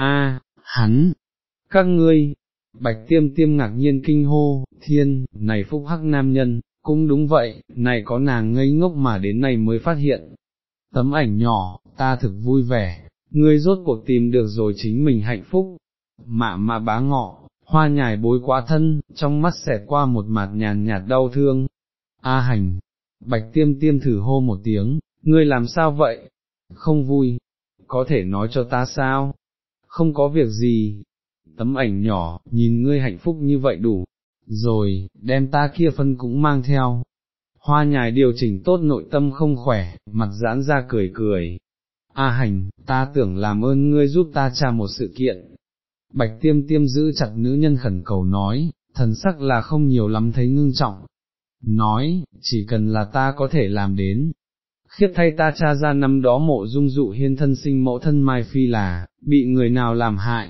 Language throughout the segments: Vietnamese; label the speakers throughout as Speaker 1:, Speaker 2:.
Speaker 1: a hắn, các ngươi, bạch tiêm tiêm ngạc nhiên kinh hô, thiên, này phúc hắc nam nhân, cũng đúng vậy, này có nàng ngây ngốc mà đến này mới phát hiện. Tấm ảnh nhỏ, ta thực vui vẻ, ngươi rốt cuộc tìm được rồi chính mình hạnh phúc. Mạ mà bá ngọ, hoa nhài bối quá thân, trong mắt xẹt qua một mặt nhàn nhạt đau thương. A hành, bạch tiêm tiêm thử hô một tiếng, ngươi làm sao vậy? Không vui, có thể nói cho ta sao? Không có việc gì. Tấm ảnh nhỏ, nhìn ngươi hạnh phúc như vậy đủ, rồi, đem ta kia phân cũng mang theo. Hoa nhài điều chỉnh tốt nội tâm không khỏe, mặt giãn ra cười cười. A hành, ta tưởng làm ơn ngươi giúp ta tra một sự kiện. Bạch tiêm tiêm giữ chặt nữ nhân khẩn cầu nói, thần sắc là không nhiều lắm thấy ngưng trọng. Nói, chỉ cần là ta có thể làm đến thiếp thay ta cha ra năm đó mộ dung dụ hiên thân sinh mẫu thân Mai Phi là, bị người nào làm hại.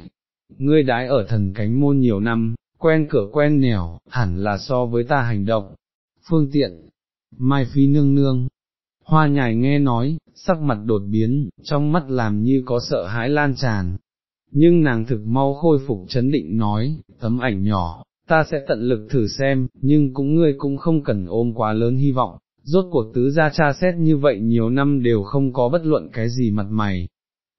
Speaker 1: Ngươi đái ở thần cánh môn nhiều năm, quen cửa quen nẻo, hẳn là so với ta hành động, phương tiện, mai phi nương nương. Hoa nhài nghe nói, sắc mặt đột biến, trong mắt làm như có sợ hãi lan tràn, nhưng nàng thực mau khôi phục chấn định nói, tấm ảnh nhỏ, ta sẽ tận lực thử xem, nhưng cũng ngươi cũng không cần ôm quá lớn hy vọng, rốt cuộc tứ gia cha xét như vậy nhiều năm đều không có bất luận cái gì mặt mày.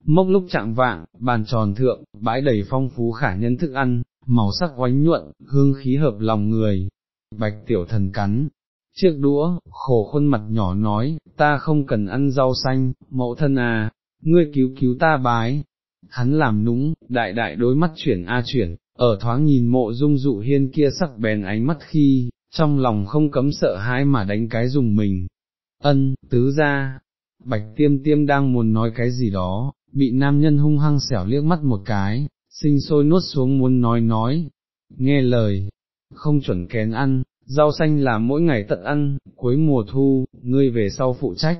Speaker 1: Mốc lúc chạng vạng, bàn tròn thượng, bãi đầy phong phú khả nhân thức ăn, màu sắc oánh nhuận, hương khí hợp lòng người. Bạch tiểu thần cắn, chiếc đũa, khổ khuôn mặt nhỏ nói, ta không cần ăn rau xanh, mẫu thân à, ngươi cứu cứu ta bái. Hắn làm núng, đại đại đối mắt chuyển a chuyển, ở thoáng nhìn mộ dung dụ hiên kia sắc bèn ánh mắt khi, trong lòng không cấm sợ hãi mà đánh cái dùng mình. Ân, tứ ra, bạch tiêm tiêm đang muốn nói cái gì đó, bị nam nhân hung hăng xẻo liếc mắt một cái, sinh sôi nuốt xuống muốn nói nói, nghe lời, không chuẩn kén ăn, rau xanh là mỗi ngày tận ăn, cuối mùa thu, ngươi về sau phụ trách,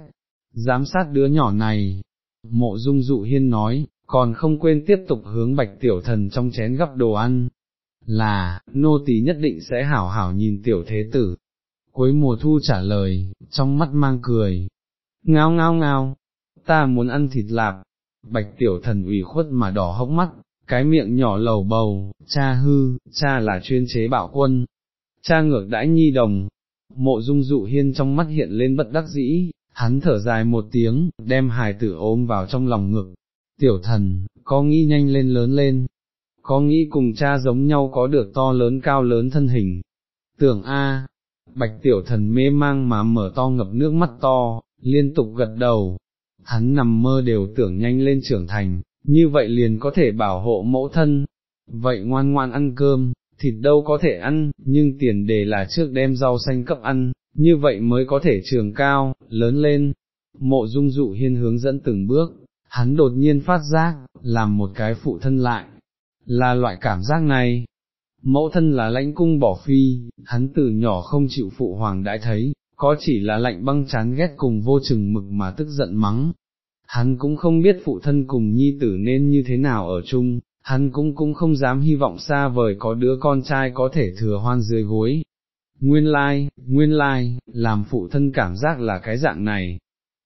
Speaker 1: giám sát đứa nhỏ này. Mộ dung dụ hiên nói, còn không quên tiếp tục hướng bạch tiểu thần trong chén gắp đồ ăn, là, nô tỳ nhất định sẽ hảo hảo nhìn tiểu thế tử. Cuối mùa thu trả lời, trong mắt mang cười, ngao ngao ngao, ta muốn ăn thịt lạp, bạch tiểu thần ủy khuất mà đỏ hốc mắt, cái miệng nhỏ lầu bầu, cha hư, cha là chuyên chế bảo quân, cha ngược đãi nhi đồng, mộ dung dụ hiên trong mắt hiện lên bất đắc dĩ, hắn thở dài một tiếng, đem hài tử ôm vào trong lòng ngực, tiểu thần, có nghĩ nhanh lên lớn lên, có nghĩ cùng cha giống nhau có được to lớn cao lớn thân hình, tưởng a, bạch tiểu thần mê mang mà mở to ngập nước mắt to, liên tục gật đầu, hắn nằm mơ đều tưởng nhanh lên trưởng thành, như vậy liền có thể bảo hộ mẫu thân, vậy ngoan ngoan ăn cơm, thịt đâu có thể ăn, nhưng tiền đề là trước đem rau xanh cấp ăn, như vậy mới có thể trường cao, lớn lên. Mộ dung dụ hiên hướng dẫn từng bước, hắn đột nhiên phát giác, làm một cái phụ thân lại, là loại cảm giác này. Mẫu thân là lãnh cung bỏ phi, hắn từ nhỏ không chịu phụ hoàng đã thấy, có chỉ là lạnh băng chán ghét cùng vô chừng mực mà tức giận mắng, hắn cũng không biết phụ thân cùng nhi tử nên như thế nào ở chung, hắn cũng cũng không dám hy vọng xa vời có đứa con trai có thể thừa hoan dưới gối. Nguyên lai, nguyên lai, làm phụ thân cảm giác là cái dạng này,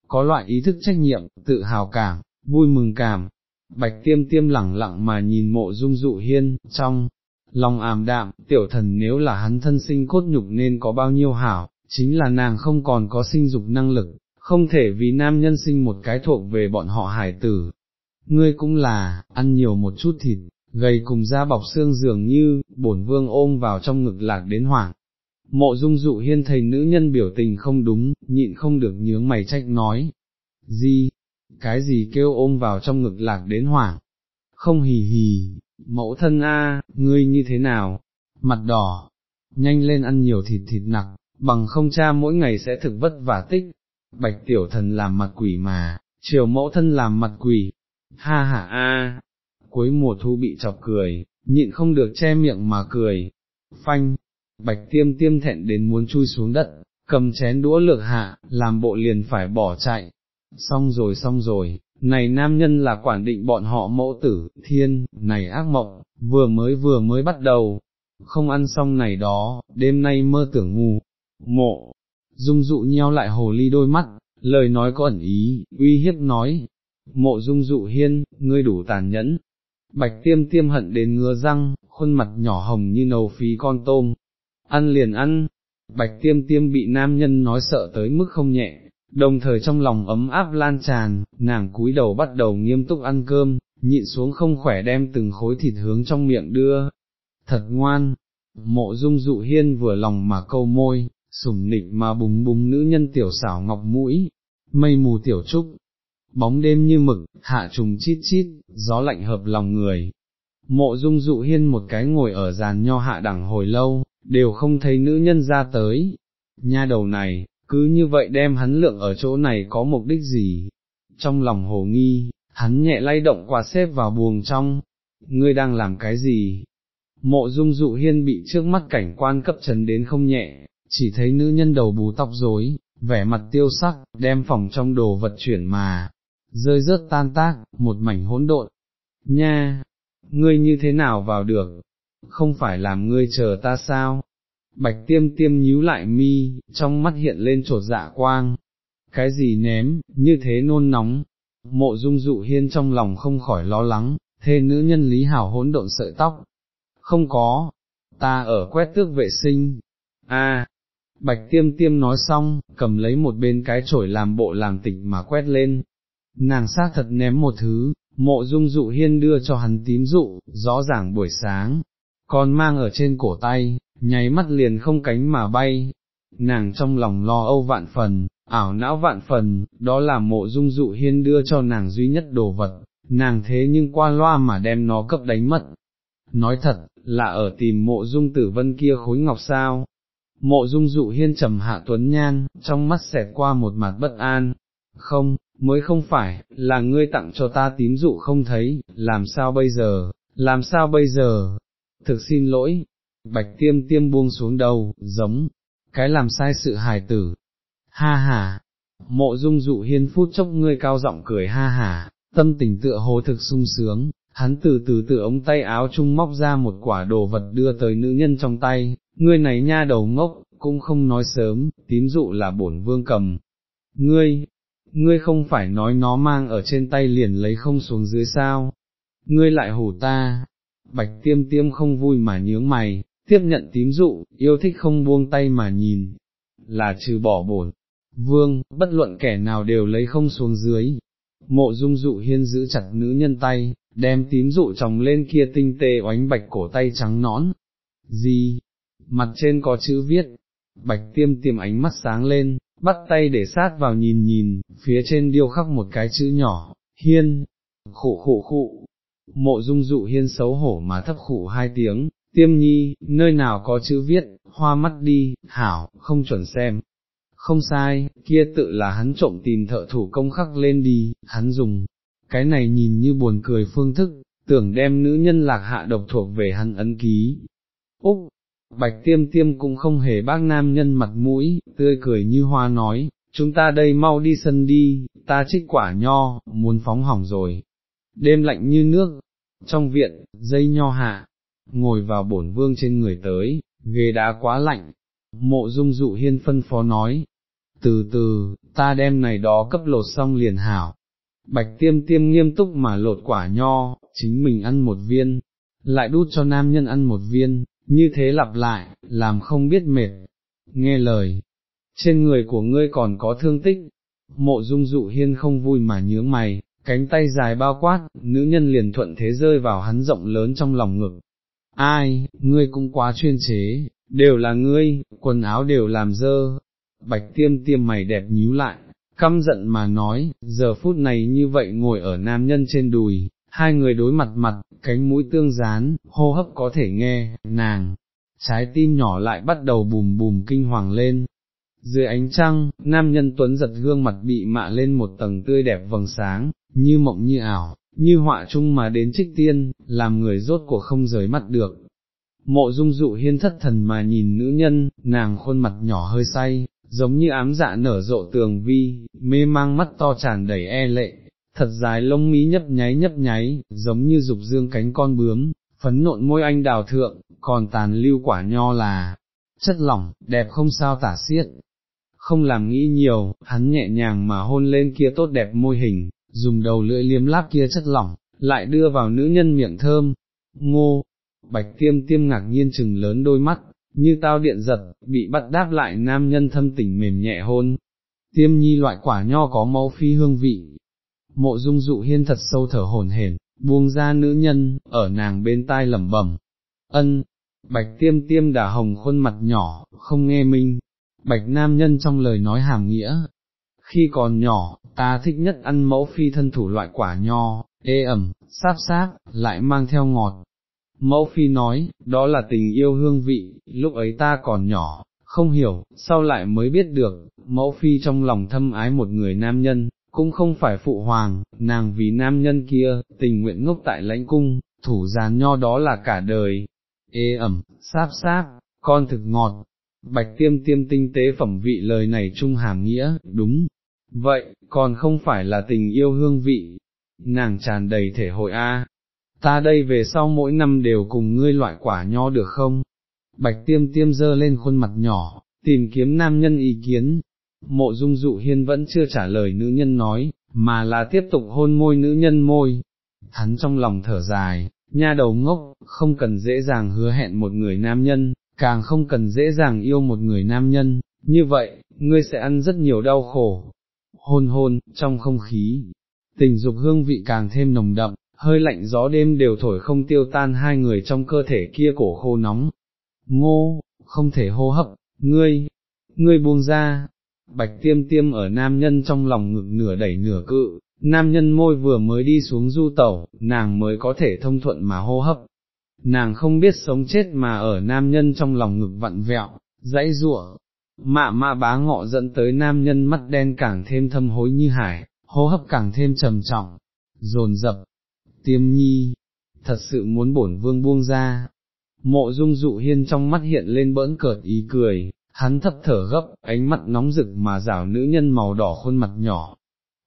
Speaker 1: có loại ý thức trách nhiệm, tự hào cảm, vui mừng cảm. Bạch tiêm tiêm lẳng lặng mà nhìn mộ dung dụ hiên, trong, lòng ảm đạm, tiểu thần nếu là hắn thân sinh cốt nhục nên có bao nhiêu hảo, chính là nàng không còn có sinh dục năng lực, không thể vì nam nhân sinh một cái thuộc về bọn họ hải tử. Ngươi cũng là, ăn nhiều một chút thịt, gầy cùng da bọc xương dường như, bổn vương ôm vào trong ngực lạc đến hoảng. Mộ dung dụ hiên thầy nữ nhân biểu tình không đúng, nhịn không được nhướng mày trách nói. Gì? Cái gì kêu ôm vào trong ngực lạc đến hoảng? Không hì hì, mẫu thân a, ngươi như thế nào? Mặt đỏ, nhanh lên ăn nhiều thịt thịt nặc, bằng không cha mỗi ngày sẽ thực vất vả tích, bạch tiểu thần làm mặt quỷ mà, chiều mẫu thân làm mặt quỷ, ha ha a, cuối mùa thu bị chọc cười, nhịn không được che miệng mà cười, phanh, bạch tiêm tiêm thẹn đến muốn chui xuống đất, cầm chén đũa lược hạ, làm bộ liền phải bỏ chạy, xong rồi xong rồi, này nam nhân là quản định bọn họ mẫu tử, thiên, này ác mộng, vừa mới vừa mới bắt đầu, không ăn xong này đó, đêm nay mơ tưởng ngu, mộ, dung dụ nheo lại hồ ly đôi mắt, lời nói có ẩn ý, uy hiếp nói, mộ dung dụ hiên, ngươi đủ tàn nhẫn, bạch tiêm tiêm hận đến ngứa răng, khuôn mặt nhỏ hồng như nấu phí con tôm, ăn liền ăn, bạch tiêm tiêm bị nam nhân nói sợ tới mức không nhẹ, đồng thời trong lòng ấm áp lan tràn, nàng cúi đầu bắt đầu nghiêm túc ăn cơm, nhịn xuống không khỏe đem từng khối thịt hướng trong miệng đưa, thật ngoan, mộ dung dụ hiên vừa lòng mà câu môi, sủng nịch mà bùng bùng nữ nhân tiểu xảo ngọc mũi, mây mù tiểu trúc, bóng đêm như mực, hạ trùng chít chít, gió lạnh hợp lòng người. Mộ dung dụ hiên một cái ngồi ở giàn nho hạ đẳng hồi lâu, đều không thấy nữ nhân ra tới. Nha đầu này, cứ như vậy đem hắn lượng ở chỗ này có mục đích gì? Trong lòng hồ nghi, hắn nhẹ lay động quạt xếp vào buồng trong, ngươi đang làm cái gì? Mộ dung dụ hiên bị trước mắt cảnh quan cấp trần đến không nhẹ, chỉ thấy nữ nhân đầu bù tóc rối, vẻ mặt tiêu sắc, đem phòng trong đồ vật chuyển mà, rơi rớt tan tác, một mảnh hỗn độn. Nha, ngươi như thế nào vào được? Không phải làm ngươi chờ ta sao? Bạch tiêm tiêm nhíu lại mi, trong mắt hiện lên trột dạ quang. Cái gì ném, như thế nôn nóng. Mộ dung dụ hiên trong lòng không khỏi lo lắng, thê nữ nhân lý hảo hỗn độn sợi tóc. Không có, ta ở quét tước vệ sinh. a Bạch tiêm tiêm nói xong, cầm lấy một bên cái chổi làm bộ làm tịch mà quét lên. Nàng xác thật ném một thứ, mộ dung dụ hiên đưa cho hắn tím dụ, rõ ràng buổi sáng, còn mang ở trên cổ tay, nháy mắt liền không cánh mà bay. Nàng trong lòng lo âu vạn phần, ảo não vạn phần, đó là mộ dung dụ hiên đưa cho nàng duy nhất đồ vật, nàng thế nhưng qua loa mà đem nó cấp đánh mất. Nói thật, là ở tìm mộ dung tử vân kia khối ngọc sao, Mộ dung dụ hiên trầm hạ tuấn nhan, trong mắt xẹt qua một mặt bất an, không, mới không phải, là ngươi tặng cho ta tím dụ không thấy, làm sao bây giờ, làm sao bây giờ, thực xin lỗi, bạch tiêm tiêm buông xuống đầu, giống, cái làm sai sự hài tử, ha ha, mộ dung dụ hiên phút chốc ngươi cao giọng cười ha ha, tâm tình tựa hồ thực sung sướng, hắn từ từ từ ống tay áo trung móc ra một quả đồ vật đưa tới nữ nhân trong tay, ngươi này nha đầu ngốc, cũng không nói sớm, tím dụ là bổn vương cầm. Ngươi, ngươi không phải nói nó mang ở trên tay liền lấy không xuống dưới sao, ngươi lại hủ ta, bạch tiêm tiêm không vui mà nhướng mày, tiếp nhận tím dụ, yêu thích không buông tay mà nhìn, là trừ bỏ bổn. Vương, bất luận kẻ nào đều lấy không xuống dưới, mộ dung dụ hiên giữ chặt nữ nhân tay, đem tím dụ chồng lên kia tinh tê oánh bạch cổ tay trắng nõn. Gì? Mặt trên có chữ viết, bạch tiêm tiêm ánh mắt sáng lên, bắt tay để sát vào nhìn nhìn, phía trên điêu khắc một cái chữ nhỏ, hiên, khụ khụ khụ. Mộ dung dụ hiên xấu hổ mà thấp khụ hai tiếng, tiêm nhi, nơi nào có chữ viết, hoa mắt đi, hảo, không chuẩn xem. Không sai, kia tự là hắn trộm tìm thợ thủ công khắc lên đi, hắn dùng, cái này nhìn như buồn cười phương thức, tưởng đem nữ nhân lạc hạ độc thuộc về hắn ấn ký. Úc, bạch tiêm tiêm cũng không hề bác nam nhân mặt mũi, tươi cười như hoa nói, chúng ta đây mau đi sân đi, ta trích quả nho, muốn phóng hỏng rồi. Đêm lạnh như nước, trong viện, dây nho hạ, ngồi vào bổn vương trên người tới, ghế đá quá lạnh, mộ dung dụ hiên phân phó nói, từ từ, ta đem này đó cấp lột xong liền hảo, bạch tiêm tiêm nghiêm túc mà lột quả nho, chính mình ăn một viên, lại đút cho nam nhân ăn một viên, như thế lặp lại, làm không biết mệt, nghe lời, trên người của ngươi còn có thương tích, mộ dung dụ hiên không vui mà nhướng mày, cánh tay dài bao quát, nữ nhân liền thuận thế rơi vào hắn rộng lớn trong lòng ngực. Ai, ngươi cũng quá chuyên chế, đều là ngươi, quần áo đều làm dơ, bạch tiêm tiêm mày đẹp nhíu lại, căm giận mà nói, giờ phút này như vậy ngồi ở nam nhân trên đùi, hai người đối mặt mặt, cánh mũi tương dán, hô hấp có thể nghe, nàng, trái tim nhỏ lại bắt đầu bùm bùm kinh hoàng lên. Dưới ánh trăng, nam nhân tuấn giật gương mặt bị mạ lên một tầng tươi đẹp vầng sáng, như mộng như ảo, như họa chung mà đến trích tiên, làm người rốt của không rời mắt được. Mộ dung dụ hiên thất thần mà nhìn nữ nhân, nàng khuôn mặt nhỏ hơi say, giống như ám dạ nở rộ tường vi, mê mang mắt to tràn đầy e lệ, thật dài lông mí nhấp nháy nhấp nháy, giống như dục dương cánh con bướm, phấn nộn môi anh đào thượng, còn tàn lưu quả nho là, chất lỏng, đẹp không sao tả xiết. Không làm nghĩ nhiều, hắn nhẹ nhàng mà hôn lên kia tốt đẹp môi hình, dùng đầu lưỡi liếm láp kia chất lỏng, lại đưa vào nữ nhân miệng thơm, ngô, bạch tiêm tiêm ngạc nhiên chừng lớn đôi mắt, như tao điện giật, bị bắt đáp lại nam nhân thâm tình mềm nhẹ hôn, tiêm nhi loại quả nho có mẫu phi hương vị. Mộ dung dụ hiên thật sâu thở hồn hển, buông ra nữ nhân, ở nàng bên tai lẩm bẩm. Ân, bạch tiêm tiêm đà hồng khuôn mặt nhỏ, không nghe minh, bạch nam nhân trong lời nói hàm nghĩa. Khi còn nhỏ, ta thích nhất ăn mẫu phi thân thủ loại quả nho, ê ẩm, sáp sáp, lại mang theo ngọt. Mẫu phi nói, đó là tình yêu hương vị, lúc ấy ta còn nhỏ, không hiểu, sau lại mới biết được, mẫu phi trong lòng thâm ái một người nam nhân, cũng không phải phụ hoàng, nàng vì nam nhân kia, tình nguyện ngốc tại lãnh cung, thủ giàn nho đó là cả đời. Ê ẩm, sáp sáp, con thực ngọt, bạch tiêm tiêm tinh tế phẩm vị lời này trung hàm nghĩa, đúng. Vậy, còn không phải là tình yêu hương vị, nàng tràn đầy thể hội A. Ta đây về sau mỗi năm đều cùng ngươi loại quả nho được không? Bạch tiêm tiêm dơ lên khuôn mặt nhỏ, tìm kiếm nam nhân ý kiến. Mộ dung dụ hiên vẫn chưa trả lời nữ nhân nói, mà là tiếp tục hôn môi nữ nhân môi. Hắn trong lòng thở dài, nha đầu ngốc, không cần dễ dàng hứa hẹn một người nam nhân, càng không cần dễ dàng yêu một người nam nhân, như vậy, ngươi sẽ ăn rất nhiều đau khổ. Hôn hôn, trong không khí, tình dục hương vị càng thêm nồng đậm, hơi lạnh gió đêm đều thổi không tiêu tan hai người trong cơ thể kia cổ khô nóng. Ngô, không thể hô hấp, ngươi, ngươi buông ra, bạch tiêm tiêm ở nam nhân trong lòng ngực nửa đẩy nửa cự, nam nhân môi vừa mới đi xuống du tẩu, nàng mới có thể thông thuận mà hô hấp. Nàng không biết sống chết mà ở nam nhân trong lòng ngực vặn vẹo, dãy rủa mạ mạ bá ngọ dẫn tới nam nhân mắt đen càng thêm thâm hối như hải, hô hấp càng thêm trầm trọng, dồn dập, tiêm nhi, thật sự muốn bổn vương buông ra. Mộ dung dụ hiên trong mắt hiện lên bỡn cợt ý cười, hắn thấp thở gấp, ánh mắt nóng rực mà rảo nữ nhân màu đỏ khuôn mặt nhỏ.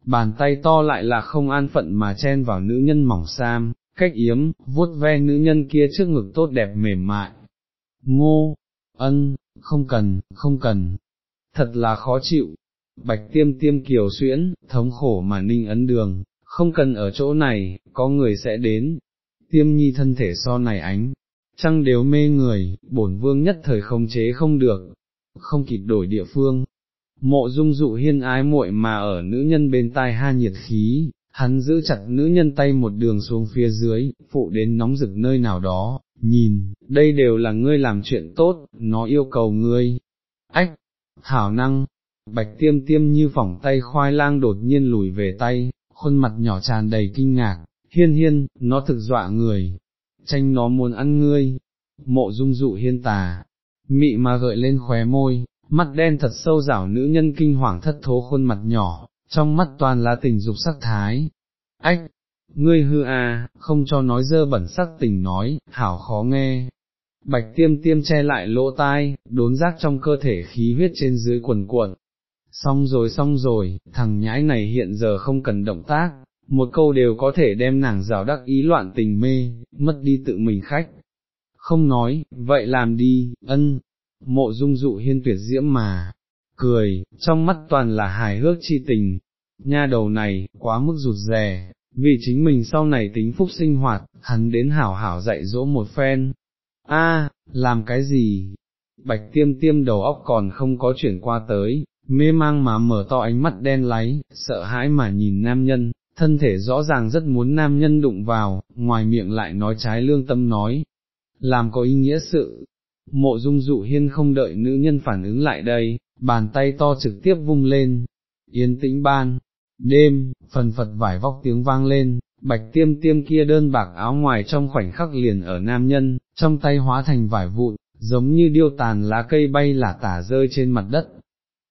Speaker 1: Bàn tay to lại là không an phận mà chen vào nữ nhân mỏng sam, cách yếm, vuốt ve nữ nhân kia trước ngực tốt đẹp mềm mại. Ngô, ân, không cần, không cần, thật là khó chịu. Bạch tiêm tiêm kiều xuyễn, thống khổ mà ninh ấn đường, không cần ở chỗ này, có người sẽ đến. Tiêm nhi thân thể so này ánh, trăng đều mê người, bổn vương nhất thời không chế không được, không kịp đổi địa phương. Mộ dung dụ hiên ái muội mà ở nữ nhân bên tai ha nhiệt khí, hắn giữ chặt nữ nhân tay một đường xuống phía dưới, phụ đến nóng rực nơi nào đó, nhìn, đây đều là ngươi làm chuyện tốt, nó yêu cầu ngươi. Ách, thảo năng, bạch tiêm tiêm như phỏng tay khoai lang đột nhiên lùi về tay, khuôn mặt nhỏ tràn đầy kinh ngạc, hiên hiên, nó thực dọa người, tranh nó muốn ăn ngươi, mộ dung dụ hiên tà, mị mà gợi lên khóe môi, mắt đen thật sâu rảo nữ nhân kinh hoàng thất thố khuôn mặt nhỏ, trong mắt toàn là tình dục sắc thái. Ách, ngươi hư à, không cho nói dơ bẩn sắc tình nói, hảo khó nghe. Bạch tiêm tiêm che lại lỗ tai, đốn rác trong cơ thể khí huyết trên dưới quần cuộn. Xong rồi xong rồi, thằng nhãi này hiện giờ không cần động tác, một câu đều có thể đem nàng rào đắc ý loạn tình mê, mất đi tự mình khách. Không nói, vậy làm đi, ân, mộ dung dụ hiên tuyệt diễm mà, cười, trong mắt toàn là hài hước chi tình, nha đầu này, quá mức rụt rè, vì chính mình sau này tính phúc sinh hoạt, hắn đến hảo hảo dạy dỗ một phen. A, làm cái gì? Bạch tiêm tiêm đầu óc còn không có chuyển qua tới, mê mang mà mở to ánh mắt đen láy, sợ hãi mà nhìn nam nhân, thân thể rõ ràng rất muốn nam nhân đụng vào, ngoài miệng lại nói trái lương tâm nói, làm có ý nghĩa sự. Mộ dung dụ hiên không đợi nữ nhân phản ứng lại đây, bàn tay to trực tiếp vung lên, yên tĩnh ban, đêm, phần phật vải vóc tiếng vang lên, bạch tiêm tiêm kia đơn bạc áo ngoài trong khoảnh khắc liền ở nam nhân, trong tay hóa thành vải vụn, giống như điêu tàn lá cây bay lả tả rơi trên mặt đất.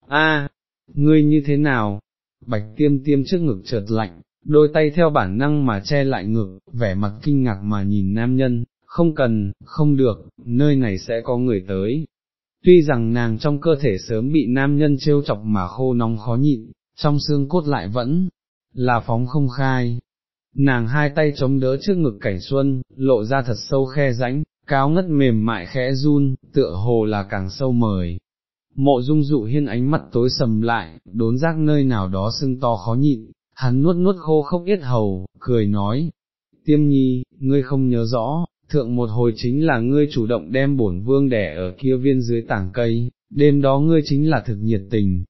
Speaker 1: A, ngươi như thế nào? Bạch tiêm tiêm trước ngực chợt lạnh, đôi tay theo bản năng mà che lại ngực, vẻ mặt kinh ngạc mà nhìn nam nhân, không cần, không được, nơi này sẽ có người tới. Tuy rằng nàng trong cơ thể sớm bị nam nhân trêu chọc mà khô nóng khó nhịn, trong xương cốt lại vẫn là phóng không khai. Nàng hai tay chống đỡ trước ngực cảnh xuân, lộ ra thật sâu khe rãnh, cao ngất mềm mại khẽ run, tựa hồ là càng sâu mời. Mộ dung dụ hiên ánh mặt tối sầm lại, đốn giác nơi nào đó sưng to khó nhịn, hắn nuốt nuốt khô khốc yết hầu, cười nói, tiêm nhi, ngươi không nhớ rõ, thượng một hồi chính là ngươi chủ động đem bổn vương đẻ ở kia viên dưới tảng cây, đêm đó ngươi chính là thực nhiệt tình.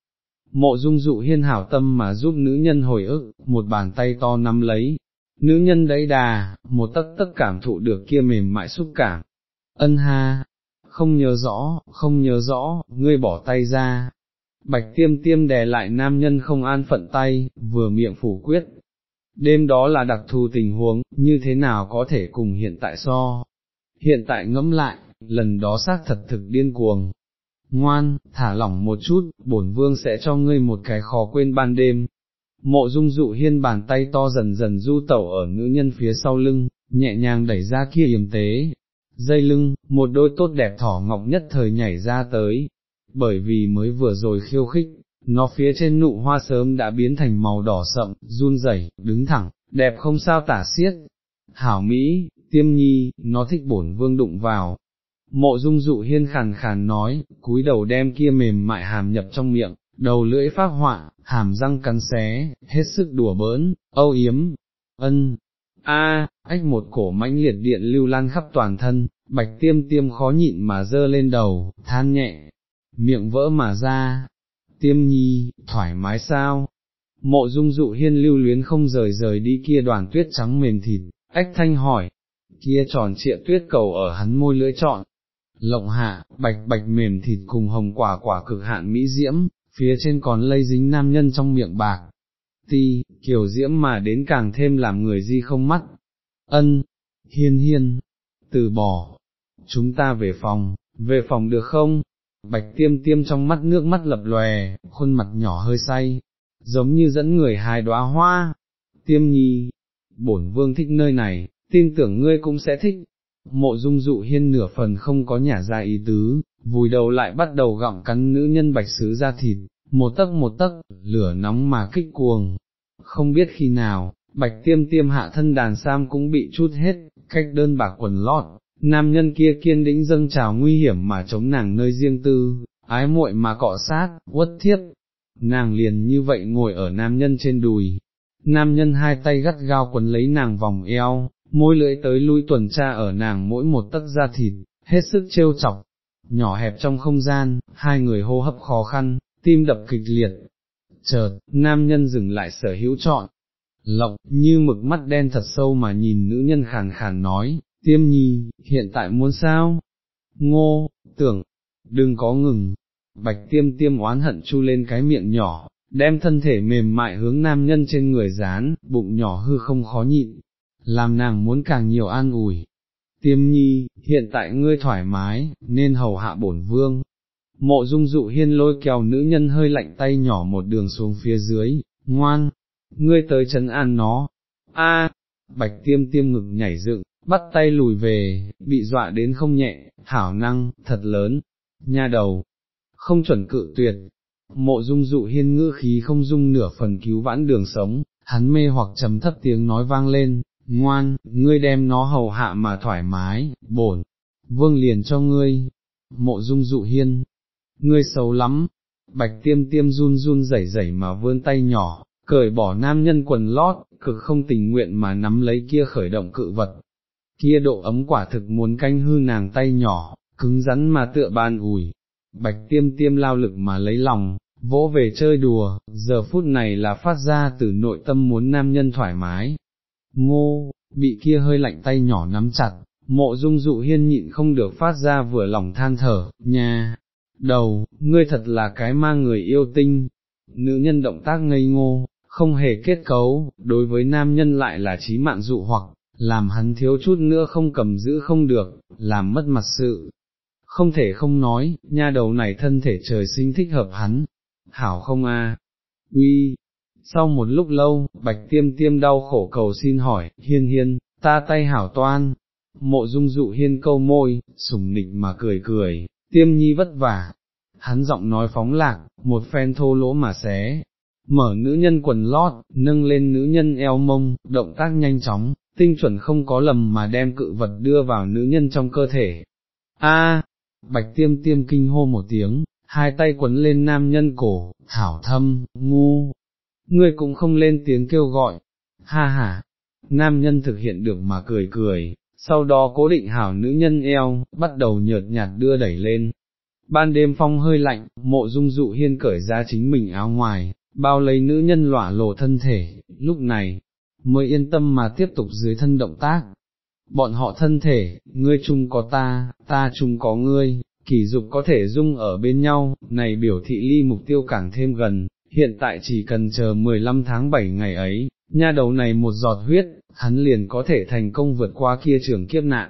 Speaker 1: Mộ dung dụ hiên hảo tâm mà giúp nữ nhân hồi ức, một bàn tay to nắm lấy, nữ nhân đấy đà, một tất tất cảm thụ được kia mềm mại xúc cảm. Ân ha, không nhớ rõ, không nhớ rõ, ngươi bỏ tay ra. Bạch tiêm tiêm đè lại nam nhân không an phận tay, vừa miệng phủ quyết. Đêm đó là đặc thù tình huống, như thế nào có thể cùng hiện tại so. Hiện tại ngẫm lại, lần đó xác thật thực điên cuồng. Ngoan, thả lỏng một chút, bổn vương sẽ cho ngươi một cái khó quên ban đêm. Mộ dung dụ hiên bàn tay to dần dần du tẩu ở nữ nhân phía sau lưng, nhẹ nhàng đẩy ra kia yểm tế, dây lưng, một đôi tốt đẹp thỏ ngọc nhất thời nhảy ra tới, bởi vì mới vừa rồi khiêu khích, nó phía trên nụ hoa sớm đã biến thành màu đỏ sậm, run rẩy, đứng thẳng, đẹp không sao tả xiết. Hảo Mỹ, tiêm nhi, nó thích bổn vương đụng vào. Mộ dung dụ hiên khàn khàn nói, cúi đầu đem kia mềm mại hàm nhập trong miệng, đầu lưỡi phát họa, hàm răng cắn xé, hết sức đùa bỡn, âu yếm, ân, a, ách một cổ mãnh liệt điện lưu lan khắp toàn thân, bạch tiêm tiêm khó nhịn mà dơ lên đầu, than nhẹ, miệng vỡ mà ra, tiêm nhi, thoải mái sao? Mộ dung dụ hiên lưu luyến không rời rời đi kia đoàn tuyết trắng mềm thịt, ách thanh hỏi, kia tròn trịa tuyết cầu ở hắn môi lưỡi trọn, lộng hạ, bạch bạch mềm thịt cùng hồng quả quả cực hạn mỹ diễm, phía trên còn lây dính nam nhân trong miệng bạc, ti, kiểu diễm mà đến càng thêm làm người di không mắt, ân, hiên hiên, từ bỏ, chúng ta về phòng, về phòng được không? Bạch tiêm tiêm trong mắt nước mắt lập lòe, khuôn mặt nhỏ hơi say, giống như dẫn người hài đóa hoa. Tiêm nhi, bổn vương thích nơi này, tin tưởng ngươi cũng sẽ thích. Mộ dung dụ hiên nửa phần không có nhả ra ý tứ, vùi đầu lại bắt đầu gặm cắn nữ nhân bạch sứ ra thịt, một tấc một tấc, lửa nóng mà kích cuồng. Không biết khi nào, bạch tiêm tiêm hạ thân đàn sam cũng bị chút hết, cách đơn bạc quần lót, nam nhân kia kiên đĩnh dâng trào nguy hiểm mà chống nàng nơi riêng tư, ái muội mà cọ sát, uất thiết. nàng liền như vậy ngồi ở nam nhân trên đùi, nam nhân hai tay gắt gao quấn lấy nàng vòng eo, môi lưỡi tới lui tuần tra ở nàng mỗi một tấc da thịt, hết sức trêu chọc, nhỏ hẹp trong không gian, hai người hô hấp khó khăn, tim đập kịch liệt, chợt, nam nhân dừng lại sở hữu chọn, lộng, như mực mắt đen thật sâu mà nhìn nữ nhân khàn khàn nói, tiêm nhi, hiện tại muốn sao? Ngô, tưởng, đừng có ngừng, bạch tiêm tiêm oán hận chu lên cái miệng nhỏ, đem thân thể mềm mại hướng nam nhân trên người dán, bụng nhỏ hư không khó nhịn, làm nàng muốn càng nhiều an ủi. Tiêm nhi, hiện tại ngươi thoải mái, nên hầu hạ bổn vương. Mộ dung dụ hiên lôi kéo nữ nhân hơi lạnh tay nhỏ một đường xuống phía dưới, ngoan, ngươi tới chấn an nó. A, bạch tiêm tiêm ngực nhảy dựng, bắt tay lùi về, bị dọa đến không nhẹ, Thảo năng, thật lớn, nha đầu, không chuẩn cự tuyệt, mộ dung dụ hiên ngữ khí không dung nửa phần cứu vãn đường sống, hắn mê hoặc trầm thấp tiếng nói vang lên, ngoan, ngươi đem nó hầu hạ mà thoải mái, bổn, vương liền cho ngươi, mộ dung dụ hiên, ngươi xấu lắm, bạch tiêm tiêm run run rẩy rẩy mà vươn tay nhỏ, cởi bỏ nam nhân quần lót, cực không tình nguyện mà nắm lấy kia khởi động cự vật, kia độ ấm quả thực muốn canh hư nàng tay nhỏ, cứng rắn mà tựa ban ủi, bạch tiêm tiêm lao lực mà lấy lòng, vỗ về chơi đùa, giờ phút này là phát ra từ nội tâm muốn nam nhân thoải mái. Ngô, bị kia hơi lạnh tay nhỏ nắm chặt, mộ dung dụ hiên nhịn không được phát ra vừa lòng than thở, nha, đầu, ngươi thật là cái mang người yêu tinh, nữ nhân động tác ngây ngô, không hề kết cấu, đối với nam nhân lại là trí mạng dụ hoặc, làm hắn thiếu chút nữa không cầm giữ không được, làm mất mặt sự. Không thể không nói, nha đầu này thân thể trời sinh thích hợp hắn, hảo không a? uy. Sau một lúc lâu, bạch tiêm tiêm đau khổ cầu xin hỏi, hiên hiên, ta tay hảo toan, mộ dung dụ hiên câu môi, sủng nịch mà cười cười, tiêm nhi vất vả, hắn giọng nói phóng lạc, một phen thô lỗ mà xé, mở nữ nhân quần lót, nâng lên nữ nhân eo mông, động tác nhanh chóng, tinh chuẩn không có lầm mà đem cự vật đưa vào nữ nhân trong cơ thể. A, bạch tiêm tiêm kinh hô một tiếng, hai tay quấn lên nam nhân cổ, thảo thâm, ngu, ngươi cũng không lên tiếng kêu gọi, ha ha, nam nhân thực hiện được mà cười cười, sau đó cố định hảo nữ nhân eo, bắt đầu nhợt nhạt đưa đẩy lên. Ban đêm phong hơi lạnh, mộ dung dụ hiên cởi ra chính mình áo ngoài, bao lấy nữ nhân lỏa lộ thân thể, lúc này, mới yên tâm mà tiếp tục dưới thân động tác. Bọn họ thân thể, ngươi chung có ta, ta chung có ngươi, kỳ dục có thể dung ở bên nhau, này biểu thị ly mục tiêu càng thêm gần, hiện tại chỉ cần chờ 15 tháng 7 ngày ấy, nha đầu này một giọt huyết, hắn liền có thể thành công vượt qua kia trường kiếp nạn.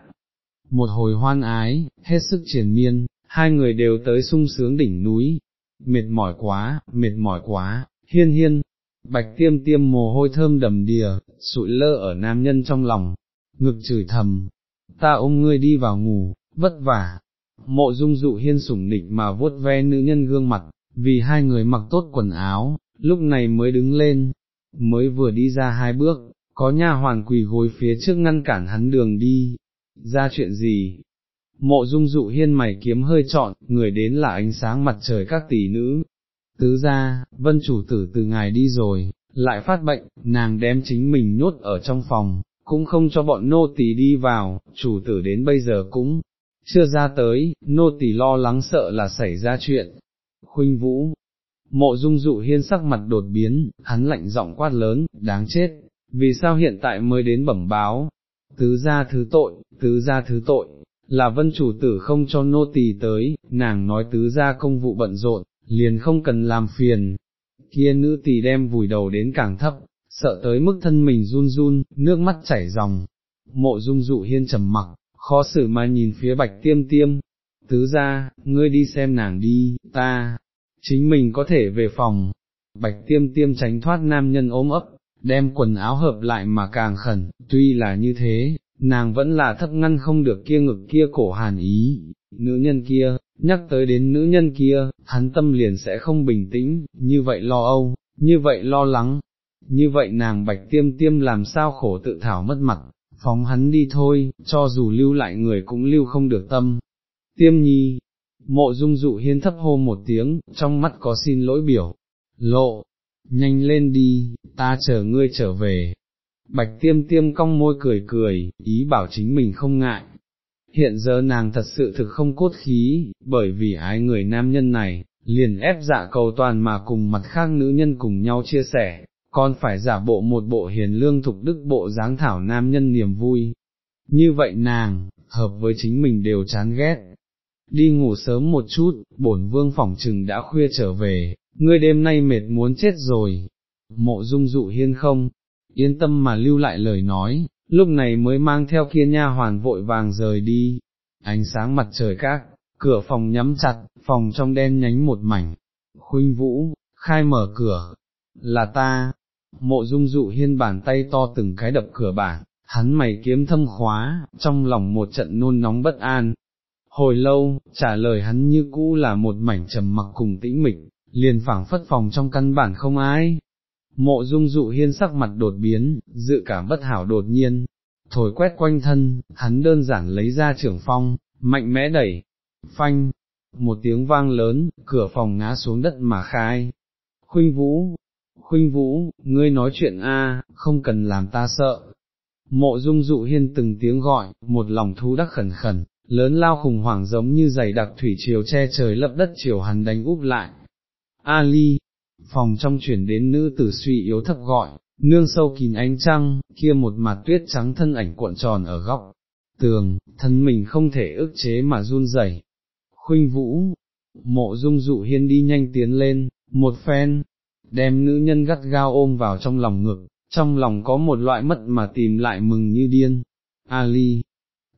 Speaker 1: Một hồi hoan ái, hết sức triển miên, hai người đều tới sung sướng đỉnh núi, mệt mỏi quá, mệt mỏi quá, hiên hiên, bạch tiêm tiêm mồ hôi thơm đầm đìa, sụi lơ ở nam nhân trong lòng, ngực chửi thầm, ta ôm ngươi đi vào ngủ, vất vả, mộ dung dụ hiên sủng nịch mà vuốt ve nữ nhân gương mặt, vì hai người mặc tốt quần áo, lúc này mới đứng lên, mới vừa đi ra hai bước, có nha hoàn quỳ gối phía trước ngăn cản hắn đường đi, ra chuyện gì? Mộ dung dụ hiên mày kiếm hơi trọn, người đến là ánh sáng mặt trời các tỷ nữ. Tứ ra, vân chủ tử từ ngài đi rồi, lại phát bệnh, nàng đem chính mình nhốt ở trong phòng, cũng không cho bọn nô tỳ đi vào, chủ tử đến bây giờ cũng chưa ra tới, nô tỳ lo lắng sợ là xảy ra chuyện. Khuynh Vũ, mộ dung dụ hiên sắc mặt đột biến, hắn lạnh giọng quát lớn, đáng chết, vì sao hiện tại mới đến bẩm báo, tứ gia thứ tội, tứ gia thứ tội, là vân chủ tử không cho nô tỳ tới, nàng nói tứ gia công vụ bận rộn, liền không cần làm phiền, kia nữ tỳ đem vùi đầu đến càng thấp, sợ tới mức thân mình run run, nước mắt chảy ròng, mộ dung dụ hiên trầm mặc, khó xử mà nhìn phía bạch tiêm tiêm, tứ gia, ngươi đi xem nàng đi, ta, chính mình có thể về phòng, bạch tiêm tiêm tránh thoát nam nhân ôm ấp, đem quần áo hợp lại mà càng khẩn, tuy là như thế, nàng vẫn là thấp ngăn không được kia ngực kia cổ hàn ý, nữ nhân kia, nhắc tới đến nữ nhân kia, hắn tâm liền sẽ không bình tĩnh, như vậy lo âu, như vậy lo lắng, như vậy nàng bạch tiêm tiêm làm sao khổ tự thảo mất mặt, phóng hắn đi thôi, cho dù lưu lại người cũng lưu không được tâm. Tiêm nhi, mộ dung dụ hiên thấp hô một tiếng, trong mắt có xin lỗi biểu, lộ, nhanh lên đi, ta chờ ngươi trở về. Bạch tiêm tiêm cong môi cười cười, ý bảo chính mình không ngại. Hiện giờ nàng thật sự thực không cốt khí, bởi vì ái người nam nhân này, liền ép dạ cầu toàn mà cùng mặt khác nữ nhân cùng nhau chia sẻ, còn phải giả bộ một bộ hiền lương thục đức bộ dáng thảo nam nhân niềm vui. Như vậy nàng, hợp với chính mình đều chán ghét. Đi ngủ sớm một chút, bổn vương phỏng trừng đã khuya trở về, ngươi đêm nay mệt muốn chết rồi. Mộ dung dụ hiên không, yên tâm mà lưu lại lời nói, lúc này mới mang theo kia nha hoàn vội vàng rời đi. Ánh sáng mặt trời các, cửa phòng nhắm chặt, phòng trong đen nhánh một mảnh. Khuynh vũ, khai mở cửa, là ta, mộ dung dụ hiên bàn tay to từng cái đập cửa bảng, hắn mày kiếm thâm khóa, trong lòng một trận nôn nóng bất an. Hồi lâu, trả lời hắn như cũ là một mảnh trầm mặc cùng tĩnh mịch, liền phảng phất phòng trong căn bản không ai. Mộ dung dụ hiên sắc mặt đột biến, dự cảm bất hảo đột nhiên, thổi quét quanh thân, hắn đơn giản lấy ra trưởng phong, mạnh mẽ đẩy, phanh, một tiếng vang lớn, cửa phòng ngã xuống đất mà khai. Khuynh vũ, khuynh vũ, ngươi nói chuyện a, không cần làm ta sợ. Mộ dung dụ hiên từng tiếng gọi, một lòng thu đắc khẩn khẩn, lớn lao khủng hoảng giống như giày đặc thủy triều che trời lấp đất chiều hắn đánh úp lại. Ali, phòng trong chuyển đến nữ tử suy yếu thấp gọi, nương sâu kín ánh trăng, kia một mặt tuyết trắng thân ảnh cuộn tròn ở góc, tường, thân mình không thể ức chế mà run rẩy. Khuynh vũ, mộ dung dụ hiên đi nhanh tiến lên, một phen, đem nữ nhân gắt gao ôm vào trong lòng ngực, trong lòng có một loại mất mà tìm lại mừng như điên. Ali,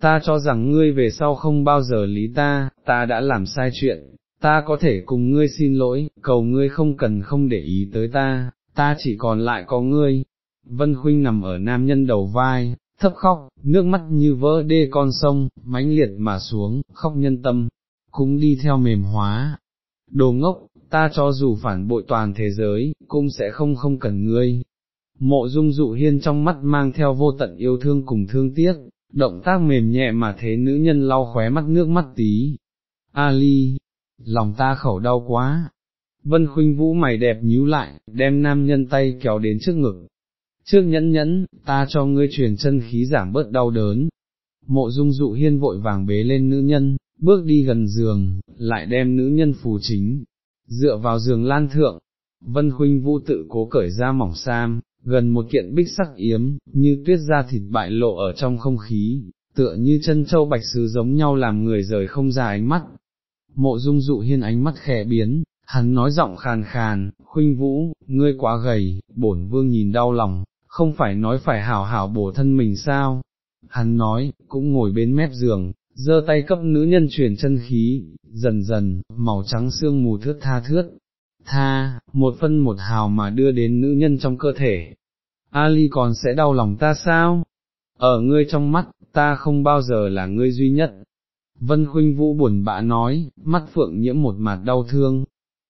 Speaker 1: ta cho rằng ngươi về sau không bao giờ lý ta, ta đã làm sai chuyện, ta có thể cùng ngươi xin lỗi, cầu ngươi không cần không để ý tới ta, ta chỉ còn lại có ngươi. Vân Khuynh nằm ở nam nhân đầu vai, thấp khóc, nước mắt như vỡ đê con sông, mãnh liệt mà xuống, khóc nhân tâm, cũng đi theo mềm hóa. Đồ ngốc, ta cho dù phản bội toàn thế giới, cũng sẽ không không cần ngươi. Mộ dung dụ hiên trong mắt mang theo vô tận yêu thương cùng thương tiếc, động tác mềm nhẹ mà thế nữ nhân lau khóe mắt nước mắt tí. Ali, lòng ta khẩu đau quá. Vân khuynh vũ mày đẹp nhíu lại, đem nam nhân tay kéo đến trước ngực. trước nhẫn nhẫn, ta cho ngươi truyền chân khí giảm bớt đau đớn. Mộ dung dụ hiên vội vàng bế lên nữ nhân, bước đi gần giường, lại đem nữ nhân phù chính, dựa vào giường lan thượng, vân khuynh vũ tự cố cởi ra mỏng sam, gần một kiện bích sắc yếm, như tuyết da thịt bại lộ ở trong không khí, tựa như chân châu bạch sứ giống nhau làm người rời không ra ánh mắt. Mộ dung dụ hiên ánh mắt khẽ biến, hắn nói giọng khàn khàn, khuynh vũ, ngươi quá gầy, bổn vương nhìn đau lòng, không phải nói phải hảo hảo bổ thân mình sao? Hắn nói, cũng ngồi bên mép giường, giơ tay cấp nữ nhân truyền chân khí, dần dần, màu trắng xương mù thước tha thước, tha, một phân một hào mà đưa đến nữ nhân trong cơ thể. Ali còn sẽ đau lòng ta sao? Ở ngươi trong mắt, ta không bao giờ là ngươi duy nhất. Vân Khuynh Vũ buồn bã nói, mắt phượng nhiễm một mặt đau thương.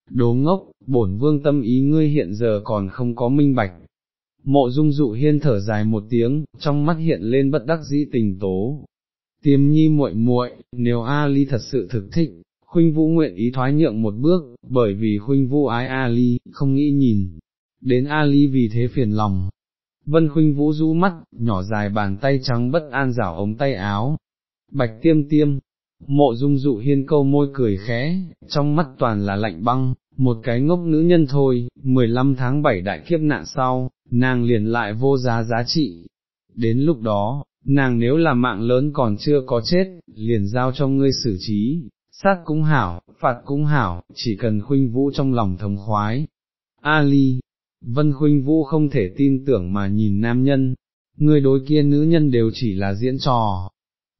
Speaker 1: Đố ngốc, bổn vương tâm ý ngươi hiện giờ còn không có minh bạch. Mộ dung dụ hiên thở dài một tiếng, trong mắt hiện lên bất đắc dĩ tình tố. Tiêm nhi muội muội, nếu Ali thật sự thực thích, Khuynh Vũ nguyện ý thoái nhượng một bước, bởi vì Khuynh Vũ ái Ali, không nghĩ nhìn, đến Ali vì thế phiền lòng. Vân Khuynh Vũ rũ mắt, nhỏ dài bàn tay trắng bất an rảo ống tay áo. Bạch tiêm tiêm, mộ dung dụ hiên câu môi cười khẽ, trong mắt toàn là lạnh băng, một cái ngốc nữ nhân thôi, 15 tháng 7 đại kiếp nạn sau, nàng liền lại vô giá giá trị. Đến lúc đó, nàng nếu là mạng lớn còn chưa có chết, liền giao cho ngươi xử trí, sát cũng hảo, phạt cũng hảo, chỉ cần khuynh vũ trong lòng thống khoái. Ali, Vân khuynh vũ không thể tin tưởng mà nhìn nam nhân, người đối kia nữ nhân đều chỉ là diễn trò.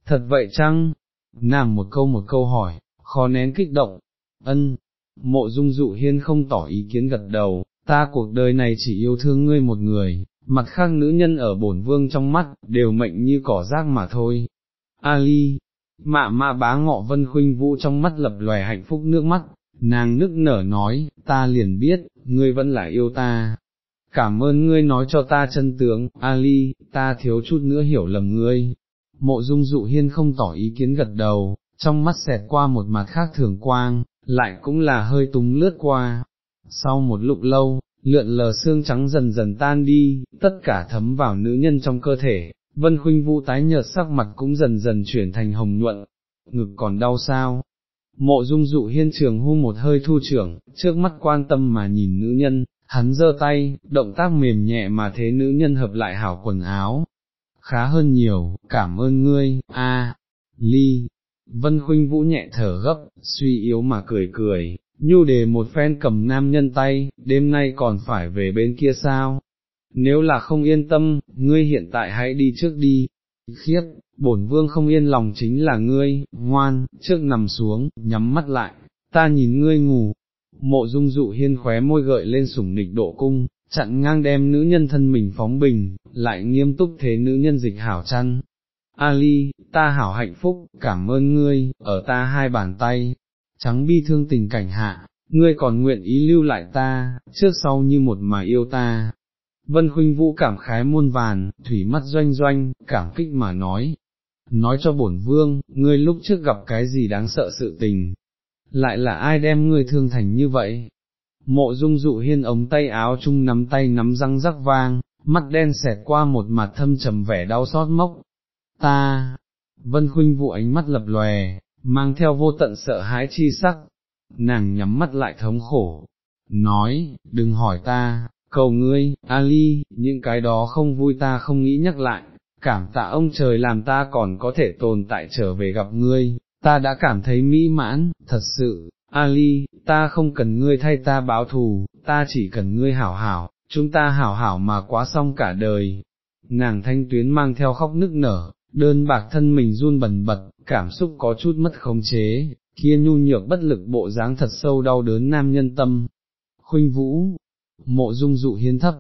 Speaker 1: Thật vậy chăng? Nàng một câu một câu hỏi, khó nén kích động. Ân, mộ dung dụ hiên không tỏ ý kiến gật đầu, ta cuộc đời này chỉ yêu thương ngươi một người, mặt khác nữ nhân ở bổn vương trong mắt, đều mệnh như cỏ rác mà thôi. Ali, mạ ma bá ngọ vân khuynh vũ trong mắt lập loè hạnh phúc nước mắt, nàng nức nở nói, ta liền biết, ngươi vẫn là yêu ta. Cảm ơn ngươi nói cho ta chân tướng, Ali, ta thiếu chút nữa hiểu lầm ngươi. Mộ dung dụ hiên không tỏ ý kiến gật đầu, trong mắt xẹt qua một mặt khác thường quang, lại cũng là hơi túng lướt qua. Sau một lúc lâu, lượn lờ xương trắng dần dần tan đi, tất cả thấm vào nữ nhân trong cơ thể, Vân Khuynh Vũ tái nhợt sắc mặt cũng dần dần chuyển thành hồng nhuận, ngực còn đau sao. Mộ dung dụ hiên trường hu một hơi thu trưởng, trước mắt quan tâm mà nhìn nữ nhân, hắn giơ tay, động tác mềm nhẹ mà thế nữ nhân hợp lại hảo quần áo. Khá hơn nhiều, cảm ơn ngươi, a, ly. Vân Khuynh Vũ nhẹ thở gấp, suy yếu mà cười cười, nhu đề một phen cầm nam nhân tay, đêm nay còn phải về bên kia sao, nếu là không yên tâm, ngươi hiện tại hãy đi trước đi, khiếp, bổn vương không yên lòng chính là ngươi, ngoan, trước nằm xuống, nhắm mắt lại, ta nhìn ngươi ngủ, mộ dung dụ hiên khóe môi gợi lên sủng nịch độ cung, chặn ngang đem nữ nhân thân mình phóng bình, lại nghiêm túc thế nữ nhân dịch hảo chăn. Ali, ta hảo hạnh phúc, cảm ơn ngươi, ở ta hai bàn tay, trắng bi thương tình cảnh hạ, ngươi còn nguyện ý lưu lại ta, trước sau như một mà yêu ta, Vân Khuynh Vũ cảm khái muôn vàn, thủy mắt doanh doanh, cảm kích mà nói, nói cho bổn vương, ngươi lúc trước gặp cái gì đáng sợ sự tình, lại là ai đem ngươi thương thành như vậy? Mộ dung dụ hiên ống tay áo chung nắm tay nắm răng rắc vang, mắt đen xẹt qua một mặt thâm trầm vẻ đau xót mốc. Ta, vân khuynh vụ ánh mắt lập lòe, mang theo vô tận sợ hãi chi sắc, nàng nhắm mắt lại thống khổ, nói, đừng hỏi ta, cầu ngươi, Ali, những cái đó không vui ta không nghĩ nhắc lại, cảm tạ ông trời làm ta còn có thể tồn tại trở về gặp ngươi, ta đã cảm thấy mỹ mãn, thật sự, Ali, ta không cần ngươi thay ta báo thù, ta chỉ cần ngươi hảo hảo, chúng ta hảo hảo mà quá xong cả đời. Nàng thanh tuyến mang theo khóc nức nở, đơn bạc thân mình run bần bật, cảm xúc có chút mất khống chế, kia nhu nhược bất lực bộ dáng thật sâu đau đớn nam nhân tâm. Khuynh Vũ, mộ dung dụ hiến thấp,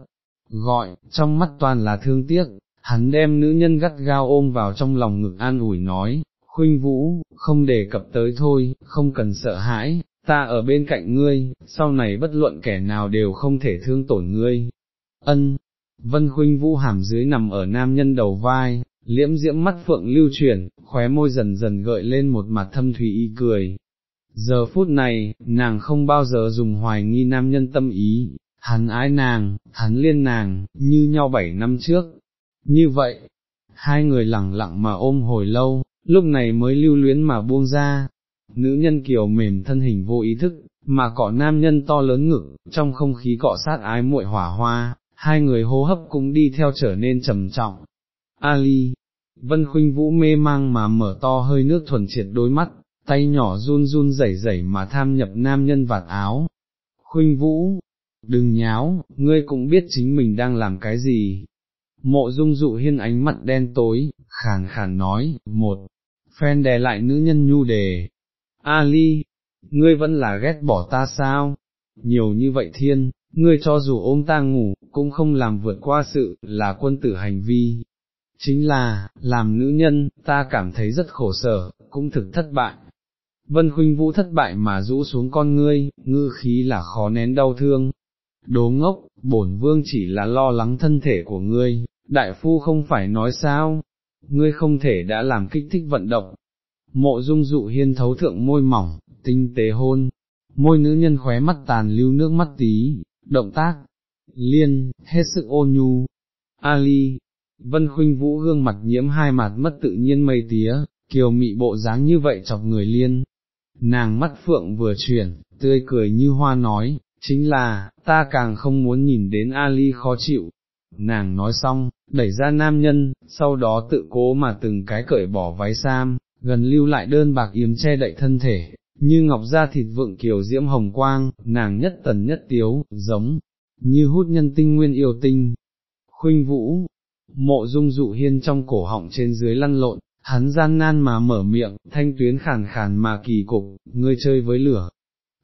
Speaker 1: gọi, trong mắt toàn là thương tiếc, hắn đem nữ nhân gắt gao ôm vào trong lòng ngực an ủi nói, khuynh vũ, không đề cập tới thôi, không cần sợ hãi, ta ở bên cạnh ngươi, sau này bất luận kẻ nào đều không thể thương tổn ngươi. Ân, vân khuynh vũ hàm dưới nằm ở nam nhân đầu vai, liễm diễm mắt phượng lưu chuyển, khóe môi dần dần gợi lên một mặt thâm thủy y cười. Giờ phút này, nàng không bao giờ dùng hoài nghi nam nhân tâm ý, hắn ái nàng, hắn liên nàng, như nhau bảy năm trước. Như vậy, hai người lặng lặng mà ôm hồi lâu, lúc này mới lưu luyến mà buông ra. Nữ nhân kiều mềm thân hình vô ý thức, mà cọ nam nhân to lớn ngực, trong không khí cọ sát ái muội hỏa hoa, hai người hô hấp cũng đi theo trở nên trầm trọng. Ali, Vân Khuynh Vũ mê mang mà mở to hơi nước thuần triệt đôi mắt, tay nhỏ run run rẩy rẩy mà tham nhập nam nhân vạt áo. Khuynh Vũ, đừng nháo, ngươi cũng biết chính mình đang làm cái gì. Mộ dung dụ hiên ánh mặt đen tối, khàn khàn nói, một, phen đè lại nữ nhân nhu đề. Ali, ngươi vẫn là ghét bỏ ta sao? Nhiều như vậy thiên, ngươi cho dù ôm ta ngủ, cũng không làm vượt qua sự, là quân tử hành vi. Chính là, làm nữ nhân, ta cảm thấy rất khổ sở, cũng thực thất bại. Vân Khuynh Vũ thất bại mà rũ xuống con ngươi, ngư khí là khó nén đau thương. Đố ngốc, bổn vương chỉ là lo lắng thân thể của ngươi, đại phu không phải nói sao, ngươi không thể đã làm kích thích vận động. Mộ dung dụ hiên thấu thượng môi mỏng, tinh tế hôn, môi nữ nhân khóe mắt tàn lưu nước mắt tí, động tác, liên, hết sức ôn nhu, Ali, Vân Khuynh Vũ gương mặt nhiễm hai mặt mất tự nhiên mây tía, kiều mị bộ dáng như vậy chọc người liên. Nàng mắt phượng vừa chuyển, tươi cười như hoa nói, chính là, ta càng không muốn nhìn đến Ali khó chịu. Nàng nói xong, đẩy ra nam nhân, sau đó tự cố mà từng cái cởi bỏ váy sam, gần lưu lại đơn bạc yếm che đậy thân thể, như ngọc da thịt vượng kiều diễm hồng quang, nàng nhất tần nhất tiếu, giống, như hút nhân tinh nguyên yêu tinh. Khuynh vũ, mộ dung dụ hiên trong cổ họng trên dưới lăn lộn, hắn gian nan mà mở miệng, thanh tuyến khàn khàn mà kỳ cục, ngươi chơi với lửa,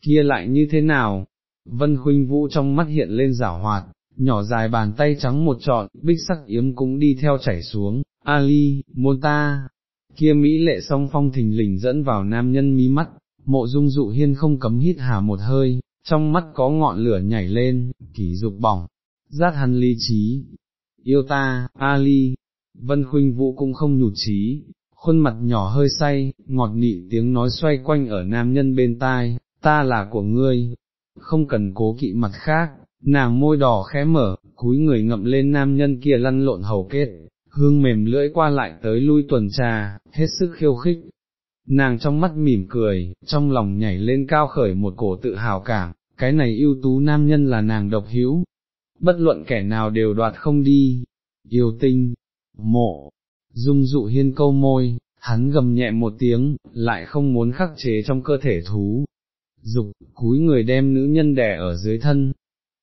Speaker 1: kia lại như thế nào? Vân khuynh vũ trong mắt hiện lên giả hoạt, nhỏ dài bàn tay trắng một trọn, bích sắc yếm cũng đi theo chảy xuống, Ali, môn ta, kia Mỹ lệ song phong thình lình dẫn vào nam nhân mí mắt, mộ dung dụ hiên không cấm hít hà một hơi, trong mắt có ngọn lửa nhảy lên, kỳ dục bỏng, rát hắn ly trí, yêu ta, Ali, vân khuynh vũ cũng không nhụt trí, khuôn mặt nhỏ hơi say, ngọt nị tiếng nói xoay quanh ở nam nhân bên tai, ta là của ngươi, không cần cố kỵ mặt khác, nàng môi đỏ khẽ mở, cúi người ngậm lên nam nhân kia lăn lộn hầu kết, hương mềm lưỡi qua lại tới lui tuần trà, hết sức khiêu khích. Nàng trong mắt mỉm cười, trong lòng nhảy lên cao khởi một cổ tự hào cảm, cái này ưu tú nam nhân là nàng độc hữu, bất luận kẻ nào đều đoạt không đi, yêu tinh, mộ, dung dụ hiên câu môi, hắn gầm nhẹ một tiếng, lại không muốn khắc chế trong cơ thể thú, dục, cúi người đem nữ nhân đè ở dưới thân,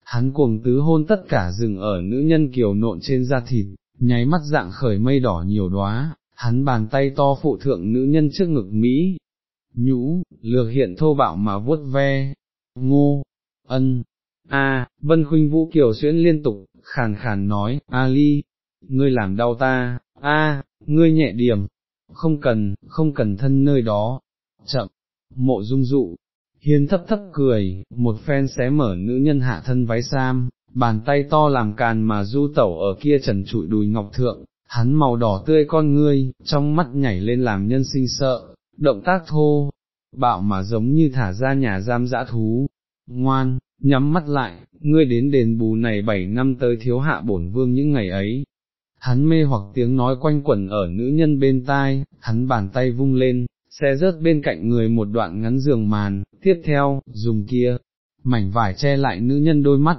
Speaker 1: hắn cuồng tứ hôn tất cả rừng ở nữ nhân kiều nộn trên da thịt, nháy mắt dạng khởi mây đỏ nhiều đóa, hắn bàn tay to phụ thượng nữ nhân trước ngực Mỹ, nhũ, lược hiện thô bạo mà vuốt ve, ngô, ân, a, vân khuynh vũ kiều xuyễn liên tục, khàn khàn nói, Ali, ngươi làm đau ta, a, ngươi nhẹ điểm, không cần, không cần thân nơi đó, chậm, mộ dung dụ, hiên thấp thấp cười, một phen xé mở nữ nhân hạ thân váy sam, bàn tay to làm càn mà du tẩu ở kia trần trụi đùi ngọc thượng, hắn màu đỏ tươi con ngươi, trong mắt nhảy lên làm nhân sinh sợ, động tác thô, bạo mà giống như thả ra nhà giam dã thú, ngoan, nhắm mắt lại, ngươi đến đền bù này bảy năm tới thiếu hạ bổn vương những ngày ấy. Hắn mê hoặc tiếng nói quanh quẩn ở nữ nhân bên tai, hắn bàn tay vung lên, xe rớt bên cạnh người một đoạn ngắn giường màn, tiếp theo, dùng kia, mảnh vải che lại nữ nhân đôi mắt.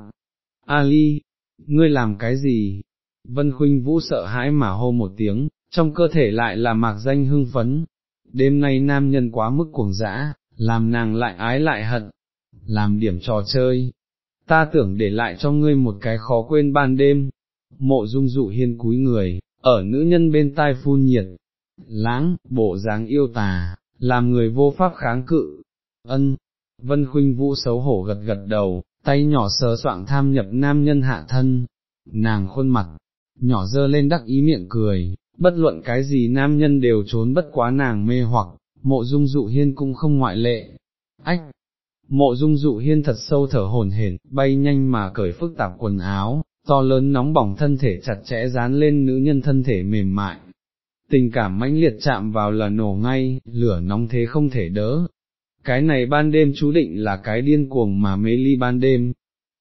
Speaker 1: Ali, ngươi làm cái gì? Vân Khuynh Vũ sợ hãi mà hô một tiếng, trong cơ thể lại là mạc danh hưng phấn. Đêm nay nam nhân quá mức cuồng dã, làm nàng lại ái lại hận, làm điểm trò chơi. Ta tưởng để lại cho ngươi một cái khó quên ban đêm. Mộ dung dụ hiên cúi người, ở nữ nhân bên tai phun nhiệt, lãng, bộ dáng yêu tà, làm người vô pháp kháng cự, ân, vân khuynh vũ xấu hổ gật gật đầu, tay nhỏ sờ soạng tham nhập nam nhân hạ thân, nàng khuôn mặt, nhỏ dơ lên đắc ý miệng cười, bất luận cái gì nam nhân đều trốn bất quá nàng mê hoặc, mộ dung dụ hiên cũng không ngoại lệ, ách, mộ dung dụ hiên thật sâu thở hồn hển, bay nhanh mà cởi phức tạp quần áo, to lớn nóng bỏng thân thể chặt chẽ dán lên nữ nhân thân thể mềm mại, tình cảm mãnh liệt chạm vào là nổ ngay, lửa nóng thế không thể đỡ. Cái này ban đêm chú định là cái điên cuồng mà mê ly ban đêm,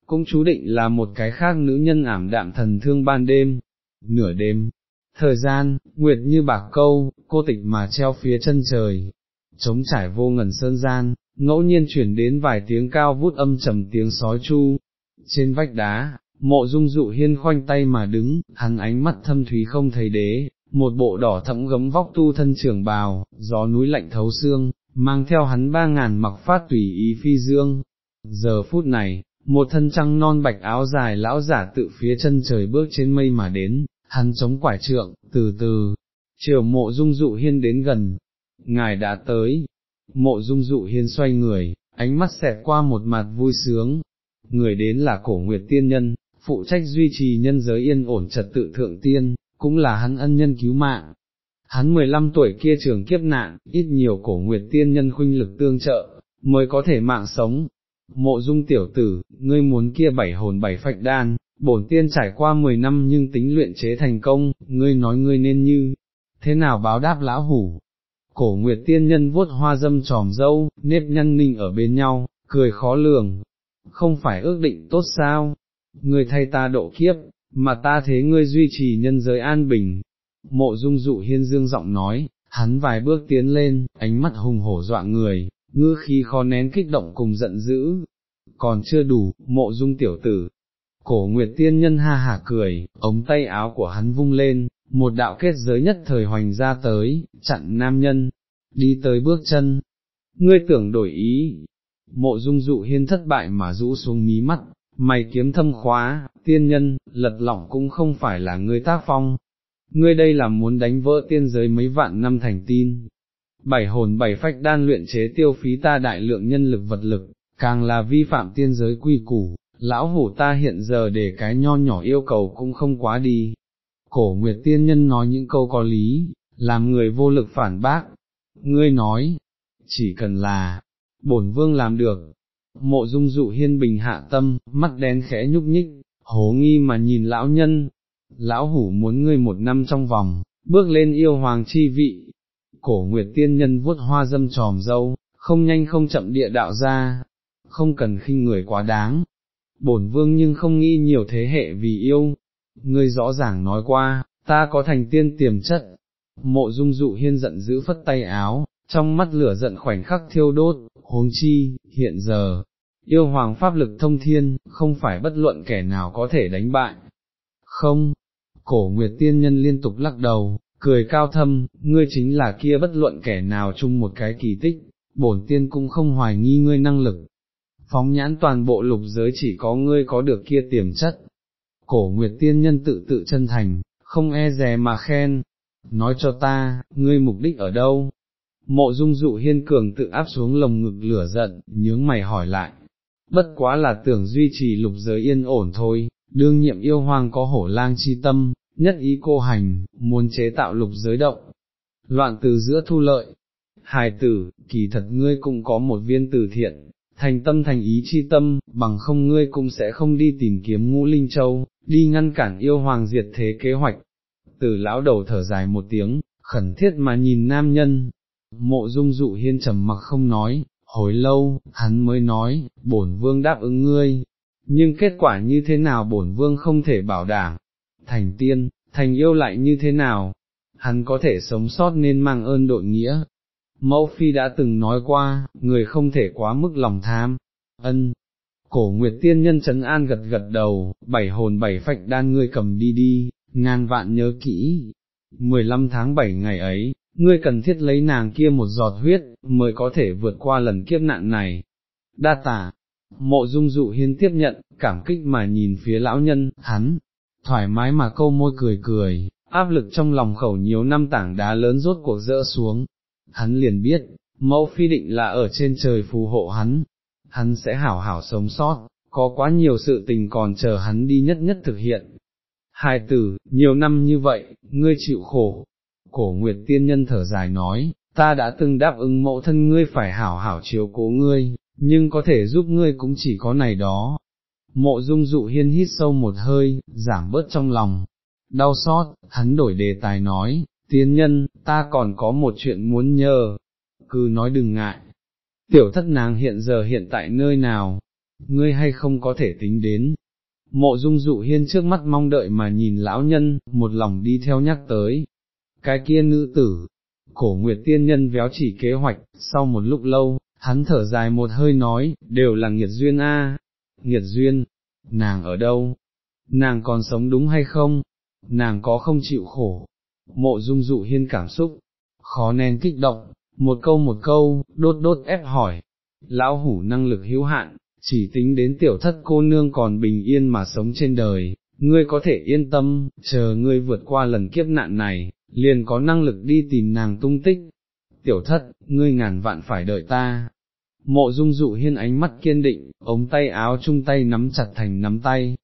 Speaker 1: cũng chú định là một cái khác nữ nhân ảm đạm thần thương ban đêm, nửa đêm. Thời gian, nguyệt như bạc câu, cô tịch mà treo phía chân trời, chống trải vô ngần sơn gian, ngẫu nhiên chuyển đến vài tiếng cao vút âm trầm tiếng sói chu. Trên vách đá, mộ dung dụ hiên khoanh tay mà đứng, hắn ánh mắt thâm thúy không thấy đế, một bộ đỏ thẫm gấm vóc tu thân trường bào, gió núi lạnh thấu xương, mang theo hắn ba ngàn mặc phát tùy ý phi dương. Giờ phút này, một thân trăng non bạch áo dài lão giả tự phía chân trời bước trên mây mà đến, hắn chống quải trượng, từ từ, chiều mộ dung dụ hiên đến gần, ngài đã tới, mộ dung dụ hiên xoay người, ánh mắt xẹt qua một mặt vui sướng, người đến là cổ nguyệt tiên nhân, phụ trách duy trì nhân giới yên ổn trật tự thượng tiên, cũng là hắn ân nhân cứu mạng. Hắn 15 tuổi kia trường kiếp nạn, ít nhiều cổ nguyệt tiên nhân khuynh lực tương trợ, mới có thể mạng sống. Mộ dung tiểu tử, ngươi muốn kia bảy hồn bảy phạch đan, bổn tiên trải qua 10 năm nhưng tính luyện chế thành công, ngươi nói ngươi nên như, thế nào báo đáp lão hủ, cổ nguyệt tiên nhân vuốt hoa dâm tròm dâu, nếp nhăn ninh ở bên nhau, cười khó lường, không phải ước định tốt sao, ngươi thay ta độ kiếp, mà ta thế ngươi duy trì nhân giới an bình. Mộ dung dụ hiên dương giọng nói, hắn vài bước tiến lên, ánh mắt hùng hổ dọa người, ngư khí khó nén kích động cùng giận dữ. Còn chưa đủ, mộ dung tiểu tử. Cổ nguyệt tiên nhân ha hả cười, ống tay áo của hắn vung lên, một đạo kết giới nhất thời hoành ra tới, chặn nam nhân, đi tới bước chân, ngươi tưởng đổi ý, mộ dung dụ hiên thất bại mà rũ xuống mí mắt, mày kiếm thâm khóa, tiên nhân, lật lỏng cũng không phải là ngươi tác phong, ngươi đây là muốn đánh vỡ tiên giới mấy vạn năm thành tin. Bảy hồn bảy phách đan luyện chế tiêu phí ta đại lượng nhân lực vật lực, càng là vi phạm tiên giới quy củ, lão hủ ta hiện giờ để cái nho nhỏ yêu cầu cũng không quá đi, cổ nguyệt tiên nhân nói những câu có lý, làm người vô lực phản bác, ngươi nói, chỉ cần là, bổn vương làm được, mộ dung dụ hiên bình hạ tâm, mắt đen khẽ nhúc nhích, hố nghi mà nhìn lão nhân, lão hủ muốn ngươi một năm trong vòng, bước lên yêu hoàng chi vị, cổ nguyệt tiên nhân vuốt hoa dâm tròm dâu, không nhanh không chậm địa đạo ra, không cần khinh người quá đáng, bổn vương nhưng không nghĩ nhiều thế hệ vì yêu, ngươi rõ ràng nói qua, ta có thành tiên tiềm chất, mộ dung dụ hiên giận giữ phất tay áo, trong mắt lửa giận khoảnh khắc thiêu đốt, huống chi, hiện giờ, yêu hoàng pháp lực thông thiên, không phải bất luận kẻ nào có thể đánh bại. Không, cổ nguyệt tiên nhân liên tục lắc đầu, cười cao thâm, ngươi chính là kia bất luận kẻ nào chung một cái kỳ tích, bổn tiên cũng không hoài nghi ngươi năng lực. Phóng nhãn toàn bộ lục giới chỉ có ngươi có được kia tiềm chất, cổ nguyệt tiên nhân tự tự chân thành, không e dè mà khen, nói cho ta, ngươi mục đích ở đâu? Mộ dung dụ hiên cường tự áp xuống lồng ngực lửa giận, nhướng mày hỏi lại, bất quá là tưởng duy trì lục giới yên ổn thôi, đương nhiệm yêu hoàng có hổ lang chi tâm, nhất ý cô hành, muốn chế tạo lục giới động, loạn từ giữa thu lợi. Hài tử, kỳ thật ngươi cũng có một viên từ thiện, thành tâm thành ý chi tâm, bằng không ngươi cũng sẽ không đi tìm kiếm ngũ linh châu, đi ngăn cản yêu hoàng diệt thế kế hoạch. Từ lão đầu thở dài một tiếng, khẩn thiết mà nhìn nam nhân, mộ dung dụ hiên trầm mặc không nói, hồi lâu, hắn mới nói, bổn vương đáp ứng ngươi, nhưng kết quả như thế nào bổn vương không thể bảo đảm, thành tiên, thành yêu lại như thế nào, hắn có thể sống sót nên mang ơn đội nghĩa. Mẫu phi đã từng nói qua, người không thể quá mức lòng tham, ân, cổ nguyệt tiên nhân trấn an gật gật đầu, bảy hồn bảy phạch đan ngươi cầm đi đi, ngàn vạn nhớ kỹ, 15 tháng 7 ngày ấy, ngươi cần thiết lấy nàng kia một giọt huyết, mới có thể vượt qua lần kiếp nạn này. Đa tả, mộ dung dụ hiên tiếp nhận, cảm kích mà nhìn phía lão nhân, hắn, thoải mái mà câu môi cười cười, áp lực trong lòng khẩu nhiều năm tảng đá lớn rốt cuộc rỡ xuống, hắn liền biết, mẫu phi định là ở trên trời phù hộ hắn, hắn sẽ hảo hảo sống sót, có quá nhiều sự tình còn chờ hắn đi nhất nhất thực hiện. Hai tử, nhiều năm như vậy, ngươi chịu khổ, cổ nguyệt tiên nhân thở dài nói, ta đã từng đáp ứng mẫu thân ngươi phải hảo hảo chiếu cố ngươi, nhưng có thể giúp ngươi cũng chỉ có này đó. Mộ dung dụ hiên hít sâu một hơi, giảm bớt trong lòng, đau xót, hắn đổi đề tài nói, tiên nhân, ta còn có một chuyện muốn nhờ, cứ nói đừng ngại, tiểu thất nàng hiện giờ hiện tại nơi nào, ngươi hay không có thể tính đến. Mộ dung dụ hiên trước mắt mong đợi mà nhìn lão nhân, một lòng đi theo nhắc tới. Cái kia nữ tử, cổ nguyệt tiên nhân véo chỉ kế hoạch, sau một lúc lâu, hắn thở dài một hơi nói, đều là nghiệt duyên a, nghiệt duyên, nàng ở đâu, nàng còn sống đúng hay không, nàng có không chịu khổ, mộ dung dụ hiên cảm xúc, khó nén kích động, một câu một câu, đốt đốt ép hỏi, lão hủ năng lực hữu hạn, chỉ tính đến tiểu thất cô nương còn bình yên mà sống trên đời, ngươi có thể yên tâm, chờ ngươi vượt qua lần kiếp nạn này, liền có năng lực đi tìm nàng tung tích. Tiểu thất, ngươi ngàn vạn phải đợi ta. Mộ dung dụ hiên ánh mắt kiên định, ống tay áo chung tay nắm chặt thành nắm tay.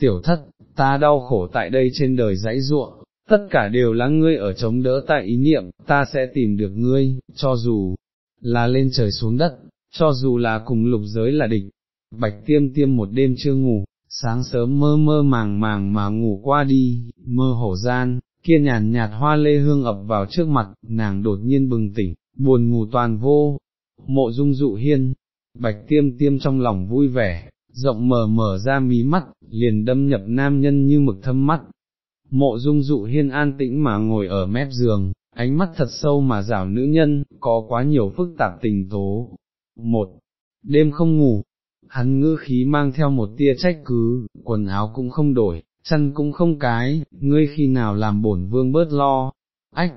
Speaker 1: Tiểu thất, ta đau khổ tại đây trên đời dãy ruộng, tất cả đều là ngươi ở chống đỡ tại ý niệm, ta sẽ tìm được ngươi, cho dù là lên trời xuống đất, cho dù là cùng lục giới là địch. Bạch tiêm tiêm một đêm chưa ngủ, sáng sớm mơ mơ màng màng mà ngủ qua đi, mơ hổ gian, kia nhàn nhạt hoa lê hương ập vào trước mặt, nàng đột nhiên bừng tỉnh, buồn ngủ toàn vô, mộ dung dụ hiên, bạch tiêm tiêm trong lòng vui vẻ, rộng mở mở ra mí mắt, liền đâm nhập nam nhân như mực thâm mắt. Mộ dung dụ hiên an tĩnh mà ngồi ở mép giường, ánh mắt thật sâu mà rảo nữ nhân, có quá nhiều phức tạp tình tố. Một, đêm không ngủ, hắn ngữ khí mang theo một tia trách cứ, quần áo cũng không đổi, chân cũng không cái, ngươi khi nào làm bổn vương bớt lo, ách,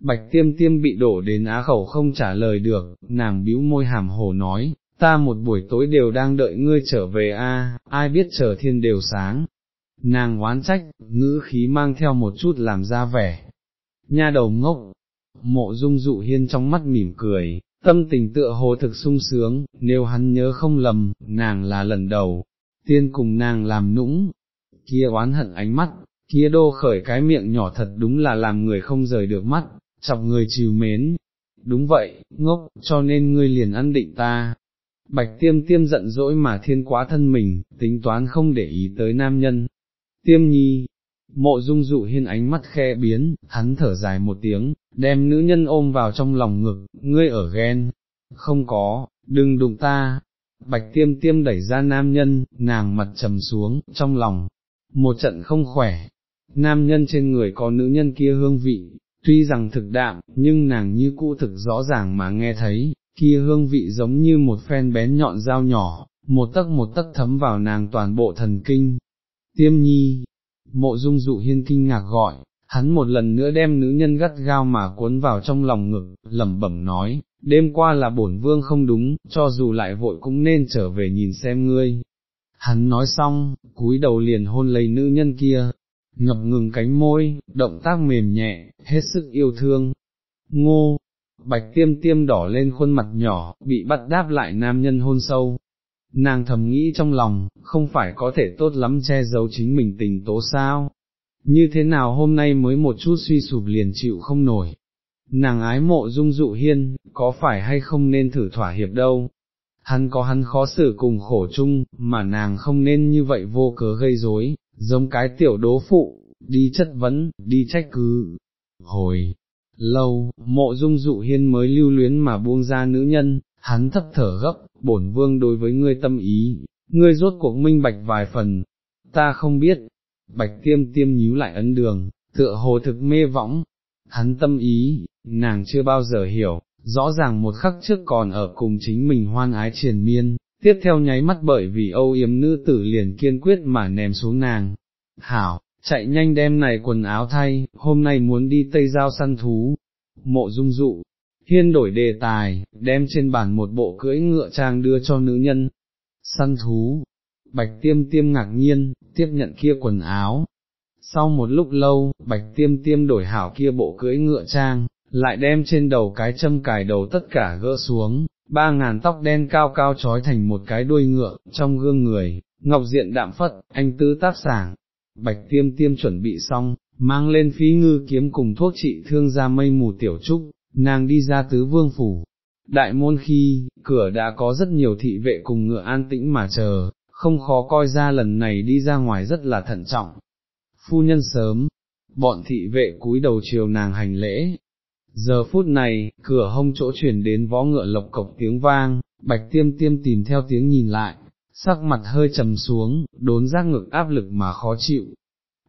Speaker 1: bạch tiêm tiêm bị đổ đến á khẩu không trả lời được, nàng bĩu môi hàm hồ nói, ta một buổi tối đều đang đợi ngươi trở về a, ai biết chờ thiên đều sáng. Nàng oán trách, ngữ khí mang theo một chút làm ra vẻ. Nha đầu ngốc, mộ dung dụ hiên trong mắt mỉm cười, tâm tình tựa hồ thực sung sướng, nếu hắn nhớ không lầm, nàng là lần đầu, tiên cùng nàng làm nũng, kia oán hận ánh mắt, kia đô khởi cái miệng nhỏ thật đúng là làm người không rời được mắt, chọc người chiều mến. Đúng vậy, ngốc, cho nên ngươi liền ăn định ta. Bạch tiêm tiêm giận dỗi mà thiên quá thân mình, tính toán không để ý tới nam nhân. Tiêm nhi, mộ dung dụ hiên ánh mắt khe biến, hắn thở dài một tiếng, đem nữ nhân ôm vào trong lòng ngực, ngươi ở ghen. Không có, đừng đụng ta. Bạch tiêm tiêm đẩy ra nam nhân, nàng mặt trầm xuống, trong lòng, một trận không khỏe, nam nhân trên người có nữ nhân kia hương vị, tuy rằng thực đạm, nhưng nàng như cũ thực rõ ràng mà nghe thấy, kia hương vị giống như một phen bén nhọn dao nhỏ, một tấc một tấc thấm vào nàng toàn bộ thần kinh. Tiêm nhi, mộ dung dụ hiên kinh ngạc gọi, hắn một lần nữa đem nữ nhân gắt gao mà cuốn vào trong lòng ngực, lẩm bẩm nói, đêm qua là bổn vương không đúng, cho dù lại vội cũng nên trở về nhìn xem ngươi, Hắn nói xong, cúi đầu liền hôn lấy nữ nhân kia, ngập ngừng cánh môi, động tác mềm nhẹ, hết sức yêu thương. Ngô, bạch tiêm tiêm đỏ lên khuôn mặt nhỏ, bị bắt đáp lại nam nhân hôn sâu. Nàng thầm nghĩ trong lòng, không phải có thể tốt lắm che giấu chính mình tình tố sao, như thế nào hôm nay mới một chút suy sụp liền chịu không nổi. Nàng ái mộ dung dụ hiên, có phải hay không nên thử thỏa hiệp đâu, hắn có hắn khó xử cùng khổ chung, mà nàng không nên như vậy vô cớ gây rối, giống cái tiểu đố phụ, đi chất vấn, đi trách cứ. Hồi, lâu, mộ dung dụ hiên mới lưu luyến mà buông ra nữ nhân, hắn thấp thở gấp, bổn vương đối với ngươi tâm ý, ngươi rốt cuộc minh bạch vài phần, ta không biết, bạch tiêm tiêm nhíu lại ấn đường, tựa hồ thực mê võng, hắn tâm ý, nàng chưa bao giờ hiểu, rõ ràng một khắc trước còn ở cùng chính mình hoan ái triền miên, tiếp theo nháy mắt bởi vì âu yếm nữ tử liền kiên quyết mà ném xuống nàng. Hảo, chạy nhanh đem này quần áo thay, hôm nay muốn đi Tây Giao săn thú. Mộ dung dụ, hiên đổi đề tài, đem trên bàn một bộ cưỡi ngựa trang đưa cho nữ nhân. Săn thú, bạch tiêm tiêm ngạc nhiên, tiếp nhận kia quần áo. Sau một lúc lâu, bạch tiêm tiêm đổi hảo kia bộ cưỡi ngựa trang, lại đem trên đầu cái châm cài đầu tất cả gỡ xuống, ba ngàn tóc đen cao cao trói thành một cái đuôi ngựa, trong gương người, ngọc diện đạm phất, anh tư tác sảng, bạch tiêm tiêm chuẩn bị xong, mang lên phí ngư kiếm cùng thuốc trị thương ra mây mù tiểu trúc, nàng đi ra tứ vương phủ. Đại môn khi, cửa đã có rất nhiều thị vệ cùng ngựa an tĩnh mà chờ, không khó coi ra lần này đi ra ngoài rất là thận trọng. Phu nhân sớm, bọn thị vệ cúi đầu chiều nàng hành lễ, Giờ phút này, cửa hông chỗ chuyển đến võ ngựa lộc cộc tiếng vang, bạch tiêm tiêm tìm theo tiếng nhìn lại, sắc mặt hơi trầm xuống, đốn giác ngực áp lực mà khó chịu.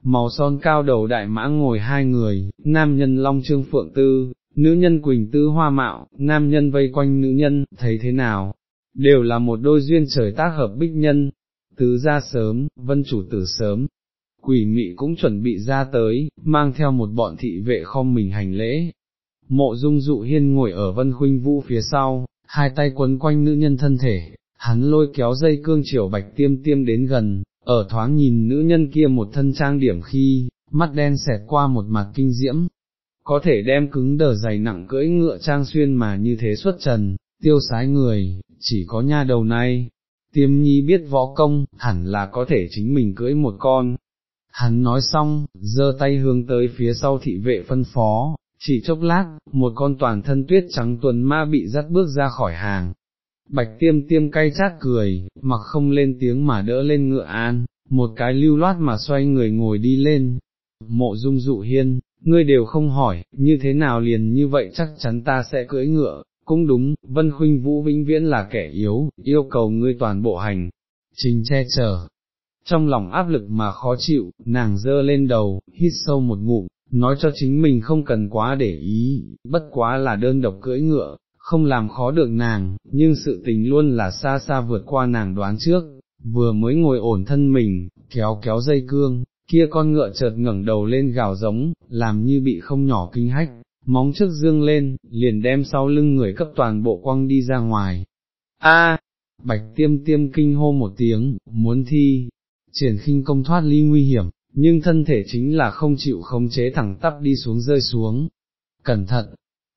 Speaker 1: Màu son cao đầu đại mã ngồi hai người, nam nhân long trương phượng tư, nữ nhân quỳnh tư hoa mạo, nam nhân vây quanh nữ nhân, thấy thế nào, đều là một đôi duyên trời tác hợp bích nhân, tứ ra sớm, vân chủ tử sớm, quỷ mị cũng chuẩn bị ra tới, mang theo một bọn thị vệ không mình hành lễ. Mộ dung dụ hiên ngồi ở vân khuynh vũ phía sau, hai tay quấn quanh nữ nhân thân thể, hắn lôi kéo dây cương chiều bạch tiêm tiêm đến gần, ở thoáng nhìn nữ nhân kia một thân trang điểm khi, mắt đen xẹt qua một mặt kinh diễm, có thể đem cứng đờ dày nặng cưỡi ngựa trang xuyên mà như thế xuất trần, tiêu sái người, chỉ có nha đầu này, tiêm nhi biết võ công, hẳn là có thể chính mình cưỡi một con. Hắn nói xong, giơ tay hướng tới phía sau thị vệ phân phó, chỉ chốc lát, một con toàn thân tuyết trắng tuần ma bị dắt bước ra khỏi hàng. Bạch tiêm tiêm cay chát cười, mặc không lên tiếng mà đỡ lên ngựa an, một cái lưu loát mà xoay người ngồi đi lên. Mộ dung dụ hiên, ngươi đều không hỏi, như thế nào liền như vậy chắc chắn ta sẽ cưỡi ngựa, cũng đúng, Vân Khuynh Vũ vĩnh viễn là kẻ yếu, yêu cầu ngươi toàn bộ hành, trình che chở. Trong lòng áp lực mà khó chịu, nàng dơ lên đầu, hít sâu một ngụm, nói cho chính mình không cần quá để ý, bất quá là đơn độc cưỡi ngựa, không làm khó được nàng, nhưng sự tình luôn là xa xa vượt qua nàng đoán trước, vừa mới ngồi ổn thân mình, kéo kéo dây cương, kia con ngựa chợt ngẩng đầu lên gào giống, làm như bị không nhỏ kinh hách, móng trước dương lên, liền đem sau lưng người cấp toàn bộ quăng đi ra ngoài. A, bạch tiêm tiêm kinh hô một tiếng, muốn thi, triển khinh công thoát ly nguy hiểm, nhưng thân thể chính là không chịu khống chế thẳng tắp đi xuống rơi xuống. Cẩn thận,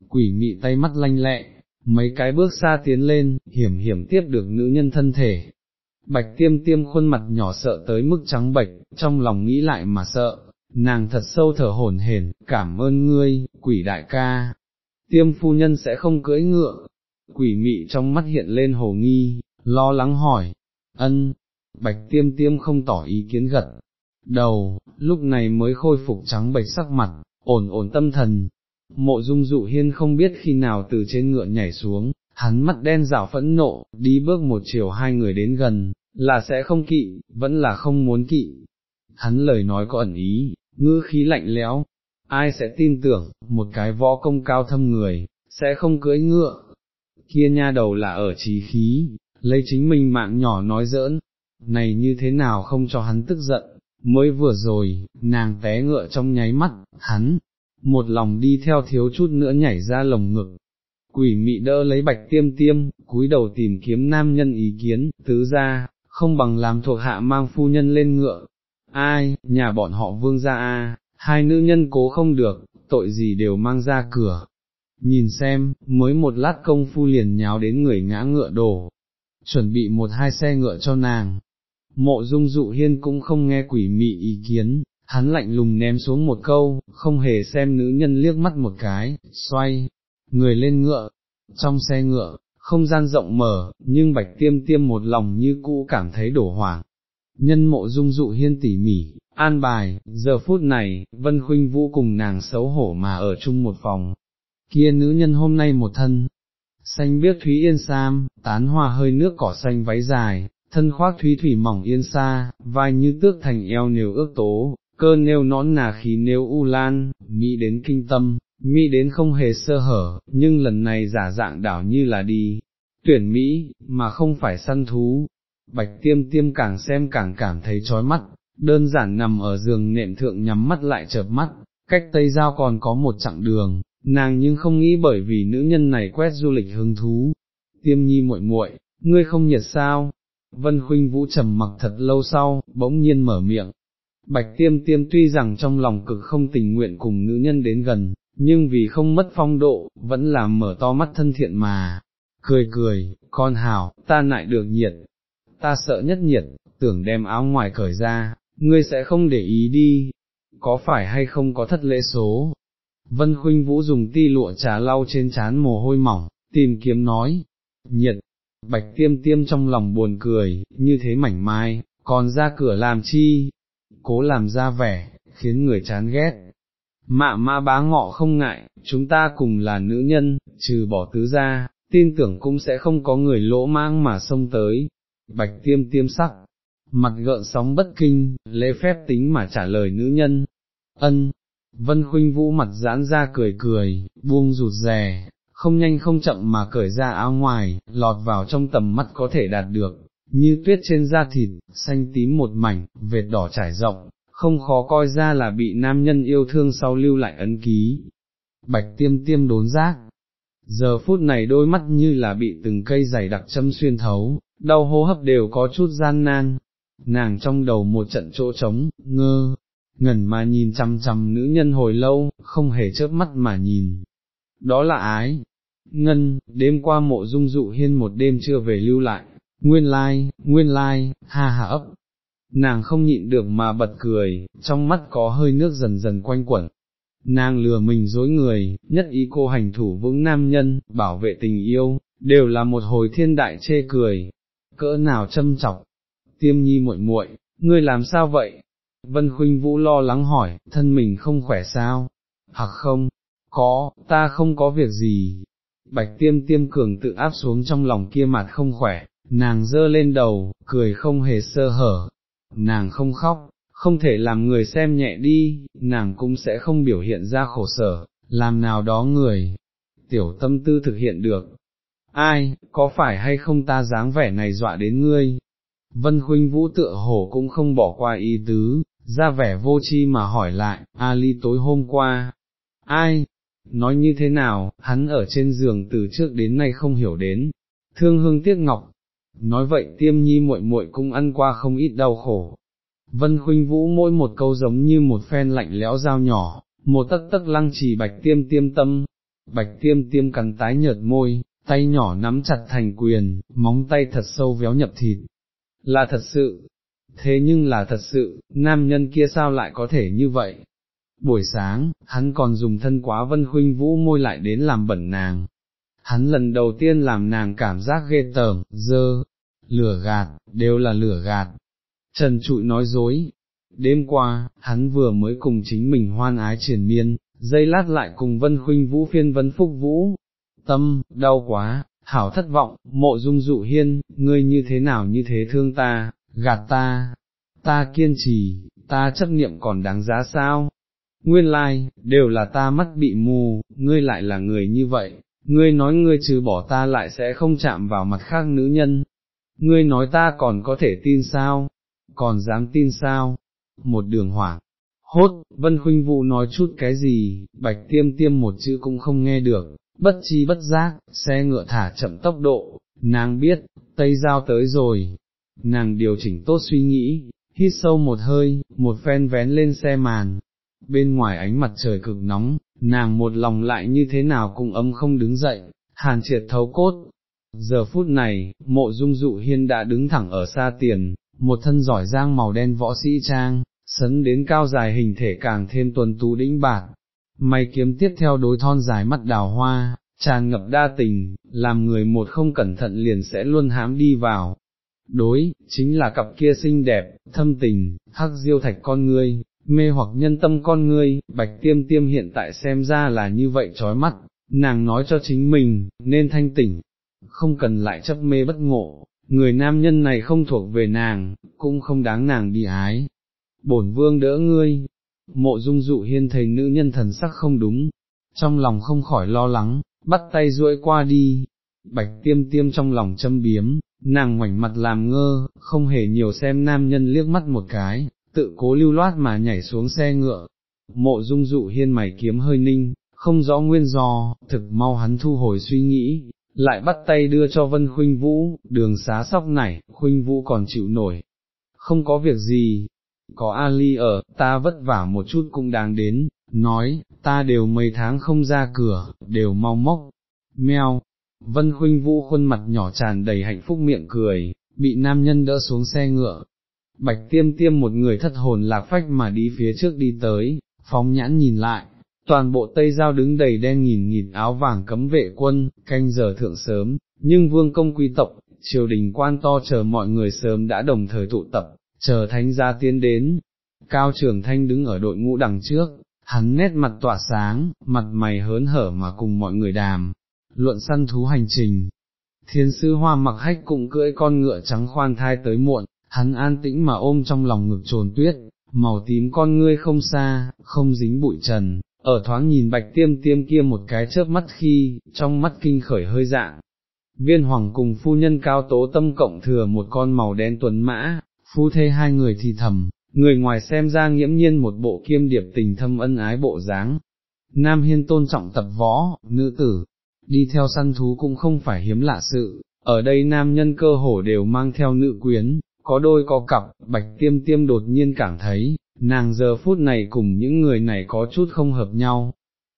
Speaker 1: quỷ mị tay mắt lanh lẹ, mấy cái bước xa tiến lên, hiểm hiểm tiếp được nữ nhân thân thể. Bạch tiêm tiêm khuôn mặt nhỏ sợ tới mức trắng bệch, trong lòng nghĩ lại mà sợ, nàng thật sâu thở hổn hển, cảm ơn ngươi, quỷ đại ca. Tiêm phu nhân sẽ không cưỡi ngựa, quỷ mị trong mắt hiện lên hồ nghi, lo lắng hỏi, ân, bạch tiêm tiêm không tỏ ý kiến gật, đầu, lúc này mới khôi phục trắng bệch sắc mặt, ổn ổn tâm thần. Mộ dung dụ hiên không biết khi nào từ trên ngựa nhảy xuống, hắn mắt đen rảo phẫn nộ, đi bước một chiều hai người đến gần, là sẽ không kỵ, vẫn là không muốn kỵ. Hắn lời nói có ẩn ý, ngữ khí lạnh lẽo, ai sẽ tin tưởng, một cái võ công cao thâm người, sẽ không cưỡi ngựa. Kia nha đầu là ở trí khí, lấy chính mình mạng nhỏ nói giỡn, này như thế nào không cho hắn tức giận, mới vừa rồi, nàng té ngựa trong nháy mắt, hắn, một lòng đi theo thiếu chút nữa nhảy ra lồng ngực. Quỷ mị đỡ lấy bạch tiêm tiêm, cúi đầu tìm kiếm nam nhân ý kiến, tứ ra, không bằng làm thuộc hạ mang phu nhân lên ngựa, ai, nhà bọn họ vương ra a, hai nữ nhân cố không được, tội gì đều mang ra cửa. Nhìn xem, mới một lát công phu liền nháo đến người ngã ngựa đổ, chuẩn bị một hai xe ngựa cho nàng. Mộ dung dụ hiên cũng không nghe quỷ mị ý kiến, hắn lạnh lùng ném xuống một câu, không hề xem nữ nhân liếc mắt một cái, xoay, người lên ngựa, trong xe ngựa, không gian rộng mở, nhưng bạch tiêm tiêm một lòng như cũ cảm thấy đổ hoảng, nhân mộ dung dụ hiên tỉ mỉ, an bài, giờ phút này, Vân Khuynh Vũ cùng nàng xấu hổ mà ở chung một phòng, kia nữ nhân hôm nay một thân, xanh biếc thúy yên sam, tán hoa hơi nước cỏ xanh váy dài, thân khoác thúy thủy mỏng yên xa, vai như tước thành eo nêu ước tố, cơ nêu nón nà khí nêu u lan, mỹ đến kinh tâm, mỹ đến không hề sơ hở, nhưng lần này giả dạng đảo như là đi, tuyển Mỹ, mà không phải săn thú, bạch tiêm tiêm càng xem càng cảm thấy chói mắt, đơn giản nằm ở giường nệm thượng nhắm mắt lại chợp mắt, cách Tây Giao còn có một chặng đường, nàng nhưng không nghĩ bởi vì nữ nhân này quét du lịch hứng thú. Tiêm nhi muội muội, ngươi không nhiệt sao? Vân Khuynh Vũ trầm mặc thật lâu sau, bỗng nhiên mở miệng. Bạch tiêm tiêm tuy rằng trong lòng cực không tình nguyện cùng nữ nhân đến gần, nhưng vì không mất phong độ, vẫn làm mở to mắt thân thiện mà. Cười cười, con hảo, ta nại được nhiệt, ta sợ nhất nhiệt, tưởng đem áo ngoài cởi ra, ngươi sẽ không để ý đi, có phải hay không có thất lễ số. Vân Khuynh Vũ dùng ti lụa trà lau trên trán mồ hôi mỏng, tìm kiếm nói, nhiệt, bạch tiêm tiêm trong lòng buồn cười, như thế mảnh mai, còn ra cửa làm chi, cố làm ra vẻ, khiến người chán ghét. Mạ ma bá ngọ không ngại, chúng ta cùng là nữ nhân, trừ bỏ tứ ra, tin tưởng cũng sẽ không có người lỗ mang mà xông tới, bạch tiêm tiêm sắc, mặt gợn sóng bất kinh, lễ phép tính mà trả lời nữ nhân, ân, vân khuynh vũ mặt giãn ra cười cười, buông rụt rè, không nhanh không chậm mà cởi ra áo ngoài, lọt vào trong tầm mắt có thể đạt được, như tuyết trên da thịt, xanh tím một mảnh, vệt đỏ trải rộng, không khó coi ra là bị nam nhân yêu thương sau lưu lại ấn ký. Bạch tiêm tiêm đốn giác, giờ phút này đôi mắt như là bị từng cây dày đặc châm xuyên thấu, đau hô hấp đều có chút gian nan, nàng trong đầu một trận chỗ trống, ngơ, ngẩn mà nhìn chằm chằm nữ nhân hồi lâu, không hề chớp mắt mà nhìn. Đó là ái. Ngân, đêm qua mộ dung dụ hiên một đêm chưa về lưu lại, nguyên lai, like, nguyên lai, like, ha ha ấp. Nàng không nhịn được mà bật cười, trong mắt có hơi nước dần dần quanh quẩn. Nàng lừa mình dối người, nhất ý cô hành thủ vững nam nhân, bảo vệ tình yêu, đều là một hồi thiên đại chê cười. Cỡ nào châm chọc, tiêm nhi muội muội, ngươi làm sao vậy? Vân Khuynh Vũ lo lắng hỏi, thân mình không khỏe sao? Hoặc không, có, ta không có việc gì. Bạch tiêm tiêm cường tự áp xuống trong lòng kia mặt không khỏe, nàng dơ lên đầu, cười không hề sơ hở. Nàng không khóc, không thể làm người xem nhẹ đi, nàng cũng sẽ không biểu hiện ra khổ sở, làm nào đó người. Tiểu tâm tư thực hiện được. Ai, có phải hay không ta dáng vẻ này dọa đến ngươi, Vân Khuynh Vũ tựa hổ cũng không bỏ qua ý tứ, ra vẻ vô chi mà hỏi lại, Ali tối hôm qua, ai, nói như thế nào, hắn ở trên giường từ trước đến nay không hiểu đến, thương hương tiếc ngọc, nói vậy tiêm nhi muội muội cũng ăn qua không ít đau khổ. Vân Khuynh Vũ mỗi một câu giống như một phen lạnh lẽo dao nhỏ, một tấc tấc lăng trì bạch tiêm tiêm tâm, bạch tiêm tiêm cắn tái nhợt môi, tay nhỏ nắm chặt thành quyền, móng tay thật sâu véo nhập thịt, là thật sự, thế nhưng là thật sự, nam nhân kia sao lại có thể như vậy? Buổi sáng, hắn còn dùng thân quá vân khuynh vũ môi lại đến làm bẩn nàng. Hắn lần đầu tiên làm nàng cảm giác ghê tởm, dơ, lửa gạt, đều là lửa gạt. Trần trụi nói dối. Đêm qua, hắn vừa mới cùng chính mình hoan ái triển miên, dây lát lại cùng vân khuynh vũ phiên vân phúc vũ. Tâm, đau quá, hảo thất vọng, mộ dung dụ hiên, ngươi như thế nào như thế thương ta, gạt ta, ta kiên trì, ta chấp niệm còn đáng giá sao? Nguyên lai, like, đều là ta mắt bị mù, ngươi lại là người như vậy, ngươi nói ngươi trừ bỏ ta lại sẽ không chạm vào mặt khác nữ nhân, ngươi nói ta còn có thể tin sao, còn dám tin sao, một đường hoảng. Hốt, Vân Khuynh Vũ nói chút cái gì, bạch tiêm tiêm một chữ cũng không nghe được, bất chi bất giác, xe ngựa thả chậm tốc độ, nàng biết, Tây Giao tới rồi, nàng điều chỉnh tốt suy nghĩ, hít sâu một hơi, một phen vén lên xe màn, bên ngoài ánh mặt trời cực nóng, nàng một lòng lại như thế nào cũng ấm không đứng dậy, hàn triệt thấu cốt. Giờ phút này, mộ dung dụ hiên đã đứng thẳng ở xa tiền, một thân giỏi giang màu đen võ sĩ trang, sấn đến cao dài hình thể càng thêm tuần tú đĩnh bạc, May kiếm tiếp theo đối thon dài mắt đào hoa, tràn ngập đa tình, làm người một không cẩn thận liền sẽ luôn hám đi vào. Đối, chính là cặp kia xinh đẹp, thâm tình, hắc diêu thạch con ngươi, mê hoặc nhân tâm con ngươi, bạch tiêm tiêm hiện tại xem ra là như vậy trói mắt, nàng nói cho chính mình, nên thanh tỉnh, không cần lại chấp mê bất ngộ, người nam nhân này không thuộc về nàng, cũng không đáng nàng đi ái. Bổn vương đỡ ngươi, mộ dung dụ hiên thấy nữ nhân thần sắc không đúng, trong lòng không khỏi lo lắng, bắt tay duỗi qua đi, bạch tiêm tiêm trong lòng châm biếm, nàng ngoảnh mặt làm ngơ, không hề nhiều xem nam nhân liếc mắt một cái, tự cố lưu loát mà nhảy xuống xe ngựa, mộ dung dụ hiên mày kiếm hơi ninh, không rõ nguyên do, thực mau hắn thu hồi suy nghĩ, lại bắt tay đưa cho Vân Khuynh Vũ, đường xá sóc nảy, Khuynh Vũ còn chịu nổi. Không có việc gì, có Ali ở, ta vất vả một chút cũng đáng đến, nói, ta đều mấy tháng không ra cửa, đều mau mốc, meo, vân khuynh vũ khuôn mặt nhỏ tràn đầy hạnh phúc miệng cười, bị nam nhân đỡ xuống xe ngựa, bạch tiêm tiêm một người thất hồn lạc phách mà đi phía trước đi tới, phóng nhãn nhìn lại, toàn bộ tây giao đứng đầy đen nghìn nhìn áo vàng cấm vệ quân, canh giờ thượng sớm, nhưng vương công quý tộc, triều đình quan to chờ mọi người sớm đã đồng thời tụ tập, chờ thánh gia tiến đến, cao trường thanh đứng ở đội ngũ đằng trước, hắn nét mặt tỏa sáng, mặt mày hớn hở mà cùng mọi người đàm, luận săn thú hành trình. thiên sư hoa mặc hách cũng cưỡi con ngựa trắng khoan thai tới muộn, hắn an tĩnh mà ôm trong lòng ngực trồn tuyết, màu tím con ngươi không xa, không dính bụi trần, ở thoáng nhìn bạch tiêm tiêm kia một cái chớp mắt khi, trong mắt kinh khởi hơi dạng. Viên hoàng cùng phu nhân cao tố tâm cộng thừa một con màu đen tuấn mã, phu thê hai người thì thầm, người ngoài xem ra nghiễm nhiên một bộ kiêm điệp tình thâm ân ái bộ dáng. Nam hiên tôn trọng tập võ, nữ tử, đi theo săn thú cũng không phải hiếm lạ sự, ở đây nam nhân cơ hồ đều mang theo nữ quyến, có đôi có cặp, bạch tiêm tiêm đột nhiên cảm thấy, nàng giờ phút này cùng những người này có chút không hợp nhau.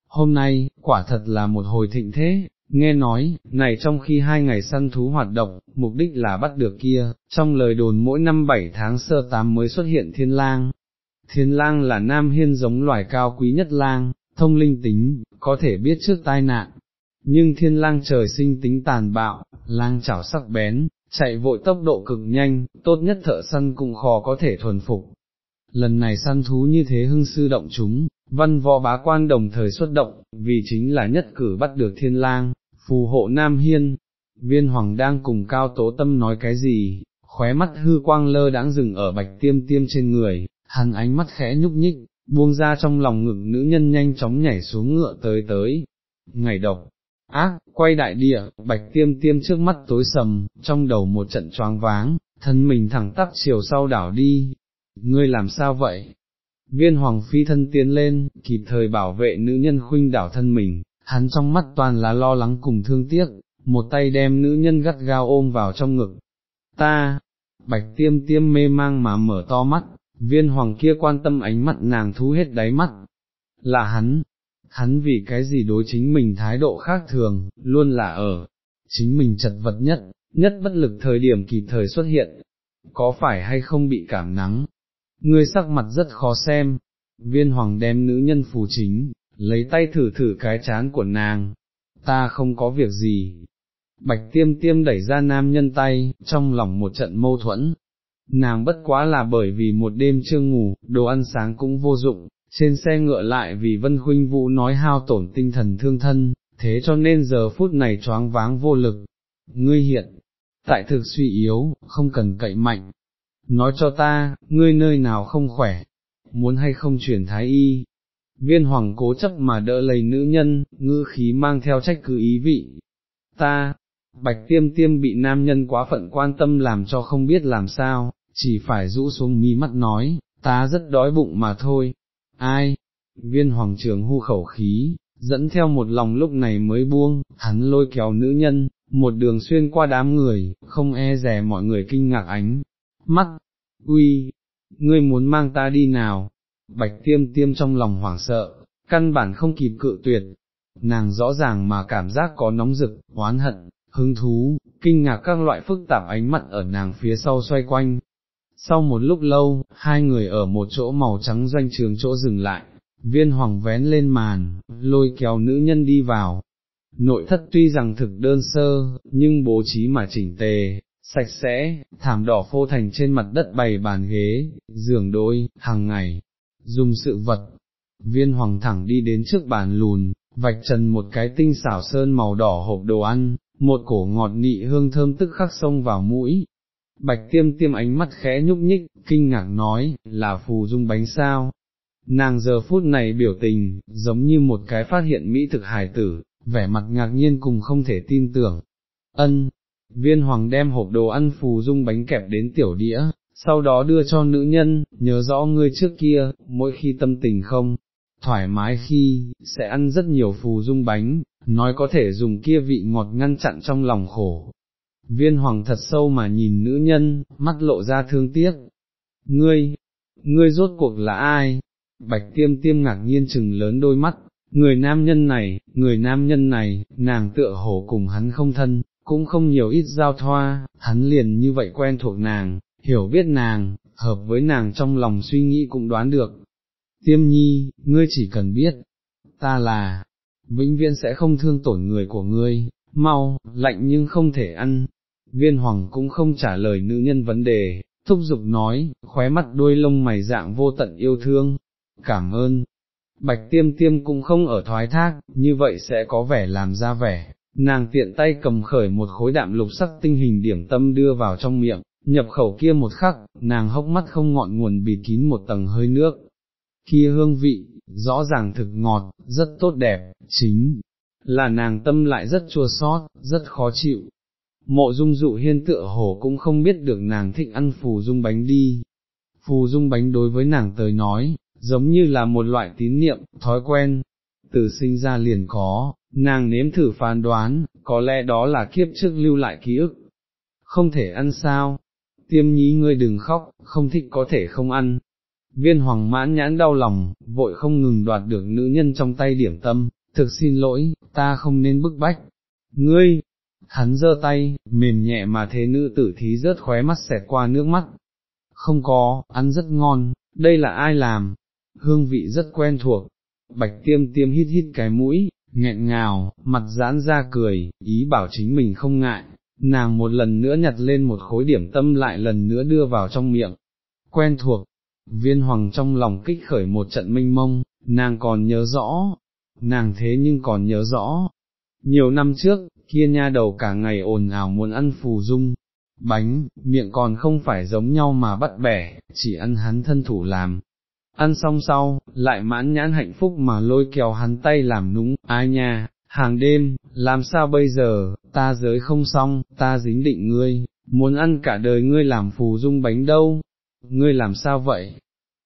Speaker 1: Hôm nay, quả thật là một hồi thịnh thế, nghe nói, này trong khi hai ngày săn thú hoạt động, mục đích là bắt được kia, trong lời đồn mỗi năm bảy tháng sơ tám mới xuất hiện thiên lang. Thiên lang là nam hiên giống loài cao quý nhất lang, thông linh tính, có thể biết trước tai nạn. Nhưng thiên lang trời sinh tính tàn bạo, lang chảo sắc bén, chạy vội tốc độ cực nhanh, tốt nhất thợ săn cũng khó có thể thuần phục. Lần này săn thú như thế hưng sư động chúng, văn võ bá quan đồng thời xuất động, vì chính là nhất cử bắt được thiên lang, phù hộ Nam Hiên. Viên hoàng đang cùng cao tố tâm nói cái gì, khóe mắt hư quang lơ đáng dừng ở bạch tiêm tiêm trên người, hắn ánh mắt khẽ nhúc nhích, buông ra trong lòng ngực nữ nhân nhanh chóng nhảy xuống ngựa tới tới. Ngày độc, ác, quay đại địa, bạch tiêm tiêm trước mắt tối sầm, trong đầu một trận choáng váng, thân mình thẳng tắp chiều sau đảo đi. Ngươi làm sao vậy? Viên hoàng phi thân tiến lên, kịp thời bảo vệ nữ nhân khuynh đảo thân mình, hắn trong mắt toàn là lo lắng cùng thương tiếc, một tay đem nữ nhân gắt gao ôm vào trong ngực. Ta, bạch tiêm tiêm mê mang mà mở to mắt, viên hoàng kia quan tâm ánh mắt nàng thu hết đáy mắt. Là hắn, hắn vì cái gì đối chính mình thái độ khác thường, luôn là ở, chính mình chật vật nhất, nhất bất lực thời điểm kịp thời xuất hiện, có phải hay không bị cảm nắng, ngươi sắc mặt rất khó xem, viên hoàng đem nữ nhân phù chính, lấy tay thử thử cái chán của nàng, ta không có việc gì. Bạch tiêm tiêm đẩy ra nam nhân tay, trong lòng một trận mâu thuẫn. Nàng bất quá là bởi vì một đêm chưa ngủ, đồ ăn sáng cũng vô dụng, trên xe ngựa lại vì Vân Huynh Vũ nói hao tổn tinh thần thương thân, thế cho nên giờ phút này choáng váng vô lực. Ngươi hiện, tại thực suy yếu, không cần cậy mạnh. Nói cho ta, ngươi nơi nào không khỏe, muốn hay không chuyển thái y. Viên hoàng cố chấp mà đỡ lấy nữ nhân, ngư khí mang theo trách cứ ý vị. Ta, bạch tiêm tiêm bị nam nhân quá phận quan tâm làm cho không biết làm sao, chỉ phải rũ xuống mi mắt nói, ta rất đói bụng mà thôi, ai, viên hoàng trường hô khẩu khí, dẫn theo một lòng lúc này mới buông, hắn lôi kéo nữ nhân, một đường xuyên qua đám người, không e rè mọi người kinh ngạc ánh, mắt, uy, ngươi muốn mang ta đi nào, bạch tiêm tiêm trong lòng hoảng sợ, căn bản không kịp cự tuyệt, nàng rõ ràng mà cảm giác có nóng rực, oán hận, hứng thú, kinh ngạc các loại phức tạp ánh mắt ở nàng phía sau xoay quanh, sau một lúc lâu, hai người ở một chỗ màu trắng doanh trường chỗ dừng lại, viên hoàng vén lên màn, lôi kéo nữ nhân đi vào. Nội thất tuy rằng thực đơn sơ, nhưng bố trí mà chỉnh tề, sạch sẽ, thảm đỏ phô thành trên mặt đất bày bàn ghế, giường đôi, hàng ngày, dùng sự vật. Viên hoàng thẳng đi đến trước bàn lùn, vạch trần một cái tinh xảo sơn màu đỏ hộp đồ ăn, một cổ ngọt nị hương thơm tức khắc xông vào mũi, Bạch tiêm tiêm ánh mắt khẽ nhúc nhích, kinh ngạc nói, là phù dung bánh sao. Nàng giờ phút này biểu tình, giống như một cái phát hiện mỹ thực hài tử, vẻ mặt ngạc nhiên cùng không thể tin tưởng. Ân, viên hoàng đem hộp đồ ăn phù dung bánh kẹp đến tiểu đĩa, sau đó đưa cho nữ nhân, nhớ rõ ngươi trước kia, mỗi khi tâm tình không, thoải mái khi, sẽ ăn rất nhiều phù dung bánh, nói có thể dùng kia vị ngọt ngăn chặn trong lòng khổ, Viên hoàng thật sâu mà nhìn nữ nhân, mắt lộ ra thương tiếc. Ngươi, ngươi rốt cuộc là ai? Bạch tiêm tiêm ngạc nhiên chừng lớn đôi mắt, người nam nhân này, người nam nhân này, nàng tựa hổ cùng hắn không thân, cũng không nhiều ít giao thoa, hắn liền như vậy quen thuộc nàng, hiểu biết nàng, hợp với nàng trong lòng suy nghĩ cũng đoán được. Tiêm nhi, ngươi chỉ cần biết, ta là, vĩnh viễn sẽ không thương tổn người của ngươi, mau, lạnh nhưng không thể ăn, viên hoàng cũng không trả lời nữ nhân vấn đề, thúc giục nói, khóe mắt đuôi lông mày dạng vô tận yêu thương, cảm ơn. Bạch tiêm tiêm cũng không ở thoái thác, như vậy sẽ có vẻ làm ra vẻ, nàng tiện tay cầm khởi một khối đạm lục sắc tinh hình điểm tâm đưa vào trong miệng, nhập khẩu kia một khắc, nàng hốc mắt không ngọn nguồn bịt kín một tầng hơi nước, kia hương vị, rõ ràng thực ngọt, rất tốt đẹp, chính là nàng tâm lại rất chua xót, rất khó chịu. Mộ dung dụ hiên tựa hồ cũng không biết được nàng thích ăn phù dung bánh đi. Phù dung bánh đối với nàng tới nói, giống như là một loại tín niệm, thói quen, từ sinh ra liền có, nàng nếm thử phán đoán, có lẽ đó là kiếp trước lưu lại ký ức. Không thể ăn sao, tiêm nhí ngươi đừng khóc, không thích có thể không ăn. Viên hoàng mãn nhãn đau lòng, vội không ngừng đoạt được nữ nhân trong tay điểm tâm, thực xin lỗi, ta không nên bức bách. Ngươi, hắn giơ tay, mềm nhẹ mà thế nữ tử thí rớt khóe mắt xẹt qua nước mắt. Không có, ăn rất ngon, đây là ai làm? Hương vị rất quen thuộc. Bạch tiêm tiêm hít hít cái mũi, nghẹn ngào, mặt giãn ra cười, ý bảo chính mình không ngại, nàng một lần nữa nhặt lên một khối điểm tâm lại lần nữa đưa vào trong miệng. Quen thuộc, viên hoàng trong lòng kích khởi một trận minh mông, nàng còn nhớ rõ, nàng thế nhưng còn nhớ rõ. Nhiều năm trước, kia nha đầu cả ngày ồn ào muốn ăn phù dung, bánh, miệng còn không phải giống nhau mà bắt bẻ, chỉ ăn hắn thân thủ làm. Ăn xong sau, lại mãn nhãn hạnh phúc mà lôi kéo hắn tay làm núng, ai nha, hàng đêm, làm sao bây giờ, ta giới không xong, ta dính định ngươi, muốn ăn cả đời ngươi làm phù dung bánh đâu, ngươi làm sao vậy?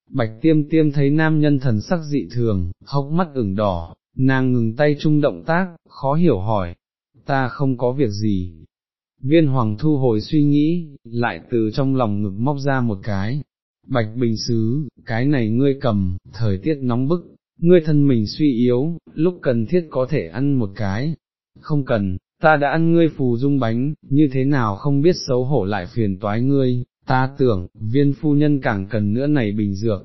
Speaker 1: Bạch tiêm tiêm thấy nam nhân thần sắc dị thường, hốc mắt ửng đỏ, nàng ngừng tay chung động tác, khó hiểu hỏi, ta không có việc gì. Viên hoàng thu hồi suy nghĩ, lại từ trong lòng ngực móc ra một cái, bạch bình xứ, cái này ngươi cầm, thời tiết nóng bức, ngươi thân mình suy yếu, lúc cần thiết có thể ăn một cái, không cần, ta đã ăn ngươi phù dung bánh, như thế nào không biết xấu hổ lại phiền toái ngươi, ta tưởng, viên phu nhân càng cần nữa này bình dược.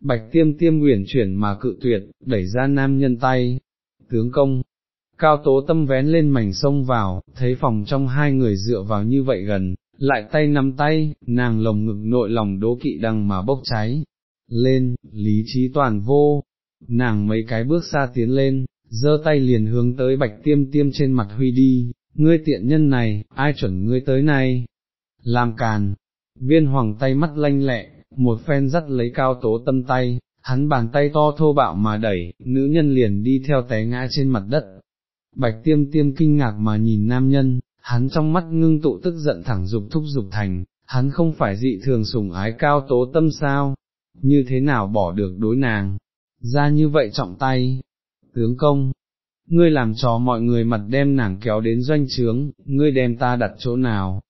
Speaker 1: Bạch tiêm tiêm uyển chuyển mà cự tuyệt, đẩy ra nam nhân tay, tướng công, cao tố tâm vén lên mảnh sông vào, thấy phòng trong hai người dựa vào như vậy gần, lại tay nắm tay, nàng lồng ngực nội lòng đố kỵ đằng mà bốc cháy, lên, lý trí toàn vô, nàng mấy cái bước xa tiến lên, giơ tay liền hướng tới bạch tiêm tiêm trên mặt huy đi, ngươi tiện nhân này, ai chuẩn ngươi tới này, làm càn, viên hoàng tay mắt lanh lẹ, một phen dắt lấy cao tố tâm tay, hắn bàn tay to thô bạo mà đẩy, nữ nhân liền đi theo té ngã trên mặt đất. Bạch tiêm tiêm kinh ngạc mà nhìn nam nhân, hắn trong mắt ngưng tụ tức giận thẳng dục thúc dục thành, hắn không phải dị thường sủng ái cao tố tâm sao, như thế nào bỏ được đối nàng, ra như vậy trọng tay, tướng công, ngươi làm cho mọi người mặt đem nàng kéo đến doanh trướng, ngươi đem ta đặt chỗ nào,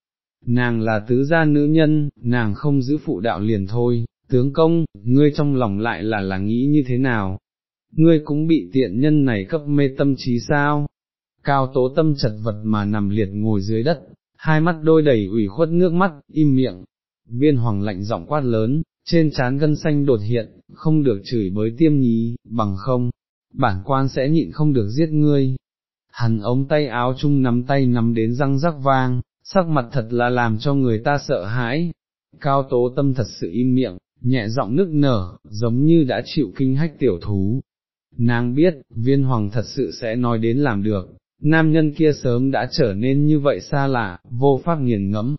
Speaker 1: nàng là tứ gia nữ nhân, nàng không giữ phụ đạo liền thôi, tướng công, ngươi trong lòng lại là là nghĩ như thế nào, ngươi cũng bị tiện nhân này cấp mê tâm trí sao, cao tố tâm chật vật mà nằm liệt ngồi dưới đất, hai mắt đôi đầy ủy khuất nước mắt, im miệng, viên hoàng lạnh giọng quát lớn, trên trán gân xanh đột hiện, không được chửi bới tiêm nhí, bằng không, bản quan sẽ nhịn không được giết ngươi. Hắn ống tay áo chung nắm tay nắm đến răng rắc vang, sắc mặt thật là làm cho người ta sợ hãi. Cao tố tâm thật sự im miệng, nhẹ giọng nức nở, giống như đã chịu kinh hách tiểu thú. Nàng biết, viên hoàng thật sự sẽ nói đến làm được, nam nhân kia sớm đã trở nên như vậy xa lạ, vô pháp nghiền ngẫm.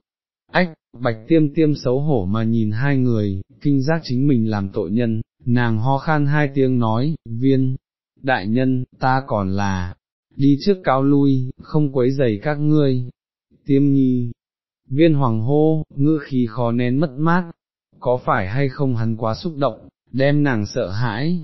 Speaker 1: Ách, bạch tiêm tiêm xấu hổ mà nhìn hai người, kinh giác chính mình làm tội nhân, nàng ho khan hai tiếng nói, viên, đại nhân, ta còn là, đi trước cáo lui, không quấy giày các ngươi, tiêm nhi, viên hoàng hô, ngữ khí khó nén mất mát, có phải hay không hắn quá xúc động, đem nàng sợ hãi,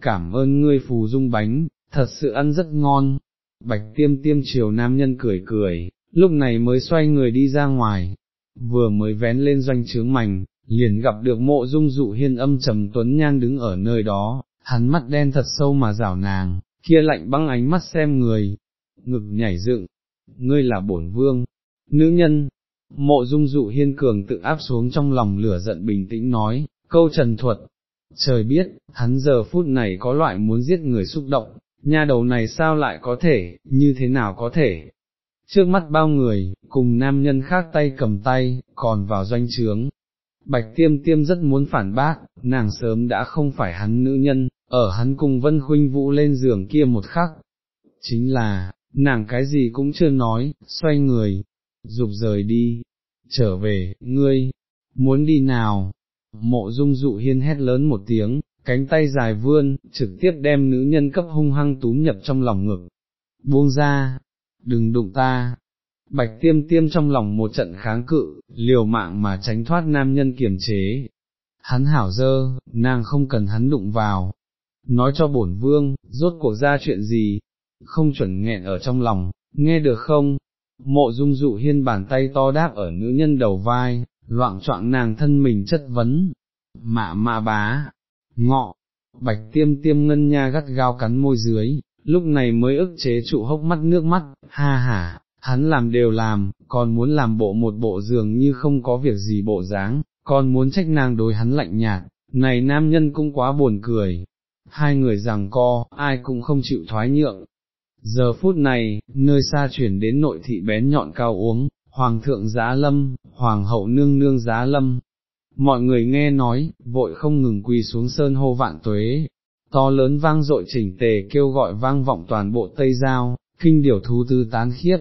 Speaker 1: cảm ơn ngươi phù dung bánh, thật sự ăn rất ngon, bạch tiêm tiêm chiều nam nhân cười cười, lúc này mới xoay người đi ra ngoài, vừa mới vén lên doanh trướng mảnh, liền gặp được mộ dung dụ hiên âm trầm tuấn nhan đứng ở nơi đó, hắn mắt đen thật sâu mà rảo nàng, kia lạnh băng ánh mắt xem người, ngực nhảy dựng, ngươi là bổn vương, nữ nhân, mộ dung dụ hiên cường tự áp xuống trong lòng lửa giận bình tĩnh nói, câu trần thuật, trời biết, hắn giờ phút này có loại muốn giết người xúc động, nha đầu này sao lại có thể, như thế nào có thể. Trước mắt bao người, cùng nam nhân khác tay cầm tay, còn vào doanh trướng. Bạch tiêm tiêm rất muốn phản bác, nàng sớm đã không phải hắn nữ nhân, ở hắn cùng Vân Khuynh Vũ lên giường kia một khắc. Chính là, nàng cái gì cũng chưa nói, xoay người, dục rời đi, trở về, ngươi, muốn đi nào? Mộ dung dụ hiên hét lớn một tiếng, cánh tay dài vươn, trực tiếp đem nữ nhân cấp hung hăng túm nhập trong lòng ngực. Buông ra, đừng đụng ta. Bạch tiêm tiêm trong lòng một trận kháng cự, liều mạng mà tránh thoát nam nhân kiềm chế. Hắn hảo dơ, nàng không cần hắn đụng vào. Nói cho bổn vương, rốt cuộc ra chuyện gì, không chuẩn nghẹn ở trong lòng, nghe được không? Mộ dung dụ hiên bàn tay to đáp ở nữ nhân đầu vai, loạn trọng nàng thân mình chất vấn. Mạ mạ bá, ngọ, bạch tiêm tiêm ngân nha gắt gao cắn môi dưới, lúc này mới ức chế trụ hốc mắt nước mắt, ha ha, hắn làm đều làm, còn muốn làm bộ một bộ giường như không có việc gì bộ dáng, còn muốn trách nàng đối hắn lạnh nhạt, này nam nhân cũng quá buồn cười. Hai người rằng co, ai cũng không chịu thoái nhượng. Giờ phút này, nơi xa chuyển đến nội thị bén nhọn cao uống, Hoàng thượng giá lâm, Hoàng hậu nương nương giá lâm, mọi người nghe nói, vội không ngừng quỳ xuống sơn hô vạn tuế, to lớn vang dội chỉnh tề kêu gọi vang vọng toàn bộ Tây Giao, kinh điểu thú tư tán khiết.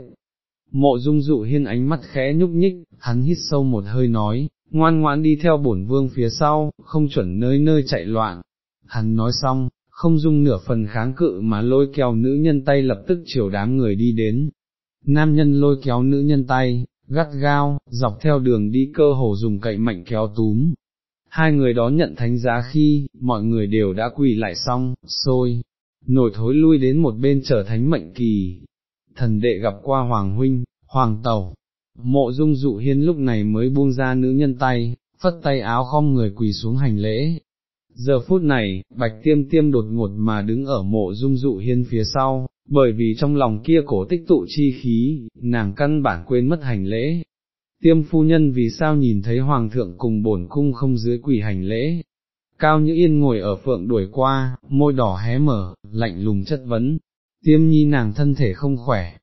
Speaker 1: Mộ dung dụ hiên ánh mắt khẽ nhúc nhích, hắn hít sâu một hơi nói, ngoan ngoãn đi theo bổn vương phía sau, không chuẩn nơi nơi chạy loạn. Hắn nói xong, không dung nửa phần kháng cự mà lôi kéo nữ nhân tay lập tức chiều đám người đi đến. Nam nhân lôi kéo nữ nhân tay, gắt gao, dọc theo đường đi cơ hồ dùng cậy mạnh kéo túm. Hai người đó nhận thánh giá khi, mọi người đều đã quỳ lại xong, xôi, nổi thối lui đến một bên trở thánh mệnh kỳ. Thần đệ gặp qua Hoàng Huynh, Hoàng Tẩu, mộ dung dụ hiên lúc này mới buông ra nữ nhân tay, phất tay áo khom người quỳ xuống hành lễ. Giờ phút này, bạch tiêm tiêm đột ngột mà đứng ở mộ dung dụ hiên phía sau, bởi vì trong lòng kia cổ tích tụ chi khí, nàng căn bản quên mất hành lễ. Tiêm phu nhân vì sao nhìn thấy hoàng thượng cùng bổn cung không dưới quỷ hành lễ. Cao Như Yên ngồi ở phượng đuổi qua, môi đỏ hé mở, lạnh lùng chất vấn, tiêm nhi nàng thân thể không khỏe.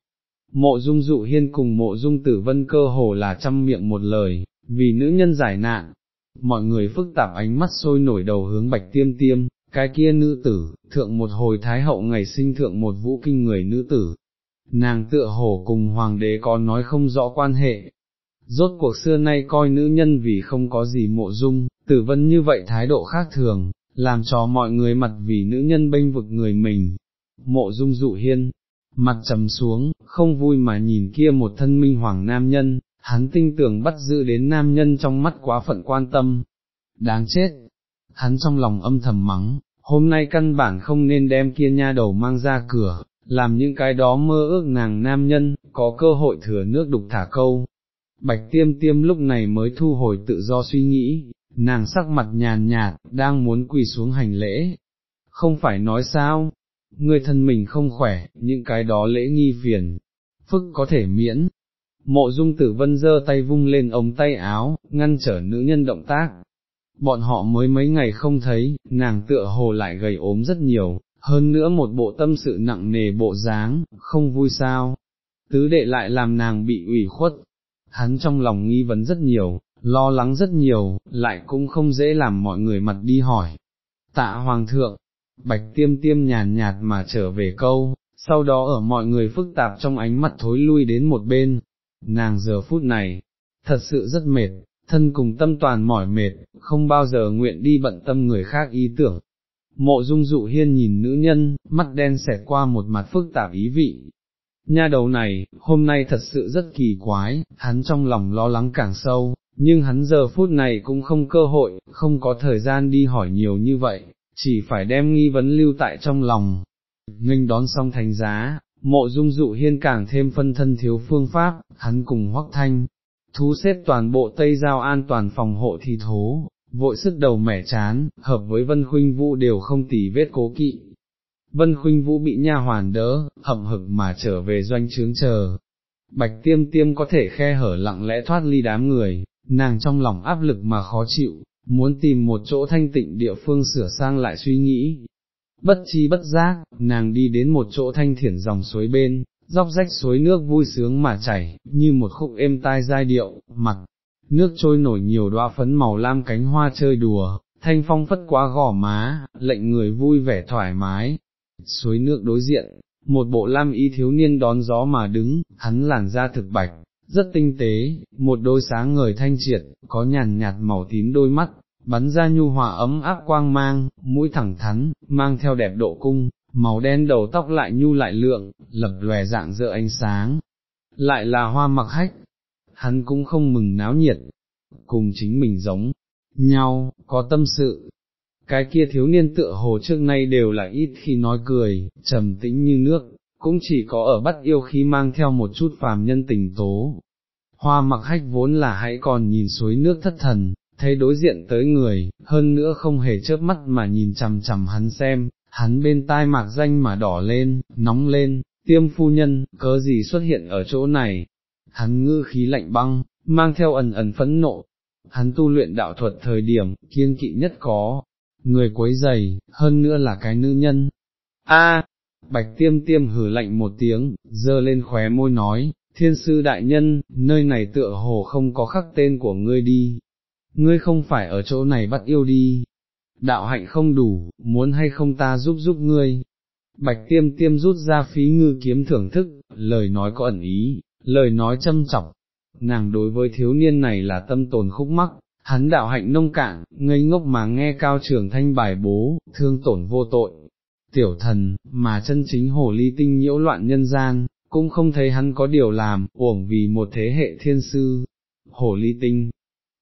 Speaker 1: Mộ dung dụ hiên cùng mộ dung tử vân cơ hồ là trăm miệng một lời, vì nữ nhân giải nạn. Mọi người phức tạp ánh mắt sôi nổi đầu hướng bạch tiêm tiêm, cái kia nữ tử, thượng một hồi thái hậu ngày sinh thượng một vũ kinh người nữ tử, nàng tựa hồ cùng hoàng đế có nói không rõ quan hệ. Rốt cuộc xưa nay coi nữ nhân vì không có gì mộ dung, tử vân như vậy thái độ khác thường, làm cho mọi người mặt vì nữ nhân bênh vực người mình. Mộ dung dụ hiên, mặt trầm xuống, không vui mà nhìn kia một thân minh hoàng nam nhân, hắn tinh tưởng bắt giữ đến nam nhân trong mắt quá phận quan tâm. Đáng chết, hắn trong lòng âm thầm mắng, hôm nay căn bản không nên đem kia nha đầu mang ra cửa, làm những cái đó mơ ước nàng nam nhân, có cơ hội thừa nước đục thả câu. Bạch tiêm tiêm lúc này mới thu hồi tự do suy nghĩ, nàng sắc mặt nhàn nhạt, đang muốn quỳ xuống hành lễ. Không phải nói sao, người thân mình không khỏe, những cái đó lễ nghi phiền, phức có thể miễn. Mộ dung tử vân giơ tay vung lên ống tay áo, ngăn trở nữ nhân động tác, bọn họ mới mấy ngày không thấy, nàng tựa hồ lại gầy ốm rất nhiều, hơn nữa một bộ tâm sự nặng nề bộ dáng, không vui sao, tứ đệ lại làm nàng bị ủy khuất, hắn trong lòng nghi vấn rất nhiều, lo lắng rất nhiều, lại cũng không dễ làm mọi người mặt đi hỏi. Tạ Hoàng thượng, bạch tiêm tiêm nhàn nhạt mà trở về câu, sau đó ở mọi người phức tạp trong ánh mặt thối lui đến một bên, nàng giờ phút này, thật sự rất mệt, thân cùng tâm toàn mỏi mệt, không bao giờ nguyện đi bận tâm người khác ý tưởng. Mộ dung dụ hiên nhìn nữ nhân, mắt đen xẹt qua một mặt phức tạp ý vị. Nha đầu này, hôm nay thật sự rất kỳ quái, hắn trong lòng lo lắng càng sâu, nhưng hắn giờ phút này cũng không cơ hội, không có thời gian đi hỏi nhiều như vậy, chỉ phải đem nghi vấn lưu tại trong lòng. Nghênh đón xong thành giá, mộ dung dụ hiên càng thêm phân thân thiếu phương pháp, hắn cùng hoắc thanh, thú xếp toàn bộ Tây Giao an toàn phòng hộ thì thố, vội sức đầu mẻ chán, hợp với Vân Khuynh Vũ đều không tỉ vết cố kỵ. Vân Khuynh Vũ bị nha hoàn đỡ, hậm hực mà trở về doanh trướng chờ. Bạch tiêm tiêm có thể khe hở lặng lẽ thoát ly đám người, nàng trong lòng áp lực mà khó chịu, muốn tìm một chỗ thanh tịnh địa phương sửa sang lại suy nghĩ. Bất chi bất giác, nàng đi đến một chỗ thanh thiển dòng suối bên, dốc rách suối nước vui sướng mà chảy, như một khúc êm tai giai điệu, mặt, nước trôi nổi nhiều đóa phấn màu lam cánh hoa chơi đùa, thanh phong phất quá gò má, lệnh người vui vẻ thoải mái. Suối nước đối diện, một bộ lam y thiếu niên đón gió mà đứng, hắn làn da thực bạch, rất tinh tế, một đôi sáng ngời thanh triệt, có nhàn nhạt màu tím đôi mắt, bắn ra nhu hòa ấm áp quang mang, mũi thẳng thắn, mang theo đẹp độ cung, màu đen đầu tóc lại nhu lại lượng, lập lòe dạng dỡ ánh sáng, lại là hoa mặc hách, hắn cũng không mừng náo nhiệt, cùng chính mình giống nhau, có tâm sự. Cái kia thiếu niên tựa hồ trước nay đều là ít khi nói cười, trầm tĩnh như nước, cũng chỉ có ở bắt yêu khi mang theo một chút phàm nhân tình tố. Hoa mặc hách vốn là hãy còn nhìn suối nước thất thần, thấy đối diện tới người, hơn nữa không hề chớp mắt mà nhìn chằm chằm hắn xem, hắn bên tai mạc danh mà đỏ lên, nóng lên, tiêm phu nhân, cớ gì xuất hiện ở chỗ này, hắn ngư khí lạnh băng, mang theo ẩn ẩn phẫn nộ, hắn tu luyện đạo thuật thời điểm, kiên kỵ nhất có, người quấy giày, hơn nữa là cái nữ nhân. A, bạch tiêm tiêm hử lạnh một tiếng, dơ lên khóe môi nói, thiên sư đại nhân, nơi này tựa hồ không có khắc tên của ngươi đi, ngươi không phải ở chỗ này bắt yêu đi, đạo hạnh không đủ, muốn hay không ta giúp giúp ngươi. Bạch tiêm tiêm rút ra phí ngư kiếm thưởng thức, lời nói có ẩn ý, lời nói châm trọng nàng đối với thiếu niên này là tâm tồn khúc mắc, hắn đạo hạnh nông cạn, ngây ngốc mà nghe cao trường thanh bài bố, thương tổn vô tội. Tiểu thần, mà chân chính hồ ly tinh nhiễu loạn nhân gian, cũng không thấy hắn có điều làm, uổng vì một thế hệ thiên sư. Hồ ly tinh,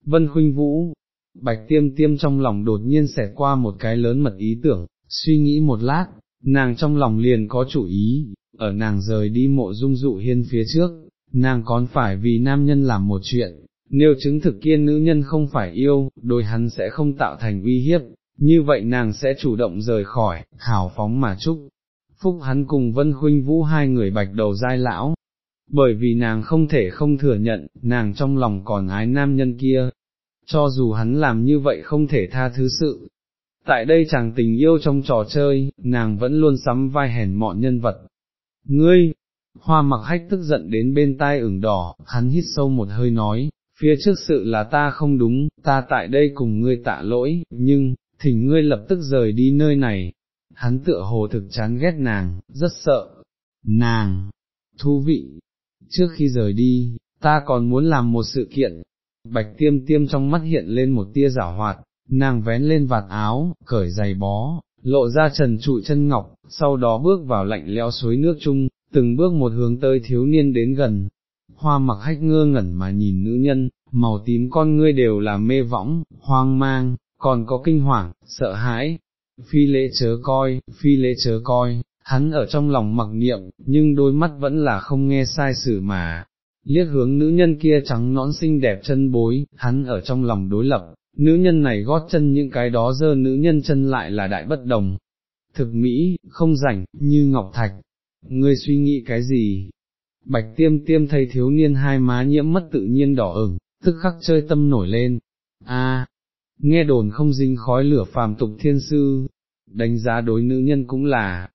Speaker 1: vân khuynh vũ, bạch tiêm tiêm trong lòng đột nhiên xẹt qua một cái lớn mật ý tưởng, suy nghĩ một lát, nàng trong lòng liền có chủ ý, ở nàng rời đi mộ dung dụ hiên phía trước, nàng còn phải vì nam nhân làm một chuyện, nếu chứng thực kiên nữ nhân không phải yêu, đôi hắn sẽ không tạo thành uy hiếp, như vậy nàng sẽ chủ động rời khỏi, hào phóng mà chúc. Phúc hắn cùng Vân Khuynh Vũ hai người bạch đầu dai lão, bởi vì nàng không thể không thừa nhận, nàng trong lòng còn ái nam nhân kia, cho dù hắn làm như vậy không thể tha thứ sự. Tại đây chàng tình yêu trong trò chơi, nàng vẫn luôn sắm vai hèn mọn nhân vật. Ngươi, hoa mặc hách tức giận đến bên tai ửng đỏ, hắn hít sâu một hơi nói, phía trước sự là ta không đúng, ta tại đây cùng ngươi tạ lỗi, nhưng, thỉnh ngươi lập tức rời đi nơi này. Hắn tựa hồ thực chán ghét nàng, rất sợ. Nàng, thú vị, trước khi rời đi, ta còn muốn làm một sự kiện. Bạch tiêm tiêm trong mắt hiện lên một tia giả hoạt, nàng vén lên vạt áo, cởi giày bó, lộ ra trần trụi chân ngọc, sau đó bước vào lạnh lẽo suối nước chung, từng bước một hướng tới thiếu niên đến gần. Hoa mặc hách ngơ ngẩn mà nhìn nữ nhân, màu tím con ngươi đều là mê võng, hoang mang, còn có kinh hoàng, sợ hãi. Phi lễ chớ coi, phi lễ chớ coi, hắn ở trong lòng mặc niệm, nhưng đôi mắt vẫn là không nghe sai sử mà. Liếc hướng nữ nhân kia trắng nõn xinh đẹp chân bối, hắn ở trong lòng đối lập, nữ nhân này gót chân những cái đó dơ nữ nhân chân lại là đại bất đồng. Thực mỹ, không rảnh, như ngọc thạch, ngươi suy nghĩ cái gì? Bạch tiêm tiêm thấy thiếu niên hai má nhiễm mất tự nhiên đỏ ửng, tức khắc chơi tâm nổi lên. A, nghe đồn không dính khói lửa phàm tục thiên sư, đánh giá đối nữ nhân cũng là,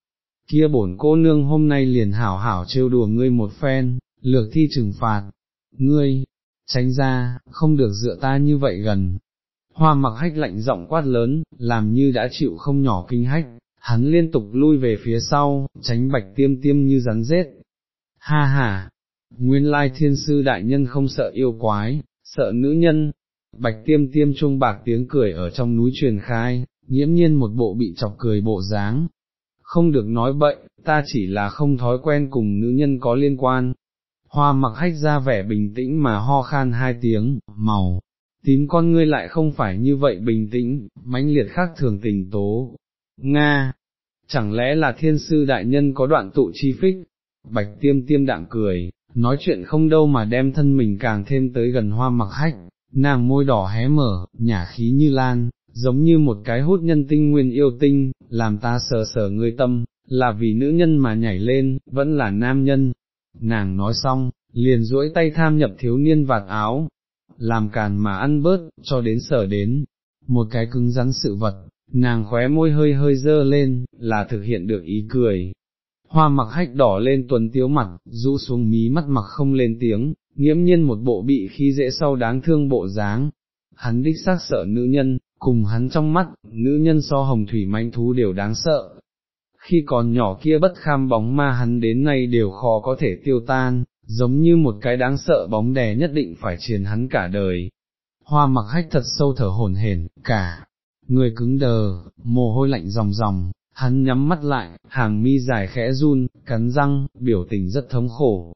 Speaker 1: kia bổn cô nương hôm nay liền hảo hảo trêu đùa ngươi một phen, lược thi trừng phạt, ngươi, tránh ra, không được dựa ta như vậy gần. Hoa mặc hách lạnh giọng quát lớn, làm như đã chịu không nhỏ kinh hách, hắn liên tục lui về phía sau, tránh bạch tiêm tiêm như rắn rết. Ha ha, nguyên lai thiên sư đại nhân không sợ yêu quái, sợ nữ nhân, bạch tiêm tiêm trung bạc tiếng cười ở trong núi truyền khai, nghiễm nhiên một bộ bị chọc cười bộ dáng. Không được nói bậy, ta chỉ là không thói quen cùng nữ nhân có liên quan. Hoa mặc hách ra vẻ bình tĩnh mà ho khan hai tiếng, màu, tím con ngươi lại không phải như vậy bình tĩnh, mãnh liệt khác thường tình tố, Nga, chẳng lẽ là thiên sư đại nhân có đoạn tụ chi phích, bạch tiêm tiêm đạm cười, nói chuyện không đâu mà đem thân mình càng thêm tới gần hoa mặc hách, nàng môi đỏ hé mở, nhả khí như lan, giống như một cái hút nhân tinh nguyên yêu tinh, làm ta sờ sờ người tâm, là vì nữ nhân mà nhảy lên, vẫn là nam nhân. Nàng nói xong, liền duỗi tay tham nhập thiếu niên vạt áo, làm càn mà ăn bớt, cho đến sở đến, một cái cứng rắn sự vật, nàng khóe môi hơi hơi dơ lên, là thực hiện được ý cười. Hoa mặc hách đỏ lên tuần tiếu mặt, rũ xuống mí mắt mặc không lên tiếng, nghiễm nhiên một bộ bị khi dễ sau đáng thương bộ dáng. Hắn đích xác sợ nữ nhân, cùng hắn trong mắt, nữ nhân so hồng thủy manh thú đều đáng sợ khi còn nhỏ kia bất kham bóng ma hắn đến nay đều khó có thể tiêu tan, giống như một cái đáng sợ bóng đè nhất định phải chiến hắn cả đời. Hoa mặc hách thật sâu thở hồn hển, cả, người cứng đờ, mồ hôi lạnh ròng ròng, hắn nhắm mắt lại, hàng mi dài khẽ run, cắn răng, biểu tình rất thống khổ.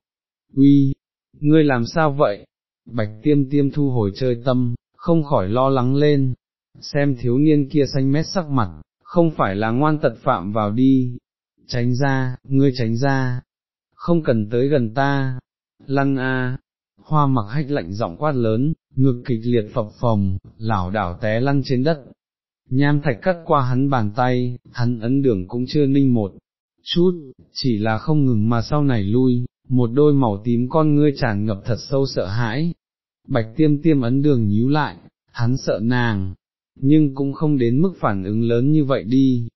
Speaker 1: Uy, ngươi làm sao vậy? Bạch tiêm tiêm thu hồi chơi tâm, không khỏi lo lắng lên, xem thiếu niên kia xanh mét sắc mặt, không phải là ngoan tật phạm vào đi, tránh ra, ngươi tránh ra, không cần tới gần ta, lăn a, hoa mặc hách lạnh giọng quát lớn, ngực kịch liệt phập phồng, lảo đảo té lăn trên đất, nham thạch cắt qua hắn bàn tay, hắn ấn đường cũng chưa ninh một chút, chỉ là không ngừng mà sau này lui, một đôi màu tím con ngươi tràn ngập thật sâu sợ hãi, bạch tiêm tiêm ấn đường nhíu lại, hắn sợ nàng, nhưng cũng không đến mức phản ứng lớn như vậy đi.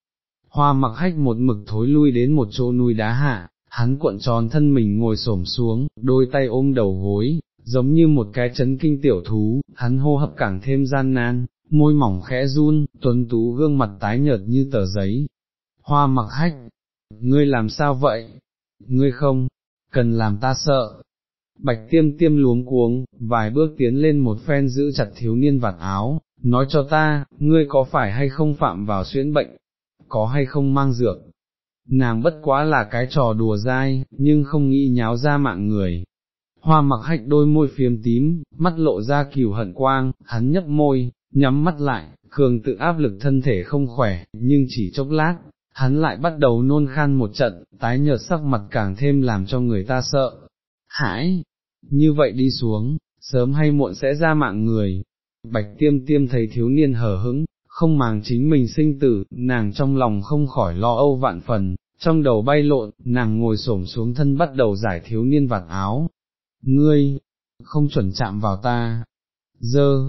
Speaker 1: Hoa mặc hách một mực thối lui đến một chỗ núi đá hạ, hắn cuộn tròn thân mình ngồi xổm xuống, đôi tay ôm đầu gối, giống như một cái chấn kinh tiểu thú, hắn hô hấp càng thêm gian nan, môi mỏng khẽ run, tuấn tú gương mặt tái nhợt như tờ giấy. Hoa mặc hách, ngươi làm sao vậy? Ngươi không, cần làm ta sợ. Bạch tiêm tiêm luống cuống, vài bước tiến lên một phen giữ chặt thiếu niên vạt áo, nói cho ta, ngươi có phải hay không phạm vào xuyễn bệnh, có hay không mang dược. Nàng bất quá là cái trò đùa dai, nhưng không nghĩ nháo ra mạng người. Hoa mặc hạch đôi môi phiếm tím, mắt lộ ra kiều hận quang, hắn nhấp môi, nhắm mắt lại, cường tự áp lực thân thể không khỏe, nhưng chỉ chốc lát, hắn lại bắt đầu nôn khan một trận, tái nhợt sắc mặt càng thêm làm cho người ta sợ. Hãi, như vậy đi xuống, sớm hay muộn sẽ ra mạng người. Bạch tiêm tiêm thấy thiếu niên hờ hững, không màng chính mình sinh tử, nàng trong lòng không khỏi lo âu vạn phần, trong đầu bay lộn, nàng ngồi xổm xuống thân bắt đầu giải thiếu niên vạt áo. Ngươi, không chuẩn chạm vào ta. Dơ,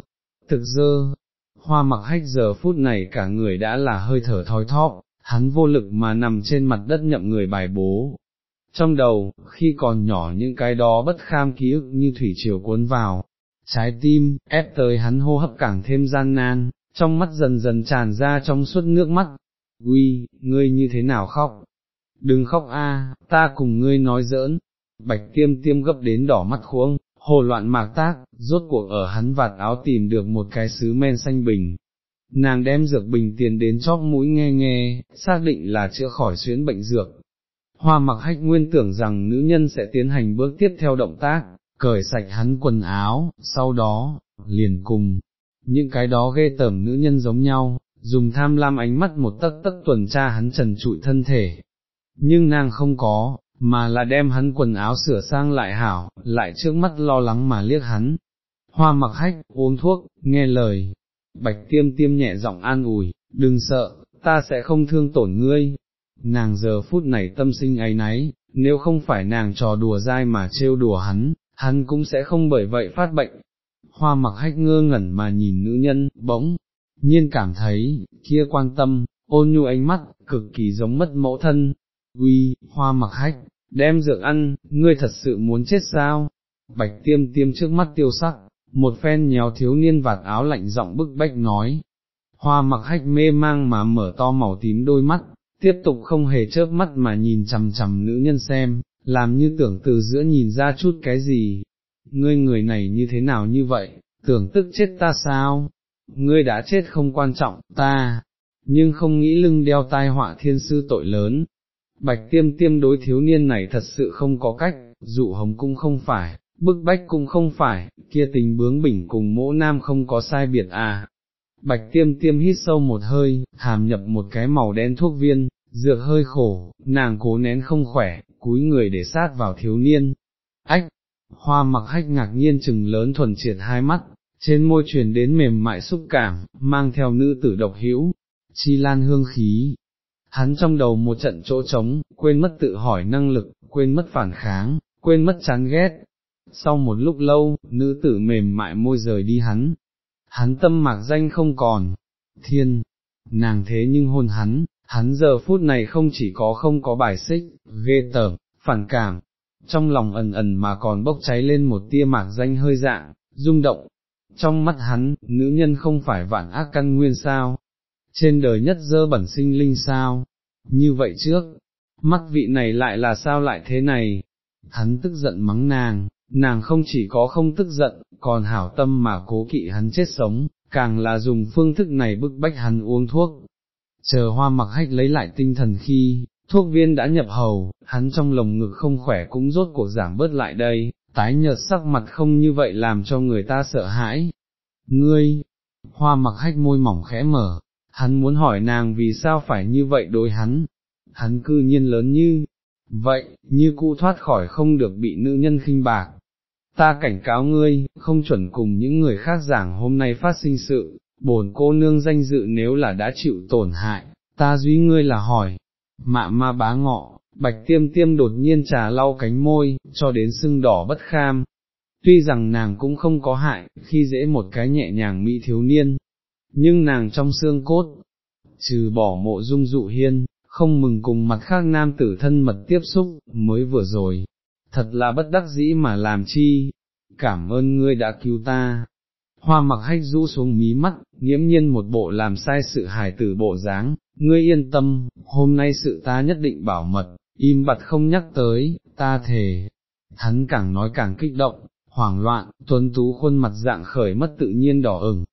Speaker 1: thực dơ, hoa mặc hách giờ phút này cả người đã là hơi thở thoi thóp, hắn vô lực mà nằm trên mặt đất nhậm người bài bố. Trong đầu, khi còn nhỏ những cái đó bất kham ký ức như thủy triều cuốn vào, trái tim, ép tới hắn hô hấp càng thêm gian nan, trong mắt dần dần tràn ra trong suốt nước mắt. Uy, ngươi như thế nào khóc? Đừng khóc a, ta cùng ngươi nói giỡn. Bạch tiêm tiêm gấp đến đỏ mắt khuông, hồ loạn mạc tác, rốt cuộc ở hắn vạt áo tìm được một cái sứ men xanh bình. Nàng đem dược bình tiền đến chóp mũi nghe nghe, xác định là chữa khỏi xuyến bệnh dược. Hoa mặc hách nguyên tưởng rằng nữ nhân sẽ tiến hành bước tiếp theo động tác, cởi sạch hắn quần áo, sau đó, liền cùng, những cái đó ghê tởm nữ nhân giống nhau, dùng tham lam ánh mắt một tấc tấc tuần tra hắn trần trụi thân thể. Nhưng nàng không có, mà là đem hắn quần áo sửa sang lại hảo, lại trước mắt lo lắng mà liếc hắn. Hoa mặc hách, uống thuốc, nghe lời, bạch tiêm tiêm nhẹ giọng an ủi, đừng sợ, ta sẽ không thương tổn ngươi. Nàng giờ phút này tâm sinh ấy náy, nếu không phải nàng trò đùa dai mà trêu đùa hắn, hắn cũng sẽ không bởi vậy phát bệnh. Hoa mặc hách ngơ ngẩn mà nhìn nữ nhân, bỗng, nhiên cảm thấy, kia quan tâm, ôn nhu ánh mắt, cực kỳ giống mất mẫu thân. Uy, hoa mặc hách, đem dược ăn, ngươi thật sự muốn chết sao? Bạch tiêm tiêm trước mắt tiêu sắc, một phen nhéo thiếu niên vạt áo lạnh giọng bức bách nói. Hoa mặc hách mê mang mà mở to màu tím đôi mắt, tiếp tục không hề chớp mắt mà nhìn chằm chằm nữ nhân xem, làm như tưởng từ giữa nhìn ra chút cái gì. Ngươi người này như thế nào như vậy, tưởng tức chết ta sao? Ngươi đã chết không quan trọng, ta, nhưng không nghĩ lưng đeo tai họa thiên sư tội lớn, Bạch tiêm tiêm đối thiếu niên này thật sự không có cách, dụ hồng cung không phải, bức bách cũng không phải, kia tình bướng bỉnh cùng mỗ nam không có sai biệt à. Bạch tiêm tiêm hít sâu một hơi, hàm nhập một cái màu đen thuốc viên, dược hơi khổ, nàng cố nén không khỏe, cúi người để sát vào thiếu niên. Ách, hoa mặc hách ngạc nhiên chừng lớn thuần triệt hai mắt, trên môi truyền đến mềm mại xúc cảm, mang theo nữ tử độc hữu, chi lan hương khí, hắn trong đầu một trận chỗ trống, quên mất tự hỏi năng lực, quên mất phản kháng, quên mất chán ghét. Sau một lúc lâu, nữ tử mềm mại môi rời đi hắn, hắn tâm mạc danh không còn, thiên, nàng thế nhưng hôn hắn, hắn giờ phút này không chỉ có không có bài xích, ghê tởm, phản cảm, trong lòng ẩn ẩn mà còn bốc cháy lên một tia mạc danh hơi dạng, rung động. Trong mắt hắn, nữ nhân không phải vạn ác căn nguyên sao, trên đời nhất dơ bẩn sinh linh sao, như vậy trước, mắt vị này lại là sao lại thế này, hắn tức giận mắng nàng, nàng không chỉ có không tức giận, còn hảo tâm mà cố kỵ hắn chết sống, càng là dùng phương thức này bức bách hắn uống thuốc. Chờ hoa mặc hách lấy lại tinh thần khi, thuốc viên đã nhập hầu, hắn trong lồng ngực không khỏe cũng rốt cuộc giảm bớt lại đây, tái nhợt sắc mặt không như vậy làm cho người ta sợ hãi. Ngươi, hoa mặc hách môi mỏng khẽ mở, hắn muốn hỏi nàng vì sao phải như vậy đối hắn, hắn cư nhiên lớn như, vậy, như cụ thoát khỏi không được bị nữ nhân khinh bạc. Ta cảnh cáo ngươi, không chuẩn cùng những người khác giảng hôm nay phát sinh sự, bổn cô nương danh dự nếu là đã chịu tổn hại, ta duy ngươi là hỏi, mạ ma bá ngọ, bạch tiêm tiêm đột nhiên trà lau cánh môi, cho đến sưng đỏ bất kham. Tuy rằng nàng cũng không có hại, khi dễ một cái nhẹ nhàng mỹ thiếu niên, nhưng nàng trong xương cốt, trừ bỏ mộ dung dụ hiên, không mừng cùng mặt khác nam tử thân mật tiếp xúc, mới vừa rồi, thật là bất đắc dĩ mà làm chi, cảm ơn ngươi đã cứu ta. Hoa mặc hách rũ xuống mí mắt, nghiễm nhiên một bộ làm sai sự hài tử bộ dáng, ngươi yên tâm, hôm nay sự ta nhất định bảo mật, im bặt không nhắc tới, ta thề. Hắn càng nói càng kích động, hoảng loạn, tuấn tú khuôn mặt dạng khởi mất tự nhiên đỏ ửng.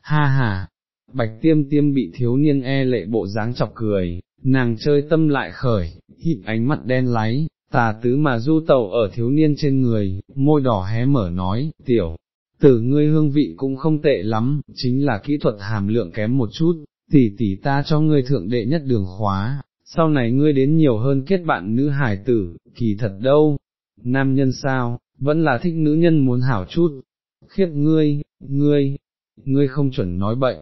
Speaker 1: Ha ha, bạch tiêm tiêm bị thiếu niên e lệ bộ dáng chọc cười, nàng chơi tâm lại khởi, hít ánh mắt đen láy, tà tứ mà du tàu ở thiếu niên trên người, môi đỏ hé mở nói, tiểu, tử ngươi hương vị cũng không tệ lắm, chính là kỹ thuật hàm lượng kém một chút, tỷ tỷ ta cho ngươi thượng đệ nhất đường khóa, sau này ngươi đến nhiều hơn kết bạn nữ hải tử, kỳ thật đâu, nam nhân sao, vẫn là thích nữ nhân muốn hảo chút, khiếp ngươi, ngươi, ngươi không chuẩn nói bệnh.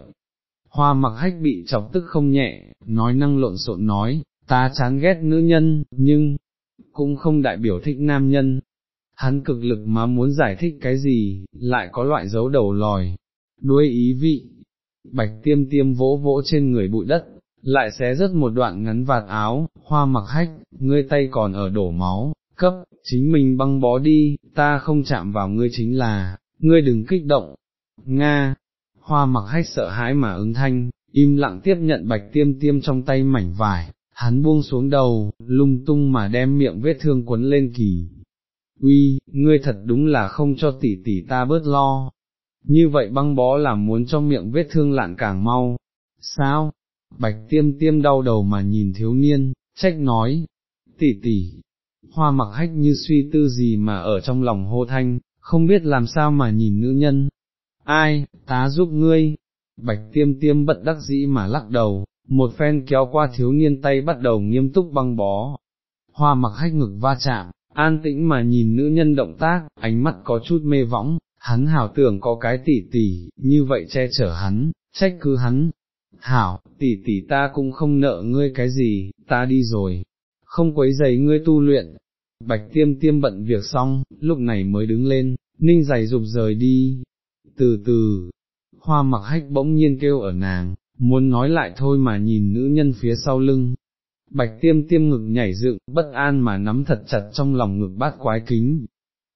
Speaker 1: Hoa mặc hách bị chọc tức không nhẹ, nói năng lộn xộn nói, ta chán ghét nữ nhân, nhưng, cũng không đại biểu thích nam nhân. Hắn cực lực mà muốn giải thích cái gì, lại có loại dấu đầu lòi, đuôi ý vị. Bạch tiêm tiêm vỗ vỗ trên người bụi đất, lại xé rất một đoạn ngắn vạt áo, hoa mặc hách, ngươi tay còn ở đổ máu, cấp, chính mình băng bó đi, ta không chạm vào ngươi chính là, ngươi đừng kích động. Nga, hoa mặc hách sợ hãi mà ứng thanh, im lặng tiếp nhận bạch tiêm tiêm trong tay mảnh vải, hắn buông xuống đầu, lung tung mà đem miệng vết thương quấn lên kỳ. Uy, ngươi thật đúng là không cho tỷ tỷ ta bớt lo. Như vậy băng bó là muốn cho miệng vết thương lạn càng mau. Sao? Bạch tiêm tiêm đau đầu mà nhìn thiếu niên, trách nói. Tỷ tỷ. Hoa mặc hách như suy tư gì mà ở trong lòng hô thanh, không biết làm sao mà nhìn nữ nhân. Ai, tá giúp ngươi. Bạch tiêm tiêm bận đắc dĩ mà lắc đầu, một phen kéo qua thiếu niên tay bắt đầu nghiêm túc băng bó. Hoa mặc hách ngực va chạm, an tĩnh mà nhìn nữ nhân động tác, ánh mắt có chút mê võng, hắn hảo tưởng có cái tỉ tỉ, như vậy che chở hắn, trách cứ hắn. Hảo, tỉ tỉ ta cũng không nợ ngươi cái gì, ta đi rồi, không quấy giày ngươi tu luyện. Bạch tiêm tiêm bận việc xong, lúc này mới đứng lên, ninh giày dục rời đi. Từ từ, hoa mặc hách bỗng nhiên kêu ở nàng, muốn nói lại thôi mà nhìn nữ nhân phía sau lưng. Bạch tiêm tiêm ngực nhảy dựng, bất an mà nắm thật chặt trong lòng ngực bát quái kính.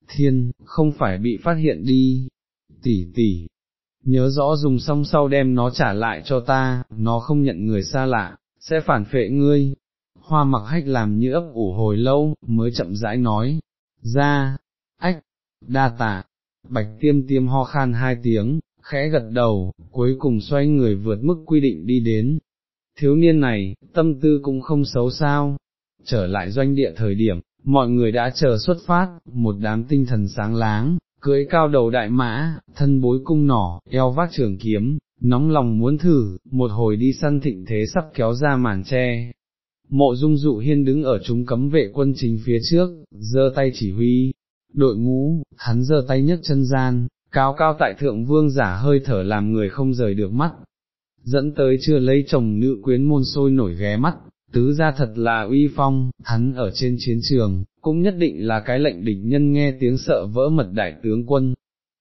Speaker 1: Thiên, không phải bị phát hiện đi. Tỷ tỷ, nhớ rõ dùng xong sau đem nó trả lại cho ta, nó không nhận người xa lạ, sẽ phản phệ ngươi. Hoa mặc hách làm như ấp ủ hồi lâu, mới chậm rãi nói, ra, ách, đa tạ, bạch tiêm tiêm ho khan hai tiếng, khẽ gật đầu, cuối cùng xoay người vượt mức quy định đi đến. Thiếu niên này, tâm tư cũng không xấu sao. Trở lại doanh địa thời điểm, mọi người đã chờ xuất phát, một đám tinh thần sáng láng, cưỡi cao đầu đại mã, thân bối cung nỏ, eo vác trường kiếm, nóng lòng muốn thử, một hồi đi săn thịnh thế sắp kéo ra màn tre. Mộ dung dụ hiên đứng ở chúng cấm vệ quân chính phía trước, giơ tay chỉ huy, đội ngũ, hắn giơ tay nhấc chân gian, cao cao tại thượng vương giả hơi thở làm người không rời được mắt, dẫn tới chưa lấy chồng nữ quyến môn sôi nổi ghé mắt, tứ ra thật là uy phong, hắn ở trên chiến trường, cũng nhất định là cái lệnh địch nhân nghe tiếng sợ vỡ mật đại tướng quân.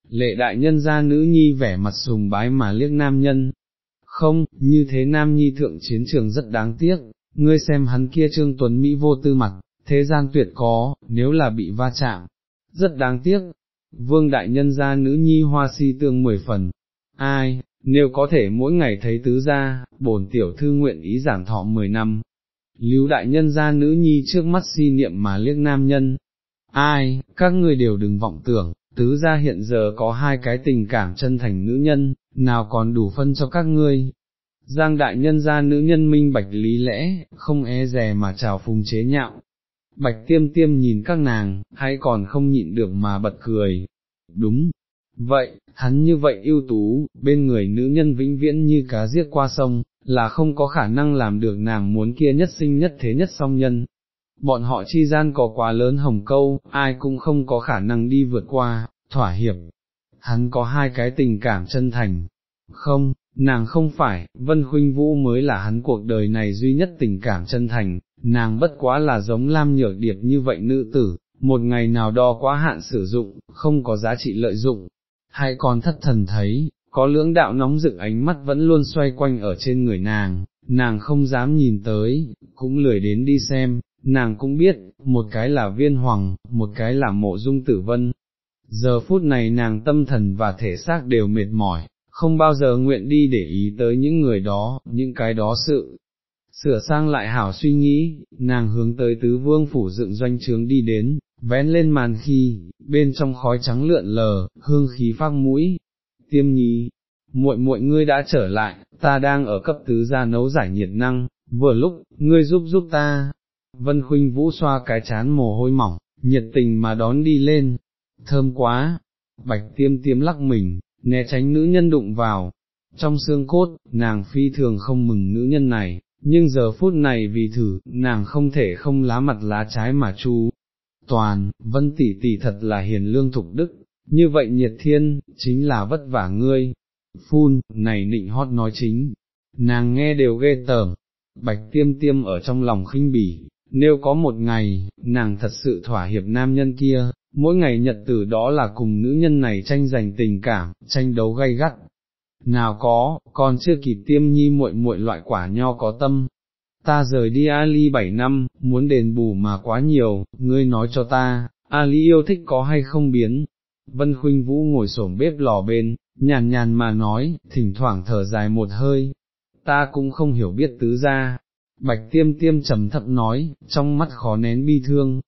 Speaker 1: Lệ đại nhân ra nữ nhi vẻ mặt sùng bái mà liếc nam nhân, không, như thế nam nhi thượng chiến trường rất đáng tiếc, ngươi xem hắn kia trương tuấn Mỹ vô tư mặt, thế gian tuyệt có, nếu là bị va chạm, rất đáng tiếc, vương đại nhân gia nữ nhi hoa si tương mười phần, ai, nếu có thể mỗi ngày thấy tứ gia, bổn tiểu thư nguyện ý giảm thọ mười năm, lưu đại nhân ra nữ nhi trước mắt si niệm mà liếc nam nhân. Ai, các ngươi đều đừng vọng tưởng, tứ gia hiện giờ có hai cái tình cảm chân thành nữ nhân, nào còn đủ phân cho các ngươi. Giang đại nhân ra nữ nhân minh bạch lý lẽ, không e rè mà chào phùng chế nhạo. Bạch tiêm tiêm nhìn các nàng, hay còn không nhịn được mà bật cười. Đúng, vậy, hắn như vậy ưu tú, bên người nữ nhân vĩnh viễn như cá giết qua sông, là không có khả năng làm được nàng muốn kia nhất sinh nhất thế nhất song nhân. Bọn họ chi gian có quá lớn hồng câu, ai cũng không có khả năng đi vượt qua, thỏa hiệp. Hắn có hai cái tình cảm chân thành. Không, nàng không phải, Vân Khuynh Vũ mới là hắn cuộc đời này duy nhất tình cảm chân thành, nàng bất quá là giống Lam Nhược Điệp như vậy nữ tử, một ngày nào đó quá hạn sử dụng, không có giá trị lợi dụng, hay còn thất thần thấy, có lưỡng đạo nóng rực ánh mắt vẫn luôn xoay quanh ở trên người nàng, nàng không dám nhìn tới, cũng lười đến đi xem, nàng cũng biết, một cái là viên hoàng, một cái là mộ dung tử vân. Giờ phút này nàng tâm thần và thể xác đều mệt mỏi, không bao giờ nguyện đi để ý tới những người đó, những cái đó sự. Sửa sang lại hảo suy nghĩ, nàng hướng tới tứ vương phủ dựng doanh trướng đi đến, vén lên màn khi, bên trong khói trắng lượn lờ, hương khí phát mũi. Tiêm nhí muội muội ngươi đã trở lại, ta đang ở cấp tứ gia nấu giải nhiệt năng, vừa lúc, ngươi giúp giúp ta. Vân Khuynh Vũ xoa cái chán mồ hôi mỏng, nhiệt tình mà đón đi lên, thơm quá, bạch tiêm tiêm lắc mình, né tránh nữ nhân đụng vào, trong xương cốt, nàng phi thường không mừng nữ nhân này, nhưng giờ phút này vì thử, nàng không thể không lá mặt lá trái mà chú. Toàn, vân tỷ tỷ thật là hiền lương thục đức, như vậy nhiệt thiên, chính là vất vả ngươi. Phun, này nịnh hót nói chính, nàng nghe đều ghê tởm, bạch tiêm tiêm ở trong lòng khinh bỉ, nếu có một ngày, nàng thật sự thỏa hiệp nam nhân kia, mỗi ngày nhật tử đó là cùng nữ nhân này tranh giành tình cảm, tranh đấu gay gắt. Nào có, còn chưa kịp tiêm nhi muội muội loại quả nho có tâm. Ta rời đi Ali 7 năm, muốn đền bù mà quá nhiều, ngươi nói cho ta, Ali yêu thích có hay không biến. Vân Khuynh Vũ ngồi xổm bếp lò bên, nhàn nhàn mà nói, thỉnh thoảng thở dài một hơi. Ta cũng không hiểu biết tứ ra. Bạch tiêm tiêm trầm thậm nói, trong mắt khó nén bi thương,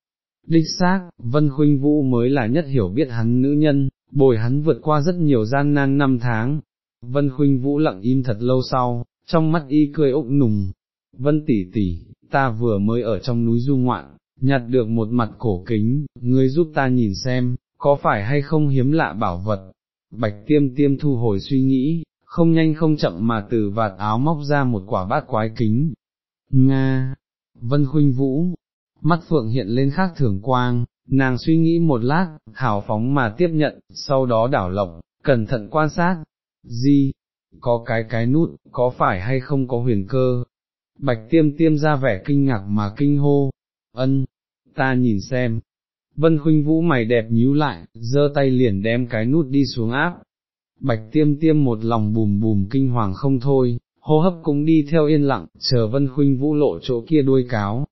Speaker 1: Đích xác, Vân Khuynh Vũ mới là nhất hiểu biết hắn nữ nhân, bồi hắn vượt qua rất nhiều gian nan năm tháng. Vân Khuynh Vũ lặng im thật lâu sau, trong mắt y cười ốc nùng. Vân tỷ tỷ, ta vừa mới ở trong núi du ngoạn, nhặt được một mặt cổ kính, ngươi giúp ta nhìn xem, có phải hay không hiếm lạ bảo vật. Bạch tiêm tiêm thu hồi suy nghĩ, không nhanh không chậm mà từ vạt áo móc ra một quả bát quái kính. Nga, Vân Khuynh Vũ, mắt phượng hiện lên khác thường quang, nàng suy nghĩ một lát, hào phóng mà tiếp nhận, sau đó đảo lộng, cẩn thận quan sát, gì, có cái cái nút, có phải hay không có huyền cơ, bạch tiêm tiêm ra vẻ kinh ngạc mà kinh hô, ân, ta nhìn xem, vân khuynh vũ mày đẹp nhíu lại, giơ tay liền đem cái nút đi xuống áp, bạch tiêm tiêm một lòng bùm bùm kinh hoàng không thôi, hô hấp cũng đi theo yên lặng, chờ vân khuynh vũ lộ chỗ kia đuôi cáo,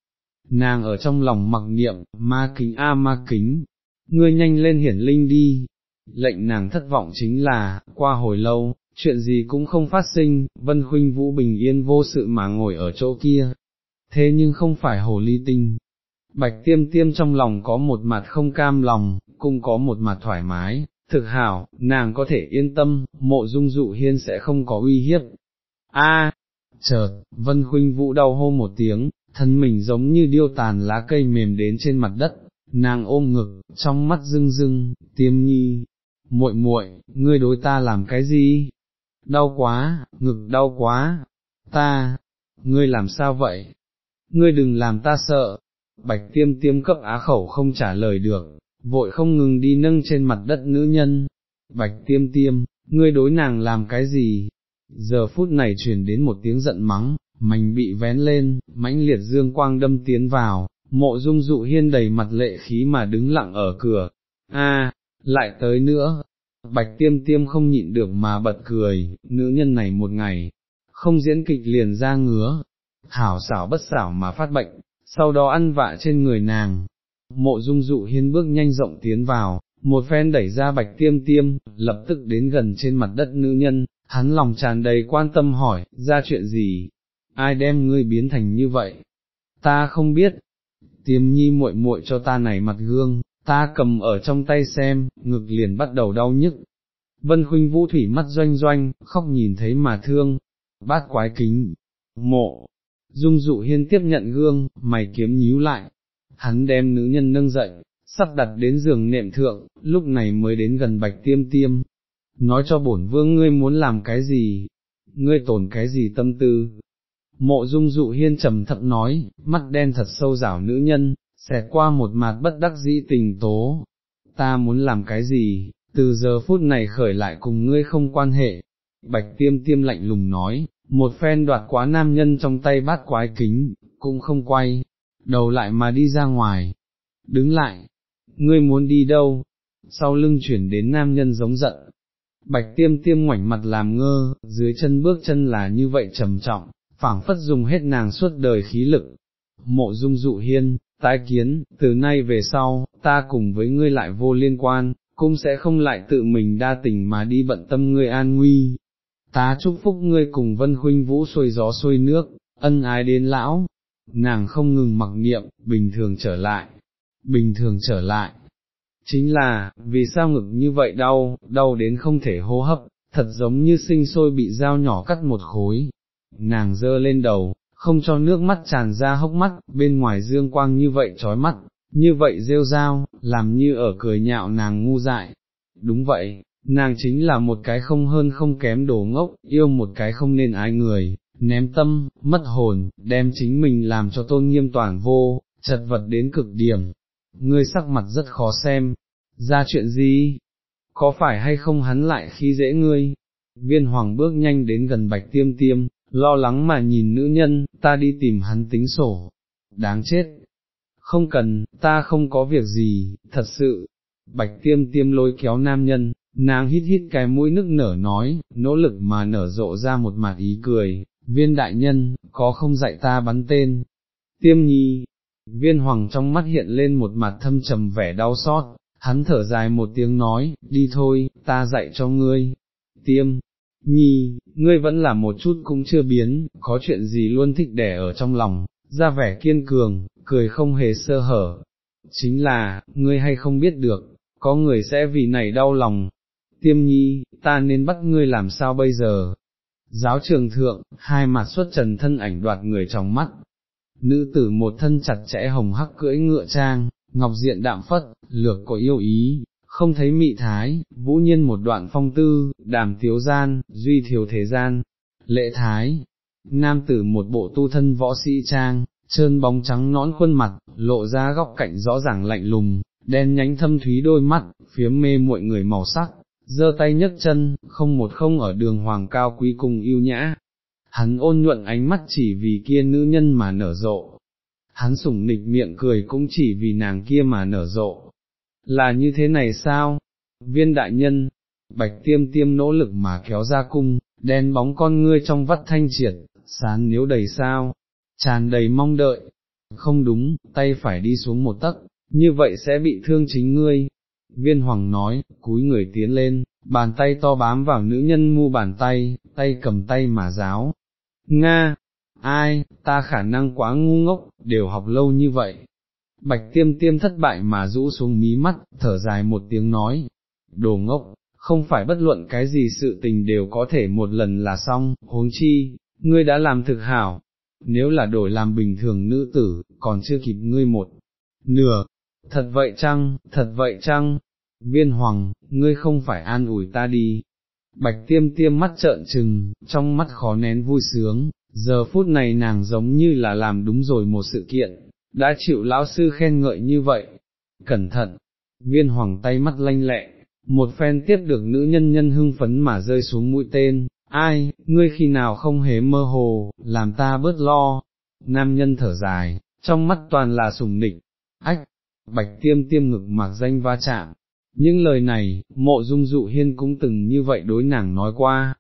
Speaker 1: nàng ở trong lòng mặc niệm, ma kính a ma kính, ngươi nhanh lên hiển linh đi. Lệnh nàng thất vọng chính là, qua hồi lâu, chuyện gì cũng không phát sinh, Vân Khuynh Vũ bình yên vô sự mà ngồi ở chỗ kia. Thế nhưng không phải hồ ly tinh. Bạch tiêm tiêm trong lòng có một mặt không cam lòng, cũng có một mặt thoải mái, thực hảo, nàng có thể yên tâm, mộ dung dụ hiên sẽ không có uy hiếp. A, chợt, Vân Khuynh Vũ đau hô một tiếng, thân mình giống như điêu tàn lá cây mềm đến trên mặt đất, nàng ôm ngực, trong mắt rưng rưng, tiêm nhi, muội muội, ngươi đối ta làm cái gì? Đau quá, ngực đau quá, ta, ngươi làm sao vậy? Ngươi đừng làm ta sợ, bạch tiêm tiêm cấp á khẩu không trả lời được, vội không ngừng đi nâng trên mặt đất nữ nhân, bạch tiêm tiêm, ngươi đối nàng làm cái gì? Giờ phút này truyền đến một tiếng giận mắng, mảnh bị vén lên, mãnh liệt dương quang đâm tiến vào, mộ dung dụ hiên đầy mặt lệ khí mà đứng lặng ở cửa, a lại tới nữa, bạch tiêm tiêm không nhịn được mà bật cười, nữ nhân này một ngày, không diễn kịch liền ra ngứa, hảo xảo bất xảo mà phát bệnh, sau đó ăn vạ trên người nàng, mộ dung dụ hiên bước nhanh rộng tiến vào, một phen đẩy ra bạch tiêm tiêm, lập tức đến gần trên mặt đất nữ nhân, hắn lòng tràn đầy quan tâm hỏi, ra chuyện gì, ai đem ngươi biến thành như vậy, ta không biết, tiêm nhi muội muội cho ta này mặt gương, ta cầm ở trong tay xem, ngực liền bắt đầu đau nhức. Vân khuynh vũ thủy mắt doanh doanh, khóc nhìn thấy mà thương, bát quái kính, mộ, dung dụ hiên tiếp nhận gương, mày kiếm nhíu lại, hắn đem nữ nhân nâng dậy, sắp đặt đến giường nệm thượng, lúc này mới đến gần bạch tiêm tiêm, nói cho bổn vương ngươi muốn làm cái gì, ngươi tổn cái gì tâm tư. Mộ dung dụ hiên trầm thậm nói, mắt đen thật sâu rảo nữ nhân, xẹt qua một mặt bất đắc dĩ tình tố, ta muốn làm cái gì, từ giờ phút này khởi lại cùng ngươi không quan hệ. Bạch tiêm tiêm lạnh lùng nói, một phen đoạt quá nam nhân trong tay bát quái kính, cũng không quay, đầu lại mà đi ra ngoài. Đứng lại, ngươi muốn đi đâu? Sau lưng chuyển đến nam nhân giống giận. Bạch tiêm tiêm ngoảnh mặt làm ngơ, dưới chân bước chân là như vậy trầm trọng, phảng phất dùng hết nàng suốt đời khí lực. Mộ dung dụ hiên, tái kiến, từ nay về sau, ta cùng với ngươi lại vô liên quan, cũng sẽ không lại tự mình đa tình mà đi bận tâm ngươi an nguy. Ta chúc phúc ngươi cùng vân huynh vũ xuôi gió xuôi nước, ân ái đến lão, nàng không ngừng mặc niệm, bình thường trở lại, bình thường trở lại. Chính là, vì sao ngực như vậy đau, đau đến không thể hô hấp, thật giống như sinh sôi bị dao nhỏ cắt một khối. Nàng dơ lên đầu, không cho nước mắt tràn ra hốc mắt, bên ngoài dương quang như vậy trói mắt, như vậy rêu rao, làm như ở cười nhạo nàng ngu dại. Đúng vậy, nàng chính là một cái không hơn không kém đồ ngốc, yêu một cái không nên ái người, ném tâm, mất hồn, đem chính mình làm cho tôn nghiêm toàn vô, chật vật đến cực điểm. Ngươi sắc mặt rất khó xem, ra chuyện gì? Có phải hay không hắn lại khi dễ ngươi? Viên hoàng bước nhanh đến gần bạch tiêm tiêm, lo lắng mà nhìn nữ nhân, ta đi tìm hắn tính sổ. Đáng chết, không cần, ta không có việc gì, thật sự, bạch tiêm tiêm lôi kéo nam nhân, nàng hít hít cái mũi nức nở nói, nỗ lực mà nở rộ ra một mặt ý cười, viên đại nhân, có không dạy ta bắn tên, tiêm nhi, viên hoàng trong mắt hiện lên một mặt thâm trầm vẻ đau xót, hắn thở dài một tiếng nói, đi thôi, ta dạy cho ngươi, tiêm, nhi, ngươi vẫn là một chút cũng chưa biến, có chuyện gì luôn thích đẻ ở trong lòng, ra vẻ kiên cường, cười không hề sơ hở, chính là, ngươi hay không biết được, có người sẽ vì này đau lòng, tiêm nhi, ta nên bắt ngươi làm sao bây giờ? Giáo trường thượng, hai mặt xuất trần thân ảnh đoạt người trong mắt, nữ tử một thân chặt chẽ hồng hắc cưỡi ngựa trang, ngọc diện đạm phất, lược có yêu ý, không thấy mị thái, vũ nhiên một đoạn phong tư, đàm thiếu gian, duy thiếu thế gian, lệ thái, nam tử một bộ tu thân võ sĩ trang, trơn bóng trắng nõn khuôn mặt, lộ ra góc cạnh rõ ràng lạnh lùng, đen nhánh thâm thúy đôi mắt, phía mê muội người màu sắc, giơ tay nhấc chân, không một không ở đường hoàng cao quý cùng yêu nhã. Hắn ôn nhuận ánh mắt chỉ vì kia nữ nhân mà nở rộ, hắn sủng nịch miệng cười cũng chỉ vì nàng kia mà nở rộ. Là như thế này sao? Viên đại nhân, bạch tiêm tiêm nỗ lực mà kéo ra cung, đen bóng con ngươi trong vắt thanh triệt, sán nếu đầy sao, tràn đầy mong đợi, không đúng, tay phải đi xuống một tấc, như vậy sẽ bị thương chính ngươi. Viên hoàng nói, cúi người tiến lên, bàn tay to bám vào nữ nhân mu bàn tay, tay cầm tay mà giáo. Nga, ai, ta khả năng quá ngu ngốc, đều học lâu như vậy. Bạch tiêm tiêm thất bại mà rũ xuống mí mắt, thở dài một tiếng nói, đồ ngốc, không phải bất luận cái gì sự tình đều có thể một lần là xong, huống chi, ngươi đã làm thực hảo, nếu là đổi làm bình thường nữ tử, còn chưa kịp ngươi một nửa, thật vậy chăng, thật vậy chăng, viên hoàng, ngươi không phải an ủi ta đi. Bạch tiêm tiêm mắt trợn trừng, trong mắt khó nén vui sướng, giờ phút này nàng giống như là làm đúng rồi một sự kiện, đã chịu lão sư khen ngợi như vậy. Cẩn thận, viên hoàng tay mắt lanh lẹ, một phen tiếp được nữ nhân nhân hưng phấn mà rơi xuống mũi tên, ai, ngươi khi nào không hề mơ hồ, làm ta bớt lo, nam nhân thở dài, trong mắt toàn là sùng nịch, ách, bạch tiêm tiêm ngực mạc danh va chạm, những lời này, mộ dung dụ hiên cũng từng như vậy đối nàng nói qua,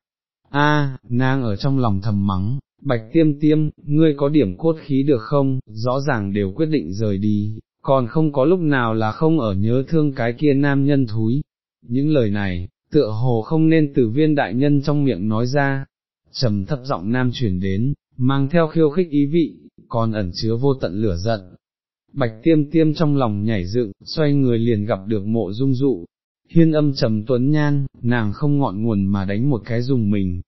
Speaker 1: a, nàng ở trong lòng thầm mắng, bạch tiêm tiêm, ngươi có điểm cốt khí được không, rõ ràng đều quyết định rời đi, còn không có lúc nào là không ở nhớ thương cái kia nam nhân thúi, những lời này, tựa hồ không nên từ viên đại nhân trong miệng nói ra, trầm thấp giọng nam chuyển đến, mang theo khiêu khích ý vị, còn ẩn chứa vô tận lửa giận. Bạch tiêm tiêm trong lòng nhảy dựng, xoay người liền gặp được mộ dung dụ, hiên âm trầm tuấn nhan, nàng không ngọn nguồn mà đánh một cái dùng mình.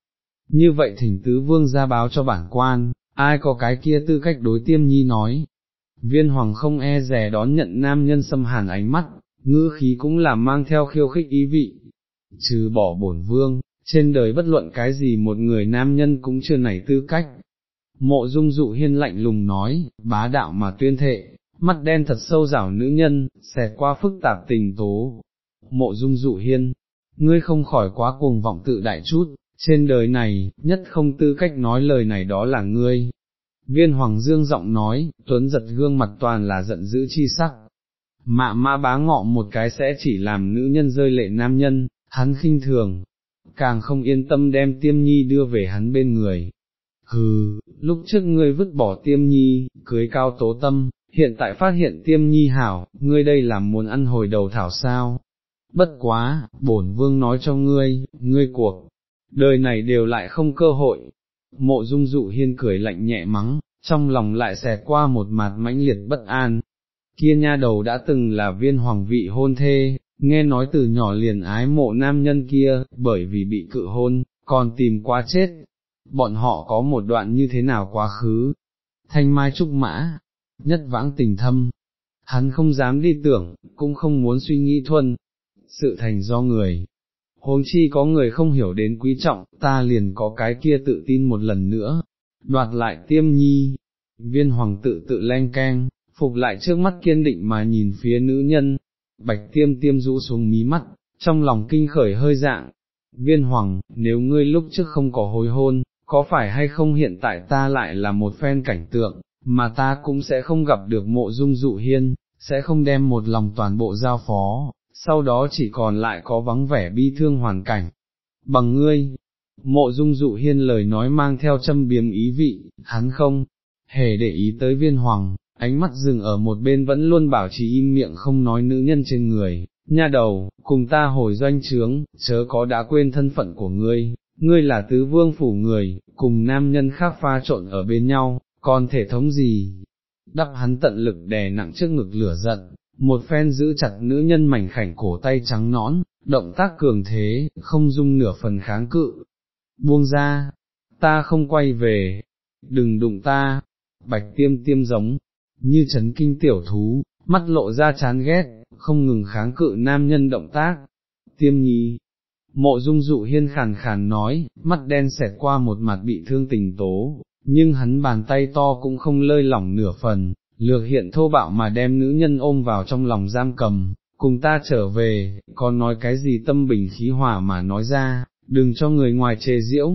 Speaker 1: Như vậy thỉnh tứ vương ra báo cho bản quan, ai có cái kia tư cách đối tiêm nhi nói. Viên hoàng không e rè đón nhận nam nhân xâm hàn ánh mắt, ngữ khí cũng là mang theo khiêu khích ý vị. Trừ bỏ bổn vương, trên đời bất luận cái gì một người nam nhân cũng chưa nảy tư cách. Mộ dung dụ hiên lạnh lùng nói, bá đạo mà tuyên thệ, mắt đen thật sâu rảo nữ nhân, xẹt qua phức tạp tình tố. Mộ dung dụ hiên, ngươi không khỏi quá cuồng vọng tự đại chút, trên đời này, nhất không tư cách nói lời này đó là ngươi. Viên Hoàng Dương giọng nói, Tuấn giật gương mặt toàn là giận dữ chi sắc. Mạ ma bá ngọ một cái sẽ chỉ làm nữ nhân rơi lệ nam nhân, hắn khinh thường, càng không yên tâm đem tiêm nhi đưa về hắn bên người. Hừ, lúc trước ngươi vứt bỏ tiêm nhi, cưới cao tố tâm, hiện tại phát hiện tiêm nhi hảo, ngươi đây là muốn ăn hồi đầu thảo sao. Bất quá, bổn vương nói cho ngươi, ngươi cuộc, đời này đều lại không cơ hội. Mộ dung dụ hiên cười lạnh nhẹ mắng, trong lòng lại xẹt qua một mặt mãnh liệt bất an. Kia nha đầu đã từng là viên hoàng vị hôn thê, nghe nói từ nhỏ liền ái mộ nam nhân kia, bởi vì bị cự hôn, còn tìm qua chết. Bọn họ có một đoạn như thế nào quá khứ? Thanh mai trúc mã, nhất vãng tình thâm, hắn không dám đi tưởng, cũng không muốn suy nghĩ thuần, sự thành do người. Huống chi có người không hiểu đến quý trọng, ta liền có cái kia tự tin một lần nữa, đoạt lại tiêm nhi, viên hoàng tự tự len keng, phục lại trước mắt kiên định mà nhìn phía nữ nhân, bạch tiêm tiêm rũ xuống mí mắt, trong lòng kinh khởi hơi dạng, viên hoàng, nếu ngươi lúc trước không có hối hôn, có phải hay không hiện tại ta lại là một phen cảnh tượng, mà ta cũng sẽ không gặp được mộ dung dụ hiên, sẽ không đem một lòng toàn bộ giao phó, sau đó chỉ còn lại có vắng vẻ bi thương hoàn cảnh. Bằng ngươi, mộ dung dụ hiên lời nói mang theo châm biếm ý vị, hắn không, hề để ý tới viên hoàng, ánh mắt dừng ở một bên vẫn luôn bảo trì im miệng không nói nữ nhân trên người, nha đầu, cùng ta hồi doanh trướng, chớ có đã quên thân phận của ngươi, ngươi là tứ vương phủ người, cùng nam nhân khác pha trộn ở bên nhau, còn thể thống gì? Đắp hắn tận lực đè nặng trước ngực lửa giận, một phen giữ chặt nữ nhân mảnh khảnh cổ tay trắng nõn, động tác cường thế, không dung nửa phần kháng cự. Buông ra, ta không quay về, đừng đụng ta, bạch tiêm tiêm giống, như chấn kinh tiểu thú, mắt lộ ra chán ghét, không ngừng kháng cự nam nhân động tác. Tiêm nhi, mộ dung dụ hiên khàn khàn nói, mắt đen xẹt qua một mặt bị thương tình tố, nhưng hắn bàn tay to cũng không lơi lỏng nửa phần, lược hiện thô bạo mà đem nữ nhân ôm vào trong lòng giam cầm, cùng ta trở về, còn nói cái gì tâm bình khí hòa mà nói ra, đừng cho người ngoài chê diễu.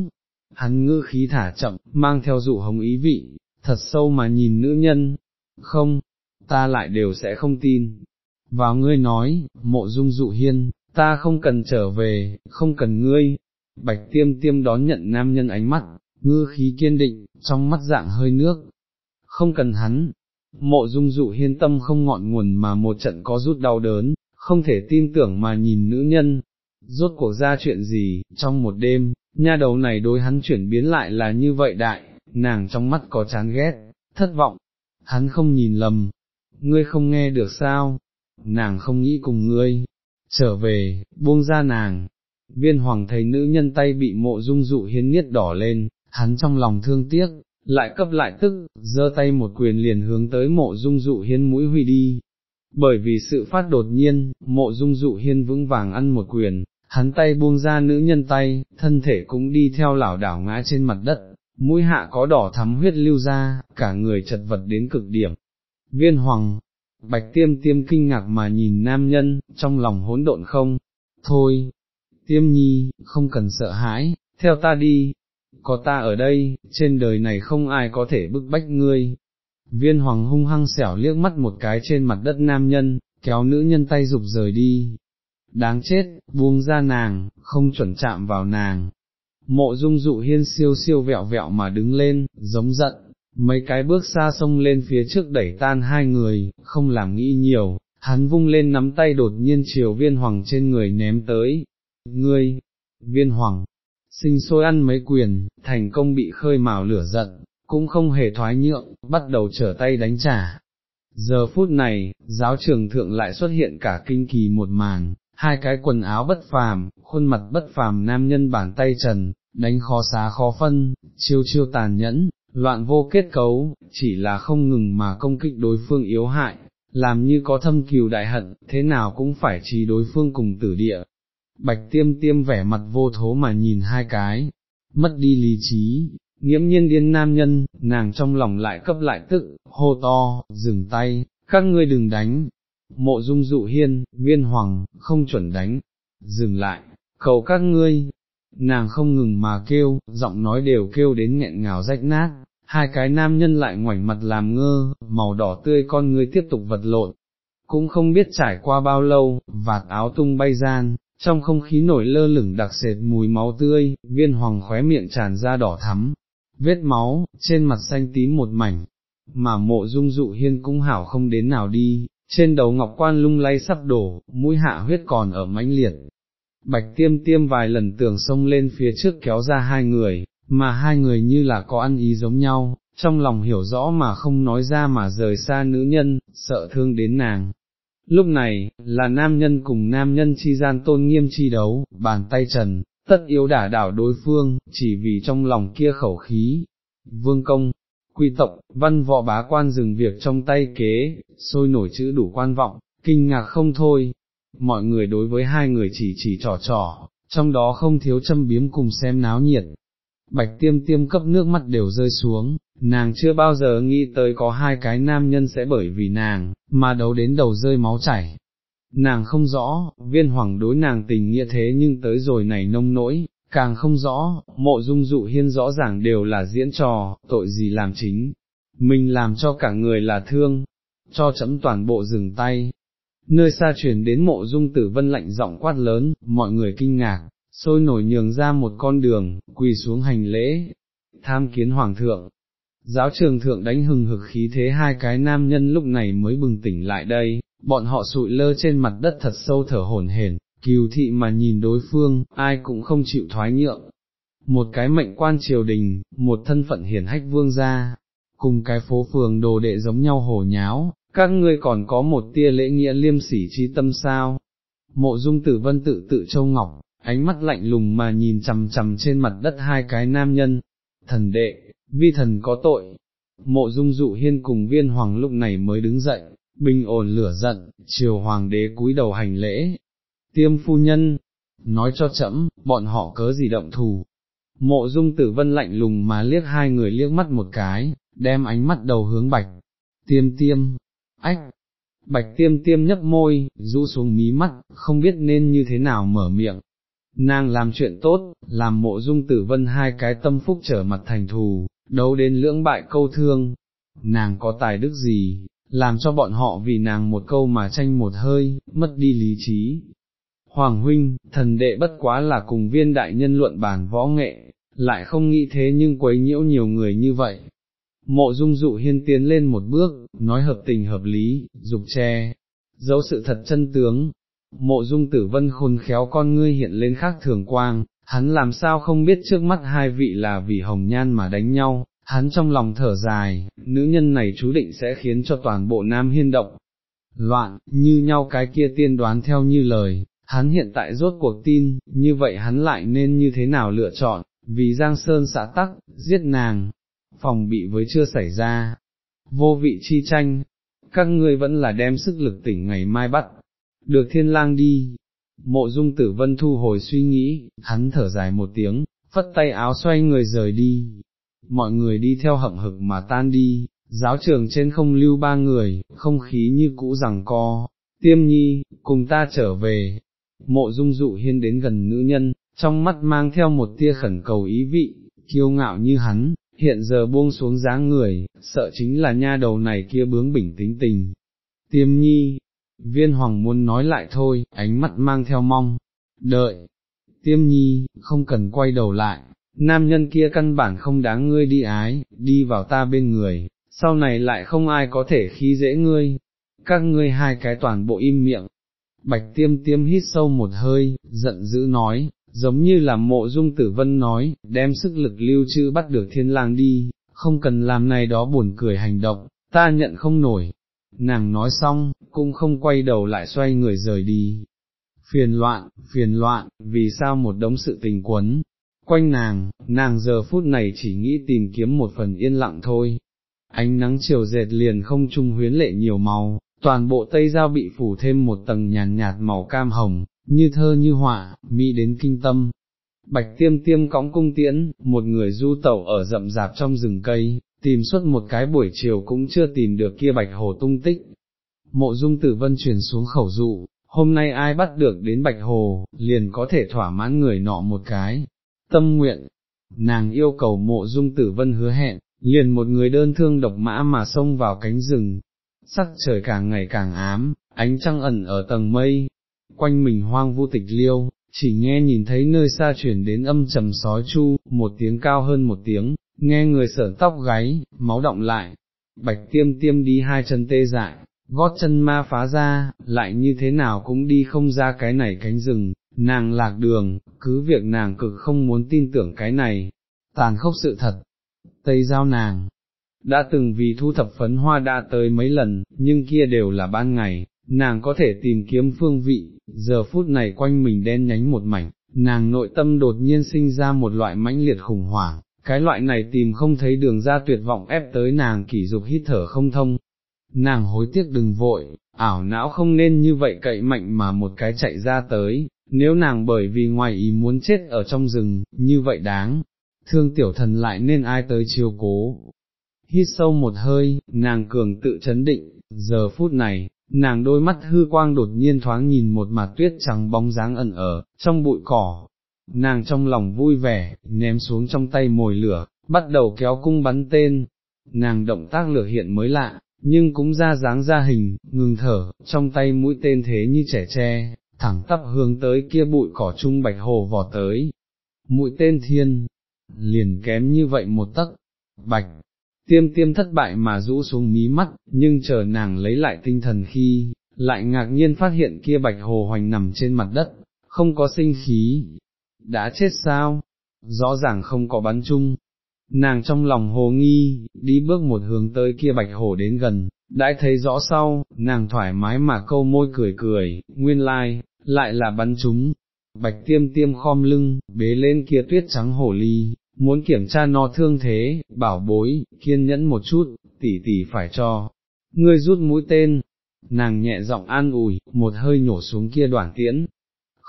Speaker 1: Hắn ngư khí thả chậm, mang theo dụ hồng ý vị, thật sâu mà nhìn nữ nhân, không, ta lại đều sẽ không tin. Vào ngươi nói, mộ dung dụ hiên, ta không cần trở về, không cần ngươi. Bạch tiêm tiêm đón nhận nam nhân ánh mắt, ngư khí kiên định, trong mắt dạng hơi nước. Không cần hắn, mộ dung dụ hiên tâm không ngọn nguồn mà một trận có rút đau đớn, không thể tin tưởng mà nhìn nữ nhân. Rốt cuộc ra chuyện gì, trong một đêm, nha đầu này đối hắn chuyển biến lại là như vậy đại, nàng trong mắt có chán ghét, thất vọng, hắn không nhìn lầm, ngươi không nghe được sao, nàng không nghĩ cùng ngươi, trở về, buông ra nàng, viên hoàng thấy nữ nhân tay bị mộ dung dụ hiến niết đỏ lên, hắn trong lòng thương tiếc, lại cấp lại tức, giơ tay một quyền liền hướng tới mộ dung dụ hiên mũi huy đi. Bởi vì sự phát đột nhiên, mộ dung dụ hiên vững vàng ăn một quyền, hắn tay buông ra nữ nhân tay, thân thể cũng đi theo lảo đảo ngã trên mặt đất, mũi hạ có đỏ thắm huyết lưu ra, cả người chật vật đến cực điểm. Viên hoàng, bạch tiêm tiêm kinh ngạc mà nhìn nam nhân, trong lòng hỗn độn không, thôi, tiêm nhi, không cần sợ hãi, theo ta đi, có ta ở đây, trên đời này không ai có thể bức bách ngươi. Viên hoàng hung hăng xẻo liếc mắt một cái trên mặt đất nam nhân, kéo nữ nhân tay dục rời đi. Đáng chết, buông ra nàng, không chuẩn chạm vào nàng. Mộ dung dụ hiên siêu siêu vẹo vẹo mà đứng lên, giống giận, mấy cái bước xa sông lên phía trước đẩy tan hai người, không làm nghĩ nhiều, hắn vung lên nắm tay đột nhiên chiều viên hoàng trên người ném tới. Ngươi, viên hoàng, sinh sôi ăn mấy quyền, thành công bị khơi mào lửa giận, cũng không hề thoái nhượng, bắt đầu trở tay đánh trả. Giờ phút này, giáo trường thượng lại xuất hiện cả kinh kỳ một màn, hai cái quần áo bất phàm, khuôn mặt bất phàm nam nhân bàn tay trần, đánh khó xá khó phân, chiêu chiêu tàn nhẫn, loạn vô kết cấu, chỉ là không ngừng mà công kích đối phương yếu hại, làm như có thâm kiều đại hận, thế nào cũng phải trì đối phương cùng tử địa. Bạch tiêm tiêm vẻ mặt vô thố mà nhìn hai cái, mất đi lý trí, nghiễm nhiên điên nam nhân, nàng trong lòng lại cấp lại tức, hô to, dừng tay, các ngươi đừng đánh, mộ dung dụ hiên, viên hoàng, không chuẩn đánh, dừng lại, cầu các ngươi, nàng không ngừng mà kêu, giọng nói đều kêu đến nghẹn ngào rách nát, hai cái nam nhân lại ngoảnh mặt làm ngơ, màu đỏ tươi con ngươi tiếp tục vật lộn, cũng không biết trải qua bao lâu, vạt áo tung bay gian, trong không khí nổi lơ lửng đặc sệt mùi máu tươi, viên hoàng khóe miệng tràn ra đỏ thắm, vết máu, trên mặt xanh tím một mảnh, mà mộ dung dụ hiên cũng hảo không đến nào đi, trên đầu ngọc quan lung lay sắp đổ, mũi hạ huyết còn ở mãnh liệt. Bạch tiêm tiêm vài lần tưởng xông lên phía trước kéo ra hai người, mà hai người như là có ăn ý giống nhau, trong lòng hiểu rõ mà không nói ra mà rời xa nữ nhân, sợ thương đến nàng. Lúc này, là nam nhân cùng nam nhân chi gian tôn nghiêm chi đấu, bàn tay trần, tất yếu đả đảo đối phương, chỉ vì trong lòng kia khẩu khí. Vương công, quy tộc, văn võ bá quan dừng việc trong tay kế, sôi nổi chữ đủ quan vọng, kinh ngạc không thôi. Mọi người đối với hai người chỉ chỉ trò trò, trong đó không thiếu châm biếm cùng xem náo nhiệt, bạch tiêm tiêm cấp nước mắt đều rơi xuống, nàng chưa bao giờ nghĩ tới có hai cái nam nhân sẽ bởi vì nàng, mà đấu đến đầu rơi máu chảy. Nàng không rõ, viên hoàng đối nàng tình nghĩa thế nhưng tới rồi này nông nỗi, càng không rõ, mộ dung dụ hiên rõ ràng đều là diễn trò, tội gì làm chính, mình làm cho cả người là thương, cho chấm toàn bộ dừng tay. Nơi xa chuyển đến mộ dung tử vân lạnh giọng quát lớn, mọi người kinh ngạc, sôi nổi nhường ra một con đường, quỳ xuống hành lễ, tham kiến hoàng thượng. Giáo trường thượng đánh hừng hực khí thế hai cái nam nhân lúc này mới bừng tỉnh lại đây, bọn họ sụi lơ trên mặt đất thật sâu thở hổn hển, cừu thị mà nhìn đối phương, ai cũng không chịu thoái nhượng. Một cái mệnh quan triều đình, một thân phận hiển hách vương gia, cùng cái phố phường đồ đệ giống nhau hồ nháo, các ngươi còn có một tia lễ nghĩa liêm sỉ trí tâm sao. Mộ dung tử vân tự tự châu ngọc, ánh mắt lạnh lùng mà nhìn chằm chằm trên mặt đất hai cái nam nhân, thần đệ, vi thần có tội, mộ dung dụ hiên cùng viên hoàng lúc này mới đứng dậy, bình ổn lửa giận, chiều hoàng đế cúi đầu hành lễ, tiêm phu nhân, nói cho chậm, bọn họ cớ gì động thù. Mộ dung tử vân lạnh lùng mà liếc hai người liếc mắt một cái, đem ánh mắt đầu hướng bạch, tiêm tiêm, ách, bạch tiêm tiêm nhấp môi, rũ xuống mí mắt, không biết nên như thế nào mở miệng, nàng làm chuyện tốt, làm mộ dung tử vân hai cái tâm phúc trở mặt thành thù, đấu đến lưỡng bại câu thương, nàng có tài đức gì, làm cho bọn họ vì nàng một câu mà tranh một hơi, mất đi lý trí. Hoàng huynh, thần đệ bất quá là cùng viên đại nhân luận bàn võ nghệ, lại không nghĩ thế nhưng quấy nhiễu nhiều người như vậy. Mộ dung dụ hiên tiến lên một bước, nói hợp tình hợp lý, dục che, dấu sự thật chân tướng, Mộ dung tử vân khôn khéo con ngươi hiện lên khác thường quang, hắn làm sao không biết trước mắt hai vị là vì hồng nhan mà đánh nhau, hắn trong lòng thở dài, nữ nhân này chú định sẽ khiến cho toàn bộ nam hiên động. Loạn, như nhau cái kia tiên đoán theo như lời, hắn hiện tại rốt cuộc tin, như vậy hắn lại nên như thế nào lựa chọn, vì Giang Sơn xã tắc, giết nàng, phòng bị với chưa xảy ra, vô vị chi tranh, các ngươi vẫn là đem sức lực tỉnh ngày mai bắt, được thiên lang đi. Mộ dung tử vân thu hồi suy nghĩ, hắn thở dài một tiếng, phất tay áo xoay người rời đi. Mọi người đi theo hậm hực mà tan đi, giáo trường trên không lưu ba người, không khí như cũ rằng co, tiêm nhi, cùng ta trở về. Mộ dung dụ hiên đến gần nữ nhân, trong mắt mang theo một tia khẩn cầu ý vị, kiêu ngạo như hắn, hiện giờ buông xuống dáng người, sợ chính là nha đầu này kia bướng bỉnh tính tình. Tiêm nhi, Viên hoàng muốn nói lại thôi, ánh mắt mang theo mong, đợi, tiêm nhi, không cần quay đầu lại, nam nhân kia căn bản không đáng ngươi đi ái, đi vào ta bên người, sau này lại không ai có thể khí dễ ngươi, các ngươi hai cái toàn bộ im miệng. Bạch tiêm tiêm hít sâu một hơi, giận dữ nói, giống như là mộ dung tử vân nói, đem sức lực lưu trữ bắt được thiên lang đi, không cần làm này đó buồn cười hành động, ta nhận không nổi. Nàng nói xong, cũng không quay đầu lại xoay người rời đi. Phiền loạn, phiền loạn, vì sao một đống sự tình quấn, quanh nàng, nàng giờ phút này chỉ nghĩ tìm kiếm một phần yên lặng thôi. Ánh nắng chiều dệt liền không trung huyến lệ nhiều màu, toàn bộ tây giao bị phủ thêm một tầng nhàn nhạt, nhạt màu cam hồng, như thơ như họa, mỹ đến kinh tâm. Bạch tiêm tiêm cõng cung tiễn, một người du tẩu ở rậm rạp trong rừng cây, tìm suốt một cái buổi chiều cũng chưa tìm được kia bạch hồ tung tích. Mộ dung tử vân truyền xuống khẩu dụ, hôm nay ai bắt được đến bạch hồ, liền có thể thỏa mãn người nọ một cái. Tâm nguyện, nàng yêu cầu mộ dung tử vân hứa hẹn, liền một người đơn thương độc mã mà xông vào cánh rừng. Sắc trời càng ngày càng ám, ánh trăng ẩn ở tầng mây, quanh mình hoang vu tịch liêu, chỉ nghe nhìn thấy nơi xa chuyển đến âm trầm sói chu, một tiếng cao hơn một tiếng, nghe người sở tóc gáy, máu động lại, bạch tiêm tiêm đi hai chân tê dại, gót chân ma phá ra, lại như thế nào cũng đi không ra cái này cánh rừng, nàng lạc đường, cứ việc nàng cực không muốn tin tưởng cái này, tàn khốc sự thật, tây giao nàng, đã từng vì thu thập phấn hoa đã tới mấy lần, nhưng kia đều là ban ngày, nàng có thể tìm kiếm phương vị, giờ phút này quanh mình đen nhánh một mảnh, nàng nội tâm đột nhiên sinh ra một loại mãnh liệt khủng hoảng, cái loại này tìm không thấy đường ra tuyệt vọng ép tới nàng kỷ dục hít thở không thông. Nàng hối tiếc đừng vội, ảo não không nên như vậy cậy mạnh mà một cái chạy ra tới, nếu nàng bởi vì ngoài ý muốn chết ở trong rừng, như vậy đáng, thương tiểu thần lại nên ai tới chiều cố. Hít sâu một hơi, nàng cường tự chấn định, giờ phút này, nàng đôi mắt hư quang đột nhiên thoáng nhìn một mặt tuyết trắng bóng dáng ẩn ở, trong bụi cỏ, nàng trong lòng vui vẻ, ném xuống trong tay mồi lửa, bắt đầu kéo cung bắn tên, nàng động tác lửa hiện mới lạ, nhưng cũng ra dáng ra hình, ngừng thở, trong tay mũi tên thế như trẻ tre, thẳng tắp hướng tới kia bụi cỏ trung bạch hồ vò tới. Mũi tên thiên, liền kém như vậy một tấc, bạch, tiêm tiêm thất bại mà rũ xuống mí mắt, nhưng chờ nàng lấy lại tinh thần khi, lại ngạc nhiên phát hiện kia bạch hồ hoành nằm trên mặt đất, không có sinh khí, đã chết sao, rõ ràng không có bắn chung. Nàng trong lòng hồ nghi, đi bước một hướng tới kia bạch hổ đến gần, đã thấy rõ sau, nàng thoải mái mà câu môi cười cười, nguyên lai, like, lại là bắn chúng. Bạch tiêm tiêm khom lưng, bế lên kia tuyết trắng hổ ly, muốn kiểm tra nó thương thế, bảo bối, kiên nhẫn một chút, tỷ tỷ phải cho, ngươi rút mũi tên, nàng nhẹ giọng an ủi, một hơi nhổ xuống kia đoạn tiễn,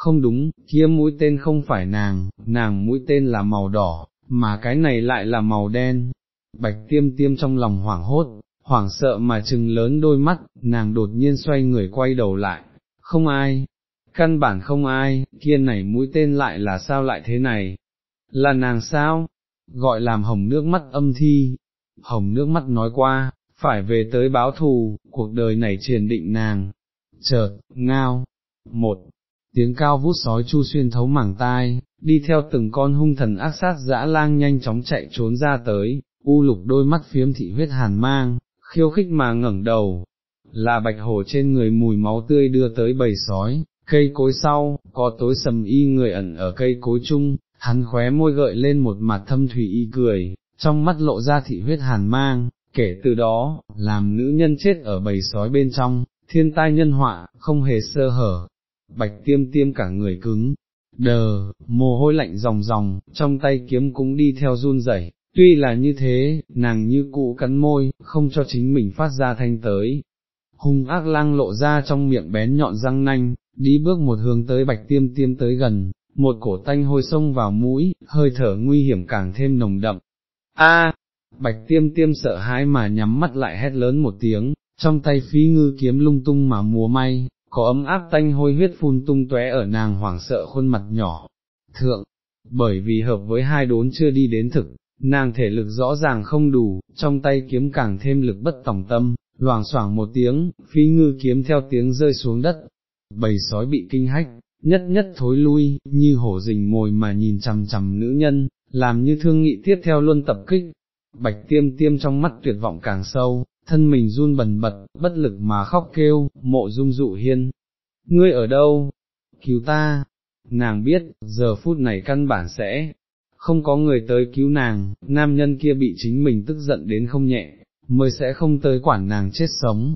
Speaker 1: không đúng, kia mũi tên không phải nàng, nàng mũi tên là màu đỏ, mà cái này lại là màu đen, bạch tiêm tiêm trong lòng hoảng hốt, hoảng sợ mà trừng lớn đôi mắt, nàng đột nhiên xoay người quay đầu lại, không ai, căn bản không ai, kia này mũi tên lại là sao lại thế này, là nàng sao, gọi làm hồng nước mắt âm thi, hồng nước mắt nói qua, phải về tới báo thù, cuộc đời này triền định nàng, chợt, ngao, một, tiếng cao vút sói chu xuyên thấu mảng tai, đi theo từng con hung thần ác sát dã lang nhanh chóng chạy trốn ra tới, u lục đôi mắt phiếm thị huyết hàn mang, khiêu khích mà ngẩng đầu, là bạch hổ trên người mùi máu tươi đưa tới bầy sói, cây cối sau, có tối sầm y người ẩn ở cây cối chung, hắn khóe môi gợi lên một mặt thâm thủy y cười, trong mắt lộ ra thị huyết hàn mang, kể từ đó, làm nữ nhân chết ở bầy sói bên trong, thiên tai nhân họa, không hề sơ hở, bạch tiêm tiêm cả người cứng, đờ, mồ hôi lạnh ròng ròng, trong tay kiếm cũng đi theo run rẩy. Tuy là như thế, nàng như cụ cắn môi, không cho chính mình phát ra thanh tới. Hung ác lang lộ ra trong miệng bén nhọn răng nanh, đi bước một hướng tới bạch tiêm tiêm tới gần, một cổ tanh hôi sông vào mũi, hơi thở nguy hiểm càng thêm nồng đậm. A, bạch tiêm tiêm sợ hãi mà nhắm mắt lại hét lớn một tiếng, trong tay phí ngư kiếm lung tung mà múa may, có ấm áp tanh hôi huyết phun tung tóe ở nàng hoảng sợ khuôn mặt nhỏ. Thượng, bởi vì hợp với hai đốn chưa đi đến thực, nàng thể lực rõ ràng không đủ, trong tay kiếm càng thêm lực bất tòng tâm, loảng xoảng một tiếng, phi ngư kiếm theo tiếng rơi xuống đất, bầy sói bị kinh hách, nhất nhất thối lui, như hổ rình mồi mà nhìn chằm chằm nữ nhân, làm như thương nghị tiếp theo luôn tập kích. Bạch tiêm tiêm trong mắt tuyệt vọng càng sâu, thân mình run bần bật, bất lực mà khóc kêu, mộ dung dụ hiên. Ngươi ở đâu? Cứu ta! Nàng biết, giờ phút này căn bản sẽ không có người tới cứu nàng, nam nhân kia bị chính mình tức giận đến không nhẹ, mới sẽ không tới quản nàng chết sống.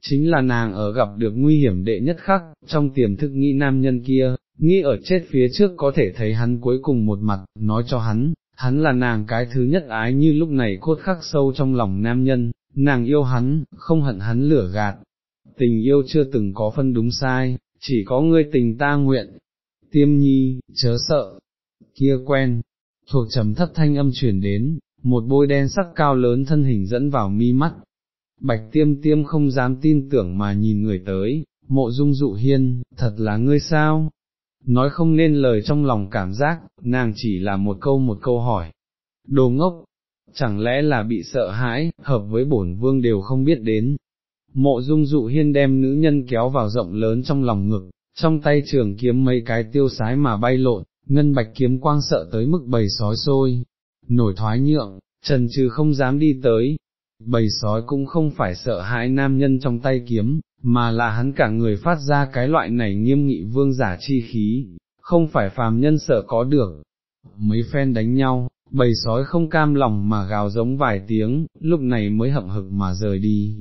Speaker 1: Chính là nàng ở gặp được nguy hiểm đệ nhất khắc, trong tiềm thức nghĩ nam nhân kia, nghĩ ở chết phía trước có thể thấy hắn cuối cùng một mặt, nói cho hắn, hắn là nàng cái thứ nhất ái như lúc này cốt khắc sâu trong lòng nam nhân, nàng yêu hắn, không hận hắn lửa gạt. Tình yêu chưa từng có phân đúng sai, chỉ có ngươi tình ta nguyện. Tiêm nhi, chớ sợ, kia quen, thuộc trầm thấp thanh âm truyền đến, một bôi đen sắc cao lớn thân hình dẫn vào mi mắt. Bạch tiêm tiêm không dám tin tưởng mà nhìn người tới, mộ dung dụ hiên, thật là ngươi sao? Nói không nên lời trong lòng cảm giác, nàng chỉ là một câu một câu hỏi. Đồ ngốc, chẳng lẽ là bị sợ hãi, hợp với bổn vương đều không biết đến. Mộ dung dụ hiên đem nữ nhân kéo vào rộng lớn trong lòng ngực, trong tay trường kiếm mấy cái tiêu sái mà bay lộn, ngân bạch kiếm quang sợ tới mức bầy sói sôi, nổi thoái nhượng, trần trừ không dám đi tới, bầy sói cũng không phải sợ hãi nam nhân trong tay kiếm, mà là hắn cả người phát ra cái loại này nghiêm nghị vương giả chi khí, không phải phàm nhân sợ có được. Mấy phen đánh nhau, bầy sói không cam lòng mà gào giống vài tiếng, lúc này mới hậm hực mà rời đi.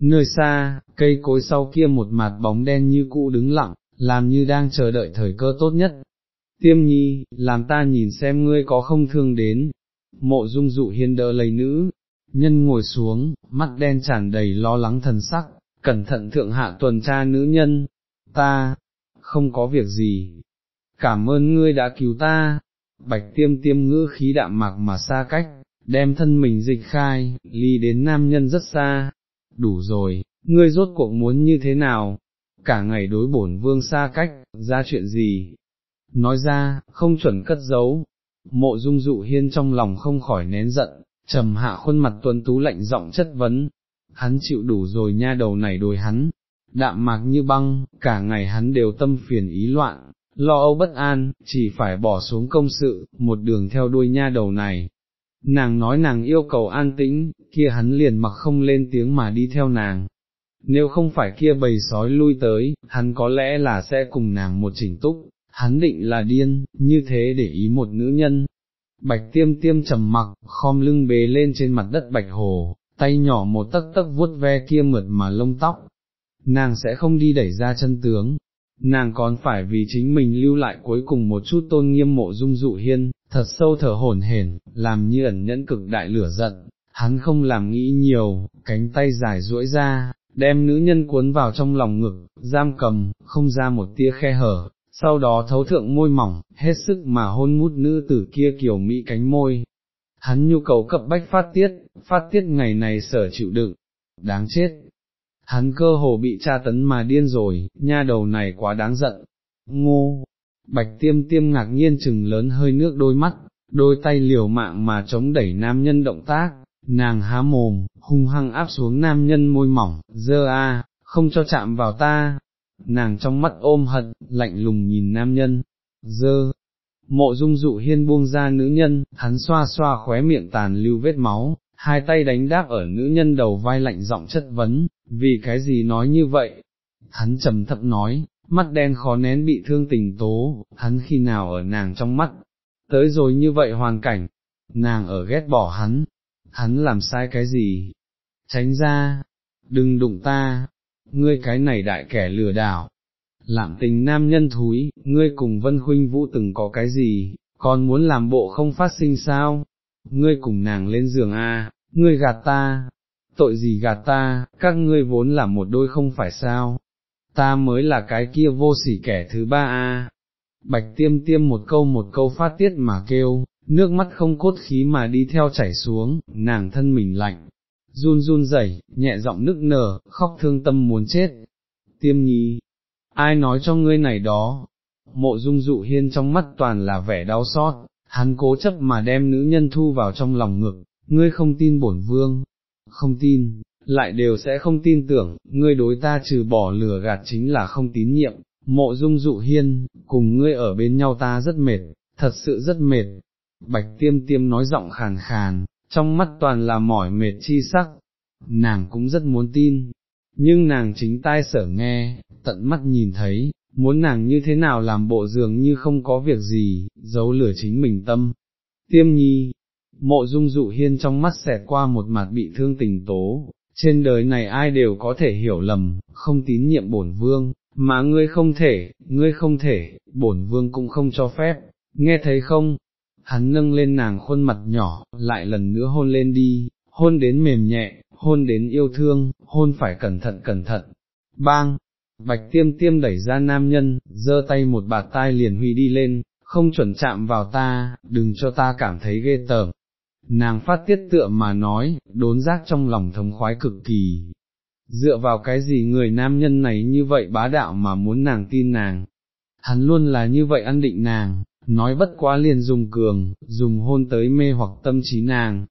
Speaker 1: Nơi xa, cây cối sau kia một mặt bóng đen như cũ đứng lặng, làm như đang chờ đợi thời cơ tốt nhất. Tiêm nhi, làm ta nhìn xem ngươi có không thương đến. Mộ dung dụ hiên đỡ lấy nữ, nhân ngồi xuống, mắt đen tràn đầy lo lắng thần sắc, cẩn thận thượng hạ tuần tra nữ nhân, ta, không có việc gì, cảm ơn ngươi đã cứu ta, bạch tiêm tiêm ngữ khí đạm mạc mà xa cách, đem thân mình dịch khai, ly đến nam nhân rất xa, đủ rồi, ngươi rốt cuộc muốn như thế nào, cả ngày đối bổn vương xa cách, ra chuyện gì, nói ra, không chuẩn cất giấu, mộ dung dụ hiên trong lòng không khỏi nén giận, trầm hạ khuôn mặt tuấn tú lạnh giọng chất vấn, hắn chịu đủ rồi nha đầu này đối hắn, đạm mạc như băng, cả ngày hắn đều tâm phiền ý loạn, lo âu bất an, chỉ phải bỏ xuống công sự, một đường theo đuôi nha đầu này. Nàng nói nàng yêu cầu an tĩnh, kia hắn liền mặc không lên tiếng mà đi theo nàng. Nếu không phải kia bầy sói lui tới, hắn có lẽ là sẽ cùng nàng một chỉnh túc, hắn định là điên, như thế để ý một nữ nhân. Bạch tiêm tiêm trầm mặc, khom lưng bế lên trên mặt đất bạch hồ, tay nhỏ một tấc tấc vuốt ve kia mượt mà lông tóc. Nàng sẽ không đi đẩy ra chân tướng, nàng còn phải vì chính mình lưu lại cuối cùng một chút tôn nghiêm mộ dung dụ hiên, thật sâu thở hổn hển, làm như ẩn nhẫn cực đại lửa giận, hắn không làm nghĩ nhiều, cánh tay dài duỗi ra, đem nữ nhân cuốn vào trong lòng ngực, giam cầm, không ra một tia khe hở, sau đó thấu thượng môi mỏng, hết sức mà hôn mút nữ tử kia kiểu mỹ cánh môi. Hắn nhu cầu cập bách phát tiết, phát tiết ngày này sở chịu đựng, đáng chết, hắn cơ hồ bị tra tấn mà điên rồi, nha đầu này quá đáng giận, ngô, bạch tiêm tiêm ngạc nhiên chừng lớn hơi nước đôi mắt, đôi tay liều mạng mà chống đẩy nam nhân động tác, nàng há mồm, hung hăng áp xuống nam nhân môi mỏng, dơ a, không cho chạm vào ta, nàng trong mắt ôm hận, lạnh lùng nhìn nam nhân, dơ. Mộ dung dụ hiên buông ra nữ nhân, hắn xoa xoa khóe miệng tàn lưu vết máu, hai tay đánh đáp ở nữ nhân đầu vai lạnh giọng chất vấn, vì cái gì nói như vậy? Hắn trầm thấp nói, mắt đen khó nén bị thương tình tố, hắn khi nào ở nàng trong mắt, tới rồi như vậy hoàn cảnh, nàng ở ghét bỏ hắn, hắn làm sai cái gì? Tránh ra, đừng đụng ta, ngươi cái này đại kẻ lừa đảo. Lạm tình nam nhân thúi, ngươi cùng Vân Huynh Vũ từng có cái gì, còn muốn làm bộ không phát sinh sao? Ngươi cùng nàng lên giường a, ngươi gạt ta, tội gì gạt ta, các ngươi vốn là một đôi không phải sao, ta mới là cái kia vô sỉ kẻ thứ ba a. Bạch tiêm tiêm một câu một câu phát tiết mà kêu, nước mắt không cốt khí mà đi theo chảy xuống, nàng thân mình lạnh, run run rẩy, nhẹ giọng nức nở, khóc thương tâm muốn chết. Tiêm nhi, ai nói cho ngươi này đó? Mộ dung dụ hiên trong mắt toàn là vẻ đau xót, hắn cố chấp mà đem nữ nhân thu vào trong lòng ngực, ngươi không tin bổn vương, không tin, lại đều sẽ không tin tưởng, ngươi đối ta trừ bỏ lừa gạt chính là không tín nhiệm, mộ dung dụ hiên, cùng ngươi ở bên nhau ta rất mệt, thật sự rất mệt. Bạch tiêm tiêm nói giọng khàn khàn, trong mắt toàn là mỏi mệt chi sắc, nàng cũng rất muốn tin, nhưng nàng chính tai sở nghe, tận mắt nhìn thấy, muốn nàng như thế nào làm bộ dường như không có việc gì, giấu lửa chính mình tâm, tiêm nhi, mộ dung dụ hiên trong mắt xẹt qua một mặt bị thương tình tố, trên đời này ai đều có thể hiểu lầm, không tín nhiệm bổn vương, mà ngươi không thể, ngươi không thể, bổn vương cũng không cho phép, nghe thấy không? Hắn nâng lên nàng khuôn mặt nhỏ, lại lần nữa hôn lên đi, hôn đến mềm nhẹ, hôn đến yêu thương, hôn phải cẩn thận cẩn thận. Bang! Bạch tiêm tiêm đẩy ra nam nhân, giơ tay một bạt tai liền huy đi lên, không chuẩn chạm vào ta, đừng cho ta cảm thấy ghê tởm. Nàng phát tiết tựa mà nói, đốn giác trong lòng thống khoái cực kỳ. Dựa vào cái gì người nam nhân này như vậy bá đạo mà muốn nàng tin nàng. Hắn luôn là như vậy ăn định nàng, nói bất quá liền dùng cường, dùng hôn tới mê hoặc tâm trí nàng.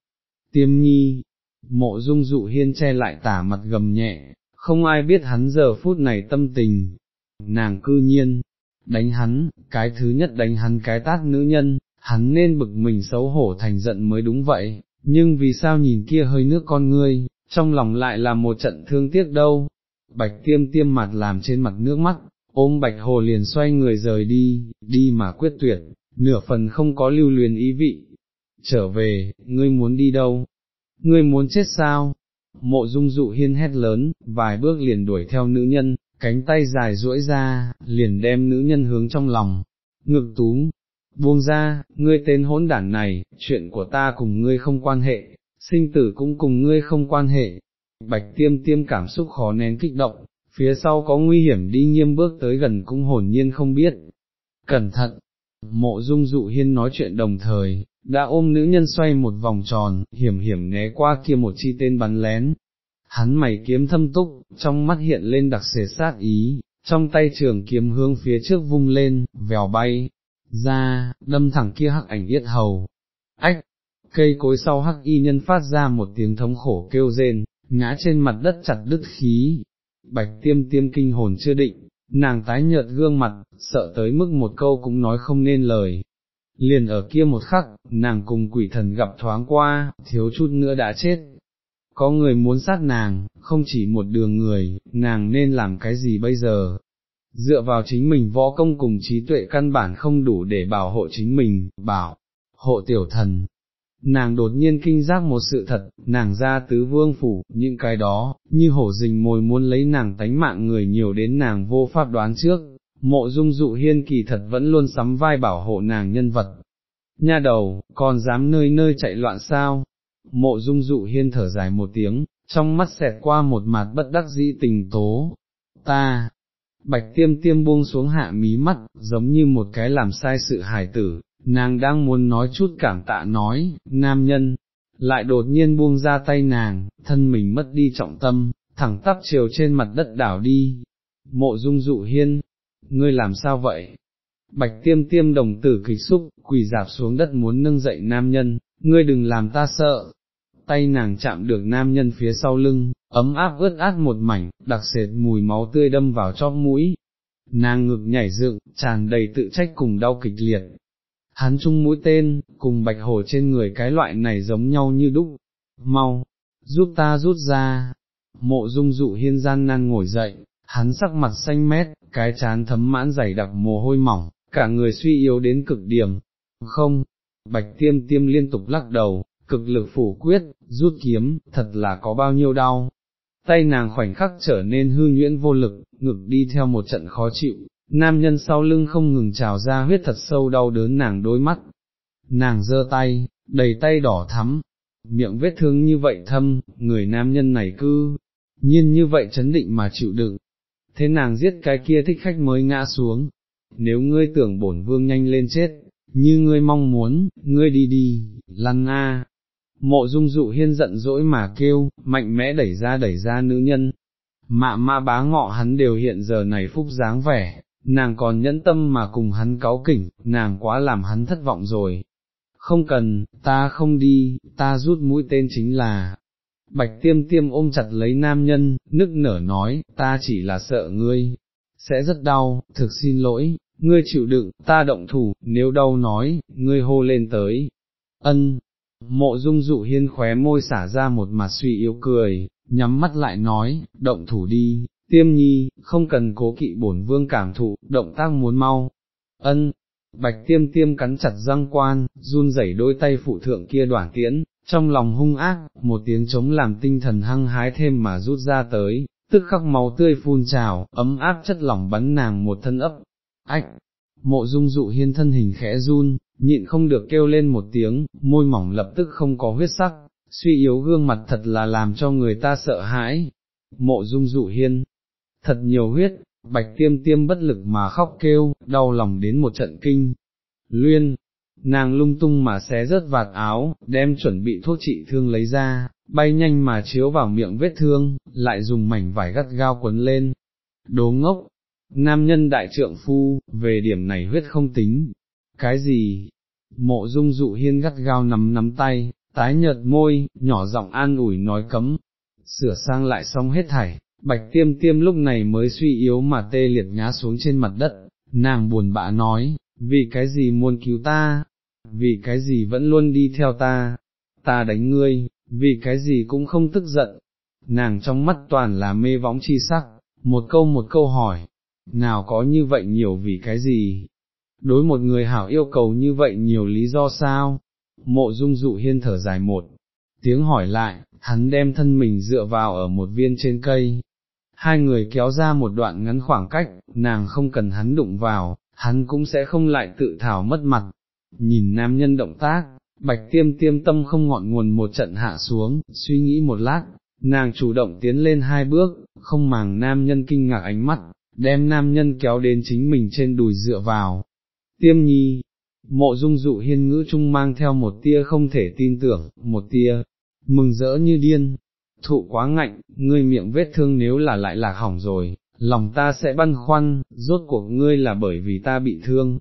Speaker 1: Tiêm nhi, mộ dung dụ hiên che lại tả mặt gầm nhẹ, không ai biết hắn giờ phút này tâm tình. Nàng cư nhiên, đánh hắn, cái thứ nhất đánh hắn cái tát nữ nhân, hắn nên bực mình xấu hổ thành giận mới đúng vậy, nhưng vì sao nhìn kia hơi nước con ngươi, trong lòng lại là một trận thương tiếc đâu. Bạch tiêm tiêm mặt làm trên mặt nước mắt, ôm bạch hồ liền xoay người rời đi, đi mà quyết tuyệt, nửa phần không có lưu luyến ý vị. Trở về, ngươi muốn đi đâu? Ngươi muốn chết sao? Mộ dung dụ hiên hét lớn, vài bước liền đuổi theo nữ nhân, cánh tay dài duỗi ra, liền đem nữ nhân hướng trong lòng, ngực túm, buông ra, ngươi tên hỗn đản này, chuyện của ta cùng ngươi không quan hệ, sinh tử cũng cùng ngươi không quan hệ. Bạch tiêm tiêm cảm xúc khó nén kích động, phía sau có nguy hiểm đi nghiêm bước tới gần cũng hồn nhiên không biết. Cẩn thận, mộ dung dụ hiên nói chuyện đồng thời, đã ôm nữ nhân xoay một vòng tròn, hiểm hiểm né qua kia một chi tên bắn lén. Hắn mày kiếm thâm túc, trong mắt hiện lên đặc sệt sát ý, trong tay trường kiếm hướng phía trước vung lên, vèo bay, ra, đâm thẳng kia hắc ảnh yết hầu. Ách, cây cối sau hắc y nhân phát ra một tiếng thống khổ kêu rên, ngã trên mặt đất chặt đứt khí. Bạch tiêm tiêm kinh hồn chưa định, nàng tái nhợt gương mặt, sợ tới mức một câu cũng nói không nên lời. Liền ở kia một khắc, nàng cùng quỷ thần gặp thoáng qua, thiếu chút nữa đã chết. Có người muốn sát nàng, không chỉ một đường người, nàng nên làm cái gì bây giờ, dựa vào chính mình võ công cùng trí tuệ căn bản không đủ để bảo hộ chính mình, bảo, hộ tiểu thần. Nàng đột nhiên kinh giác một sự thật, nàng ra tứ vương phủ, những cái đó, như hổ rình mồi muốn lấy nàng tánh mạng người nhiều đến nàng vô pháp đoán trước, mộ dung dụ hiên kỳ thật vẫn luôn sắm vai bảo hộ nàng nhân vật. Nha đầu, còn dám nơi nơi chạy loạn sao? Mộ dung dụ hiên thở dài một tiếng, trong mắt xẹt qua một mặt bất đắc dĩ tình tố. Ta, Bạch tiêm tiêm buông xuống hạ mí mắt, giống như một cái làm sai sự hài tử, nàng đang muốn nói chút cảm tạ nói, nam nhân, lại đột nhiên buông ra tay nàng, thân mình mất đi trọng tâm, thẳng tắp chiều trên mặt đất đảo đi. Mộ dung dụ hiên, ngươi làm sao vậy? Bạch tiêm tiêm đồng tử kịch xúc, quỳ dạp xuống đất muốn nâng dậy nam nhân, ngươi đừng làm ta sợ. Tay nàng chạm được nam nhân phía sau lưng, ấm áp ướt át một mảnh, đặc sệt mùi máu tươi đâm vào chóp mũi, nàng ngực nhảy dựng, tràn đầy tự trách cùng đau kịch liệt. Hắn chung mũi tên, cùng bạch hổ trên người cái loại này giống nhau như đúc, mau, giúp ta rút ra, mộ dung dụ hiên gian nan ngồi dậy, hắn sắc mặt xanh mét, cái chán thấm mãn dày đặc mồ hôi mỏng, cả người suy yếu đến cực điểm, không, bạch tiêm tiêm liên tục lắc đầu, cực lực phủ quyết, rút kiếm, thật là có bao nhiêu đau, tay nàng khoảnh khắc trở nên hư nhuyễn vô lực, ngực đi theo một trận khó chịu, nam nhân sau lưng không ngừng trào ra huyết thật sâu đau đớn nàng đôi mắt, nàng giơ tay, đầy tay đỏ thắm, miệng vết thương như vậy thâm, người nam nhân này cư, nhiên như vậy chấn định mà chịu đựng, thế nàng giết cái kia thích khách mới ngã xuống, nếu ngươi tưởng bổn vương nhanh lên chết, như ngươi mong muốn, ngươi đi đi, lăn a, Mộ dung dụ hiên giận dỗi mà kêu, mạnh mẽ đẩy ra đẩy ra nữ nhân. Mạ ma bá ngọ hắn đều hiện giờ này phúc dáng vẻ, nàng còn nhẫn tâm mà cùng hắn cáo kỉnh, nàng quá làm hắn thất vọng rồi. Không cần, ta không đi, ta rút mũi tên chính là. Bạch tiêm tiêm ôm chặt lấy nam nhân, nức nở nói, ta chỉ là sợ ngươi, sẽ rất đau, thực xin lỗi, ngươi chịu đựng, ta động thủ, nếu đau nói, ngươi hô lên tới. Ân, Mộ dung dụ hiên khóe môi xả ra một mặt suy yếu cười, nhắm mắt lại nói, động thủ đi, tiêm nhi, không cần cố kỵ bổn vương cảm thụ, động tác muốn mau. Ân, bạch tiêm tiêm cắn chặt răng quan, run rẩy đôi tay phụ thượng kia đoản tiễn, trong lòng hung ác, một tiếng chống làm tinh thần hăng hái thêm mà rút ra tới, tức khắc máu tươi phun trào, ấm áp chất lỏng bắn nàng một thân ấp, ách, mộ dung dụ hiên thân hình khẽ run, nhịn không được kêu lên một tiếng, môi mỏng lập tức không có huyết sắc, suy yếu gương mặt thật là làm cho người ta sợ hãi, mộ dung dụ hiên, thật nhiều huyết, bạch tiêm tiêm bất lực mà khóc kêu, đau lòng đến một trận kinh, luyên, nàng lung tung mà xé rớt vạt áo, đem chuẩn bị thuốc trị thương lấy ra, bay nhanh mà chiếu vào miệng vết thương, lại dùng mảnh vải gắt gao quấn lên. Đố ngốc, nam nhân đại trượng phu, về điểm này huyết không tính. Cái gì? Mộ dung dụ hiên gắt gao nắm nắm tay, tái nhợt môi, nhỏ giọng an ủi nói cấm. Sửa sang lại xong hết thảy, bạch tiêm tiêm lúc này mới suy yếu mà tê liệt ngã xuống trên mặt đất, nàng buồn bã nói, vì cái gì muốn cứu ta, vì cái gì vẫn luôn đi theo ta, ta đánh ngươi, vì cái gì cũng không tức giận, nàng trong mắt toàn là mê võng chi sắc, một câu một câu hỏi, nào có như vậy nhiều vì cái gì, đối một người hảo yêu cầu như vậy nhiều lý do sao, mộ dung dụ hiên thở dài một, tiếng hỏi lại, hắn đem thân mình dựa vào ở một viên trên cây, hai người kéo ra một đoạn ngắn khoảng cách, nàng không cần hắn đụng vào, hắn cũng sẽ không lại tự thảo mất mặt, nhìn nam nhân động tác, bạch tiêm tiêm tâm không ngọn nguồn một trận hạ xuống, suy nghĩ một lát, nàng chủ động tiến lên hai bước, không màng nam nhân kinh ngạc ánh mắt, đem nam nhân kéo đến chính mình trên đùi dựa vào. Tiêm nhi, mộ dung dụ hiên ngữ trung mang theo một tia không thể tin tưởng, một tia, mừng rỡ như điên, thụ quá ngạnh, ngươi miệng vết thương nếu là lại lạc hỏng rồi, lòng ta sẽ băn khoăn, rốt cuộc ngươi là bởi vì ta bị thương,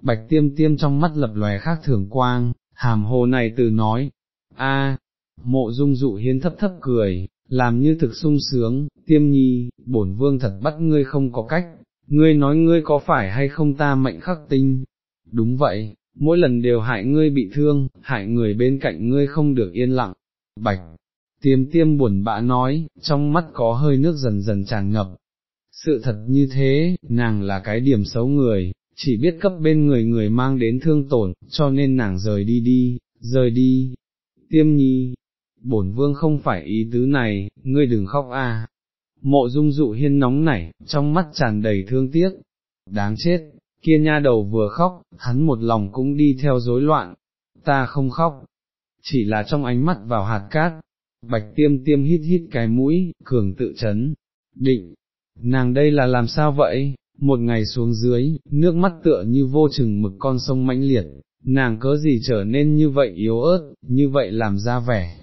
Speaker 1: bạch tiêm tiêm trong mắt lập lòe khác thường quang, hàm hồ này từ nói, a, mộ dung dụ hiến thấp thấp cười, làm như thực sung sướng, tiêm nhi, bổn vương thật bắt ngươi không có cách, ngươi nói ngươi có phải hay không ta mệnh khắc tinh, đúng vậy, mỗi lần đều hại ngươi bị thương, hại người bên cạnh ngươi không được yên lặng, bạch. Tiêm tiêm buồn bã nói, trong mắt có hơi nước dần dần tràn ngập. Sự thật như thế, nàng là cái điểm xấu người, chỉ biết cấp bên người người mang đến thương tổn, cho nên nàng rời đi đi, rời đi. Tiêm nhi, bổn vương không phải ý tứ này, ngươi đừng khóc a. Mộ dung dụ hiên nóng nảy, trong mắt tràn đầy thương tiếc. Đáng chết, kia nha đầu vừa khóc, hắn một lòng cũng đi theo rối loạn. Ta không khóc, chỉ là trong ánh mắt vào hạt cát. Bạch tiêm tiêm hít hít cái mũi, cường tự chấn, định, nàng đây là làm sao vậy, một ngày xuống dưới, nước mắt tựa như vô chừng mực con sông mãnh liệt, nàng cớ gì trở nên như vậy yếu ớt, như vậy làm ra vẻ.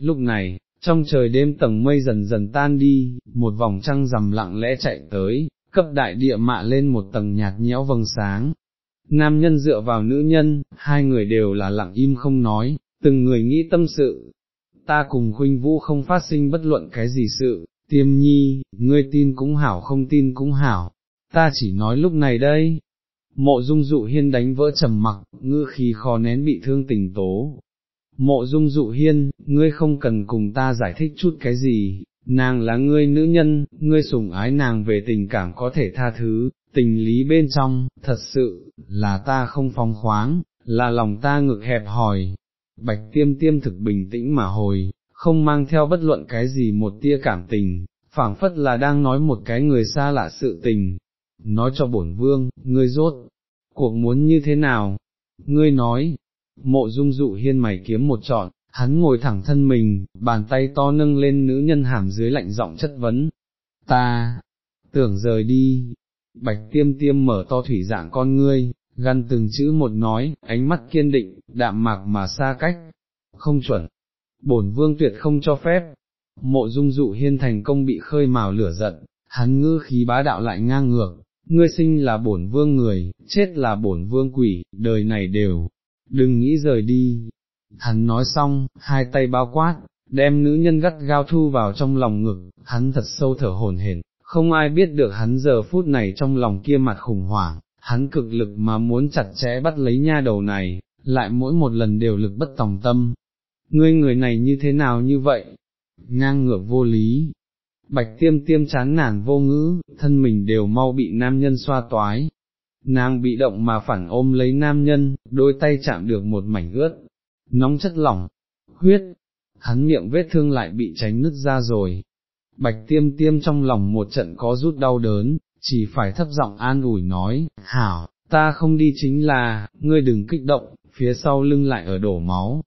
Speaker 1: Lúc này, trong trời đêm tầng mây dần dần tan đi, một vòng trăng rằm lặng lẽ chạy tới, cấp đại địa mạ lên một tầng nhạt nhẽo vầng sáng. Nam nhân dựa vào nữ nhân, hai người đều là lặng im không nói, từng người nghĩ tâm sự. Ta cùng khuynh vũ không phát sinh bất luận cái gì sự, tiêm nhi, ngươi tin cũng hảo không tin cũng hảo, ta chỉ nói lúc này đây. Mộ dung dụ hiên đánh vỡ trầm mặc, ngư khí khó nén bị thương tình tố. Mộ dung dụ hiên, ngươi không cần cùng ta giải thích chút cái gì, nàng là ngươi nữ nhân, ngươi sủng ái nàng về tình cảm có thể tha thứ, tình lý bên trong, thật sự, là ta không phóng khoáng, là lòng ta ngực hẹp hòi. Bạch tiêm tiêm thực bình tĩnh mà hồi, không mang theo bất luận cái gì một tia cảm tình, phảng phất là đang nói một cái người xa lạ sự tình, nói cho bổn vương, ngươi rốt, cuộc muốn như thế nào, ngươi nói, mộ dung dụ hiên mày kiếm một trọn, hắn ngồi thẳng thân mình, bàn tay to nâng lên nữ nhân hàm dưới lạnh giọng chất vấn, ta, tưởng rời đi, bạch tiêm tiêm mở to thủy dạng con ngươi, gắn từng chữ một nói, ánh mắt kiên định, đạm mạc mà xa cách, không chuẩn, bổn vương tuyệt không cho phép, mộ dung dụ hiên thành công bị khơi mào lửa giận, hắn ngư khí bá đạo lại ngang ngược, ngươi sinh là bổn vương người, chết là bổn vương quỷ, đời này đều, đừng nghĩ rời đi. Hắn nói xong, hai tay bao quát, đem nữ nhân gắt gao thu vào trong lòng ngực, hắn thật sâu thở hồn hển, không ai biết được hắn giờ phút này trong lòng kia mặt khủng hoảng, hắn cực lực mà muốn chặt chẽ bắt lấy nha đầu này, lại mỗi một lần đều lực bất tòng tâm. Ngươi người này như thế nào như vậy? Ngang ngược vô lý, bạch tiêm tiêm chán nản vô ngữ, thân mình đều mau bị nam nhân xoa toái. nàng bị động mà phản ôm lấy nam nhân, đôi tay chạm được một mảnh ướt, nóng chất lỏng, huyết, hắn miệng vết thương lại bị tránh nứt ra rồi. Bạch tiêm tiêm trong lòng một trận có rút đau đớn, chỉ phải thấp giọng an ủi nói, hảo, ta không đi chính là, ngươi đừng kích động, phía sau lưng lại ở đổ máu.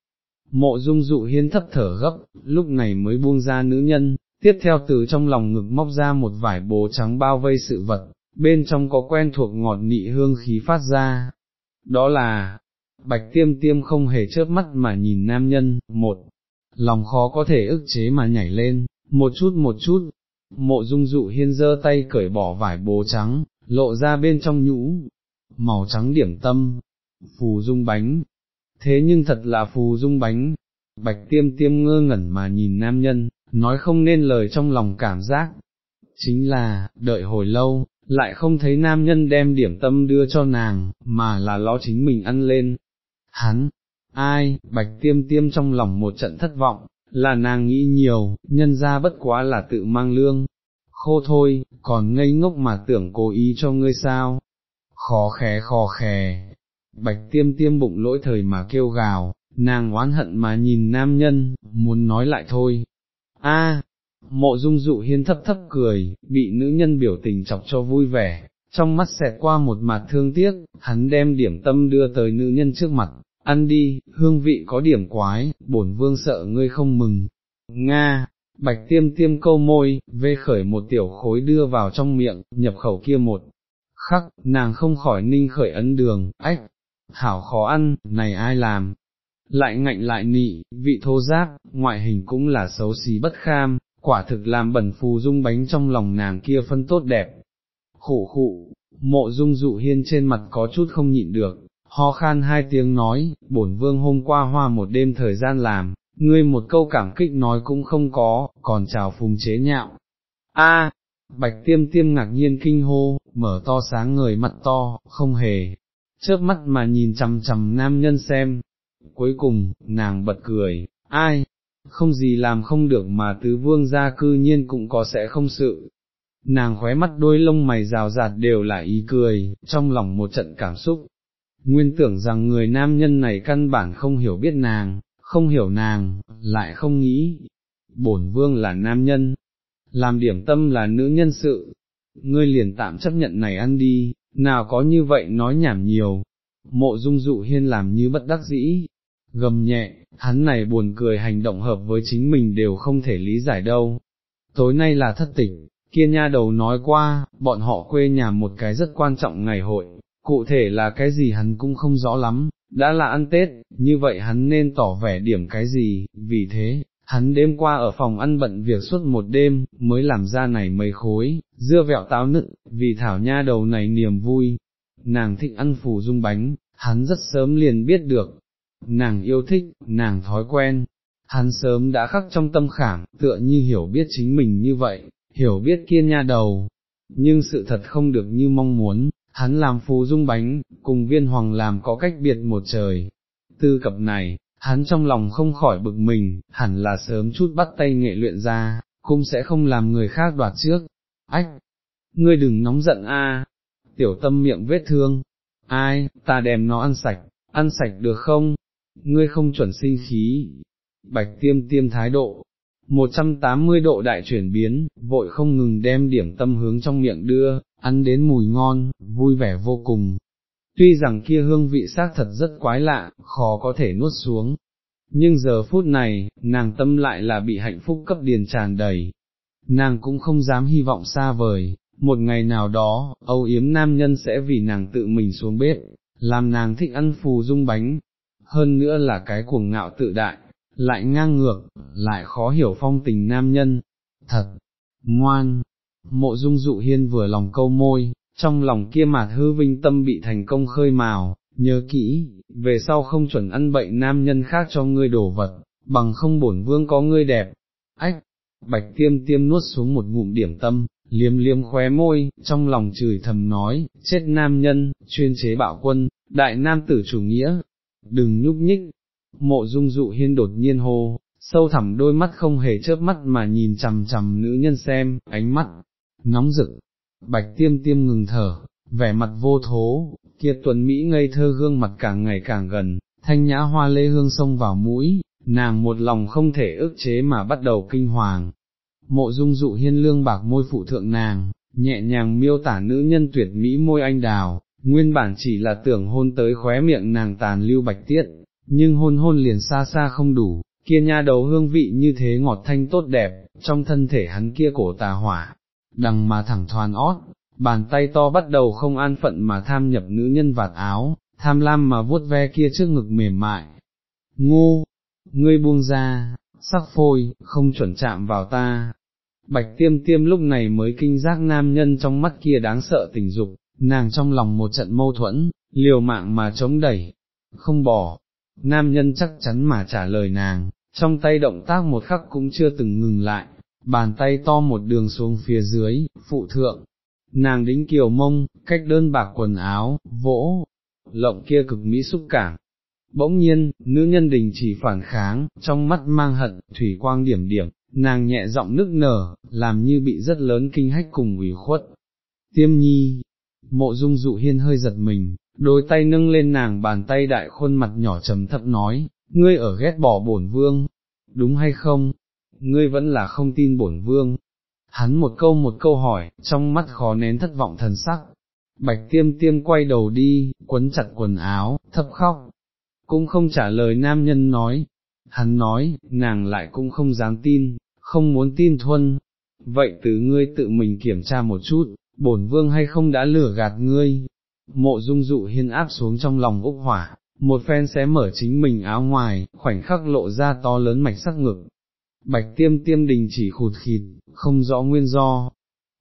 Speaker 1: Mộ dung dụ hiên thấp thở gấp, lúc này mới buông ra nữ nhân, tiếp theo từ trong lòng ngực móc ra một vải bố trắng bao vây sự vật, bên trong có quen thuộc ngọt nị hương khí phát ra. Đó là, bạch tiêm tiêm không hề chớp mắt mà nhìn nam nhân, một, lòng khó có thể ức chế mà nhảy lên, một chút một chút, mộ dung dụ hiên giơ tay cởi bỏ vải bố trắng, lộ ra bên trong nhũ, màu trắng điểm tâm, phù dung bánh, thế nhưng thật là phù dung bánh, bạch tiêm tiêm ngơ ngẩn mà nhìn nam nhân, nói không nên lời trong lòng cảm giác, chính là, đợi hồi lâu, lại không thấy nam nhân đem điểm tâm đưa cho nàng, mà là lo chính mình ăn lên. Hắn, ai, bạch tiêm tiêm trong lòng một trận thất vọng, là nàng nghĩ nhiều, nhân ra bất quá là tự mang lương, khô thôi, còn ngây ngốc mà tưởng cố ý cho ngươi sao, khó khè khó khè, bạch tiêm tiêm bụng lỗi thời mà kêu gào, nàng oán hận mà nhìn nam nhân, muốn nói lại thôi, a mộ dung dụ hiên thấp thấp cười, bị nữ nhân biểu tình chọc cho vui vẻ, trong mắt xẹt qua một mặt thương tiếc, hắn đem điểm tâm đưa tới nữ nhân trước mặt, ăn đi, hương vị có điểm quái, bổn vương sợ ngươi không mừng. Nga, bạch tiêm tiêm câu môi, vê khởi một tiểu khối đưa vào trong miệng, nhập khẩu kia một. Khắc, nàng không khỏi ninh khởi ấn đường, ách, hảo khó ăn, này ai làm, lại ngạnh lại nị, vị thô giáp, ngoại hình cũng là xấu xí bất kham, quả thực làm bẩn phù dung bánh trong lòng nàng kia phân tốt đẹp. Khổ khụ, mộ dung dụ hiên trên mặt có chút không nhịn được, ho khan hai tiếng nói, bổn vương hôm qua hoa một đêm thời gian làm, ngươi một câu cảm kích nói cũng không có, còn chào phùng chế nhạo. A, bạch tiêm tiêm ngạc nhiên kinh hô, mở to sáng người mặt to, không hề, chớp mắt mà nhìn chằm chằm nam nhân xem. Cuối cùng, nàng bật cười, ai, không gì làm không được mà tứ vương gia cư nhiên cũng có sẽ không sự. Nàng khóe mắt đôi lông mày rào rạt đều là ý cười, trong lòng một trận cảm xúc. Nguyên tưởng rằng người nam nhân này căn bản không hiểu biết nàng, không hiểu nàng, lại không nghĩ. Bổn vương là nam nhân, làm điểm tâm là nữ nhân sự. Ngươi liền tạm chấp nhận này ăn đi, nào có như vậy nói nhảm nhiều. Mộ dung dụ hiên làm như bất đắc dĩ, gầm nhẹ, hắn này buồn cười hành động hợp với chính mình đều không thể lý giải đâu. Tối nay là thất tịch, kia nha đầu nói qua, bọn họ quê nhà một cái rất quan trọng ngày hội, cụ thể là cái gì hắn cũng không rõ lắm, đã là ăn Tết, như vậy hắn nên tỏ vẻ điểm cái gì, vì thế, hắn đêm qua ở phòng ăn bận việc suốt một đêm, mới làm ra này mấy khối, dưa vẹo táo nựng, vì thảo nha đầu này niềm vui, nàng thích ăn phù dung bánh, hắn rất sớm liền biết được, nàng yêu thích, nàng thói quen, hắn sớm đã khắc trong tâm khảm, tựa như hiểu biết chính mình như vậy, hiểu biết kiên nha đầu, nhưng sự thật không được như mong muốn, hắn làm phù dung bánh, cùng viên hoàng làm có cách biệt một trời. Tư cập này, hắn trong lòng không khỏi bực mình, hẳn là sớm chút bắt tay nghệ luyện ra, cũng sẽ không làm người khác đoạt trước. Ách! Ngươi đừng nóng giận a, tiểu tâm miệng vết thương. Ai, ta đem nó ăn sạch, ăn sạch được không? Ngươi không chuẩn sinh khí, bạch tiêm tiêm thái độ, 180 độ đại chuyển biến, vội không ngừng đem điểm tâm hướng trong miệng đưa, ăn đến mùi ngon, vui vẻ vô cùng. Tuy rằng kia hương vị xác thật rất quái lạ, khó có thể nuốt xuống, nhưng giờ phút này, nàng tâm lại là bị hạnh phúc cấp điền tràn đầy. Nàng cũng không dám hy vọng xa vời, một ngày nào đó, âu yếm nam nhân sẽ vì nàng tự mình xuống bếp, làm nàng thích ăn phù dung bánh, hơn nữa là cái cuồng ngạo tự đại, lại ngang ngược, lại khó hiểu phong tình nam nhân, thật, ngoan, mộ dung dụ hiên vừa lòng câu môi, trong lòng kia mạt hư vinh tâm bị thành công khơi mào, nhớ kỹ, về sau không chuẩn ăn bậy nam nhân khác cho ngươi đổ vật, bằng không bổn vương có ngươi đẹp, ách, bạch tiêm tiêm nuốt xuống một ngụm điểm tâm, liếm liếm khóe môi, trong lòng chửi thầm nói, chết nam nhân, chuyên chế bạo quân, đại nam tử chủ nghĩa, đừng nhúc nhích, mộ dung dụ hiên đột nhiên hô, sâu thẳm đôi mắt không hề chớp mắt mà nhìn chằm chằm nữ nhân xem, ánh mắt, nóng rực, bạch tiêm tiêm ngừng thở, vẻ mặt vô thố, kia tuấn Mỹ ngây thơ gương mặt càng ngày càng gần, thanh nhã hoa lê hương sông vào mũi, nàng một lòng không thể ức chế mà bắt đầu kinh hoàng. Mộ dung dụ hiên lương bạc môi phụ thượng nàng, nhẹ nhàng miêu tả nữ nhân tuyệt mỹ môi anh đào, nguyên bản chỉ là tưởng hôn tới khóe miệng nàng tàn lưu bạch tiết, nhưng hôn hôn liền xa xa không đủ, kia nha đầu hương vị như thế ngọt thanh tốt đẹp, trong thân thể hắn kia cổ tà hỏa, đằng mà thẳng thoàn ót, bàn tay to bắt đầu không an phận mà tham nhập nữ nhân vạt áo, tham lam mà vuốt ve kia trước ngực mềm mại. Ngô, ngươi buông ra, sắc phôi, không chuẩn chạm vào ta. Bạch tiêm tiêm lúc này mới kinh giác nam nhân trong mắt kia đáng sợ tình dục, nàng trong lòng một trận mâu thuẫn, liều mạng mà chống đẩy, không bỏ. Nam nhân chắc chắn mà trả lời nàng, trong tay động tác một khắc cũng chưa từng ngừng lại, bàn tay to một đường xuống phía dưới, phụ thượng, nàng đính kiều mông, cách đơn bạc quần áo, vỗ, lộng kia cực mỹ xúc cảm. Bỗng nhiên, nữ nhân đình chỉ phản kháng, trong mắt mang hận, thủy quang điểm điểm, nàng nhẹ giọng nức nở, làm như bị rất lớn kinh hách cùng ủy khuất. Tiêm nhi, mộ dung dụ hiên hơi giật mình, đôi tay nâng lên nàng bàn tay đại khuôn mặt nhỏ trầm thấp nói, ngươi ở ghét bỏ bổn vương, đúng hay không? Ngươi vẫn là không tin bổn vương, hắn một câu một câu hỏi, trong mắt khó nén thất vọng thần sắc. Bạch tiêm tiêm quay đầu đi, quấn chặt quần áo, thấp khóc, cũng không trả lời nam nhân nói, hắn nói, nàng lại cũng không dám tin, không muốn tin thuân, vậy từ ngươi tự mình kiểm tra một chút, bổn vương hay không đã lừa gạt ngươi, mộ dung dụ hiên áp xuống trong lòng úc hỏa, một phen xé mở chính mình áo ngoài, khoảnh khắc lộ ra to lớn mạch sắc ngực, bạch tiêm tiêm đình chỉ khụt khịt, không rõ nguyên do.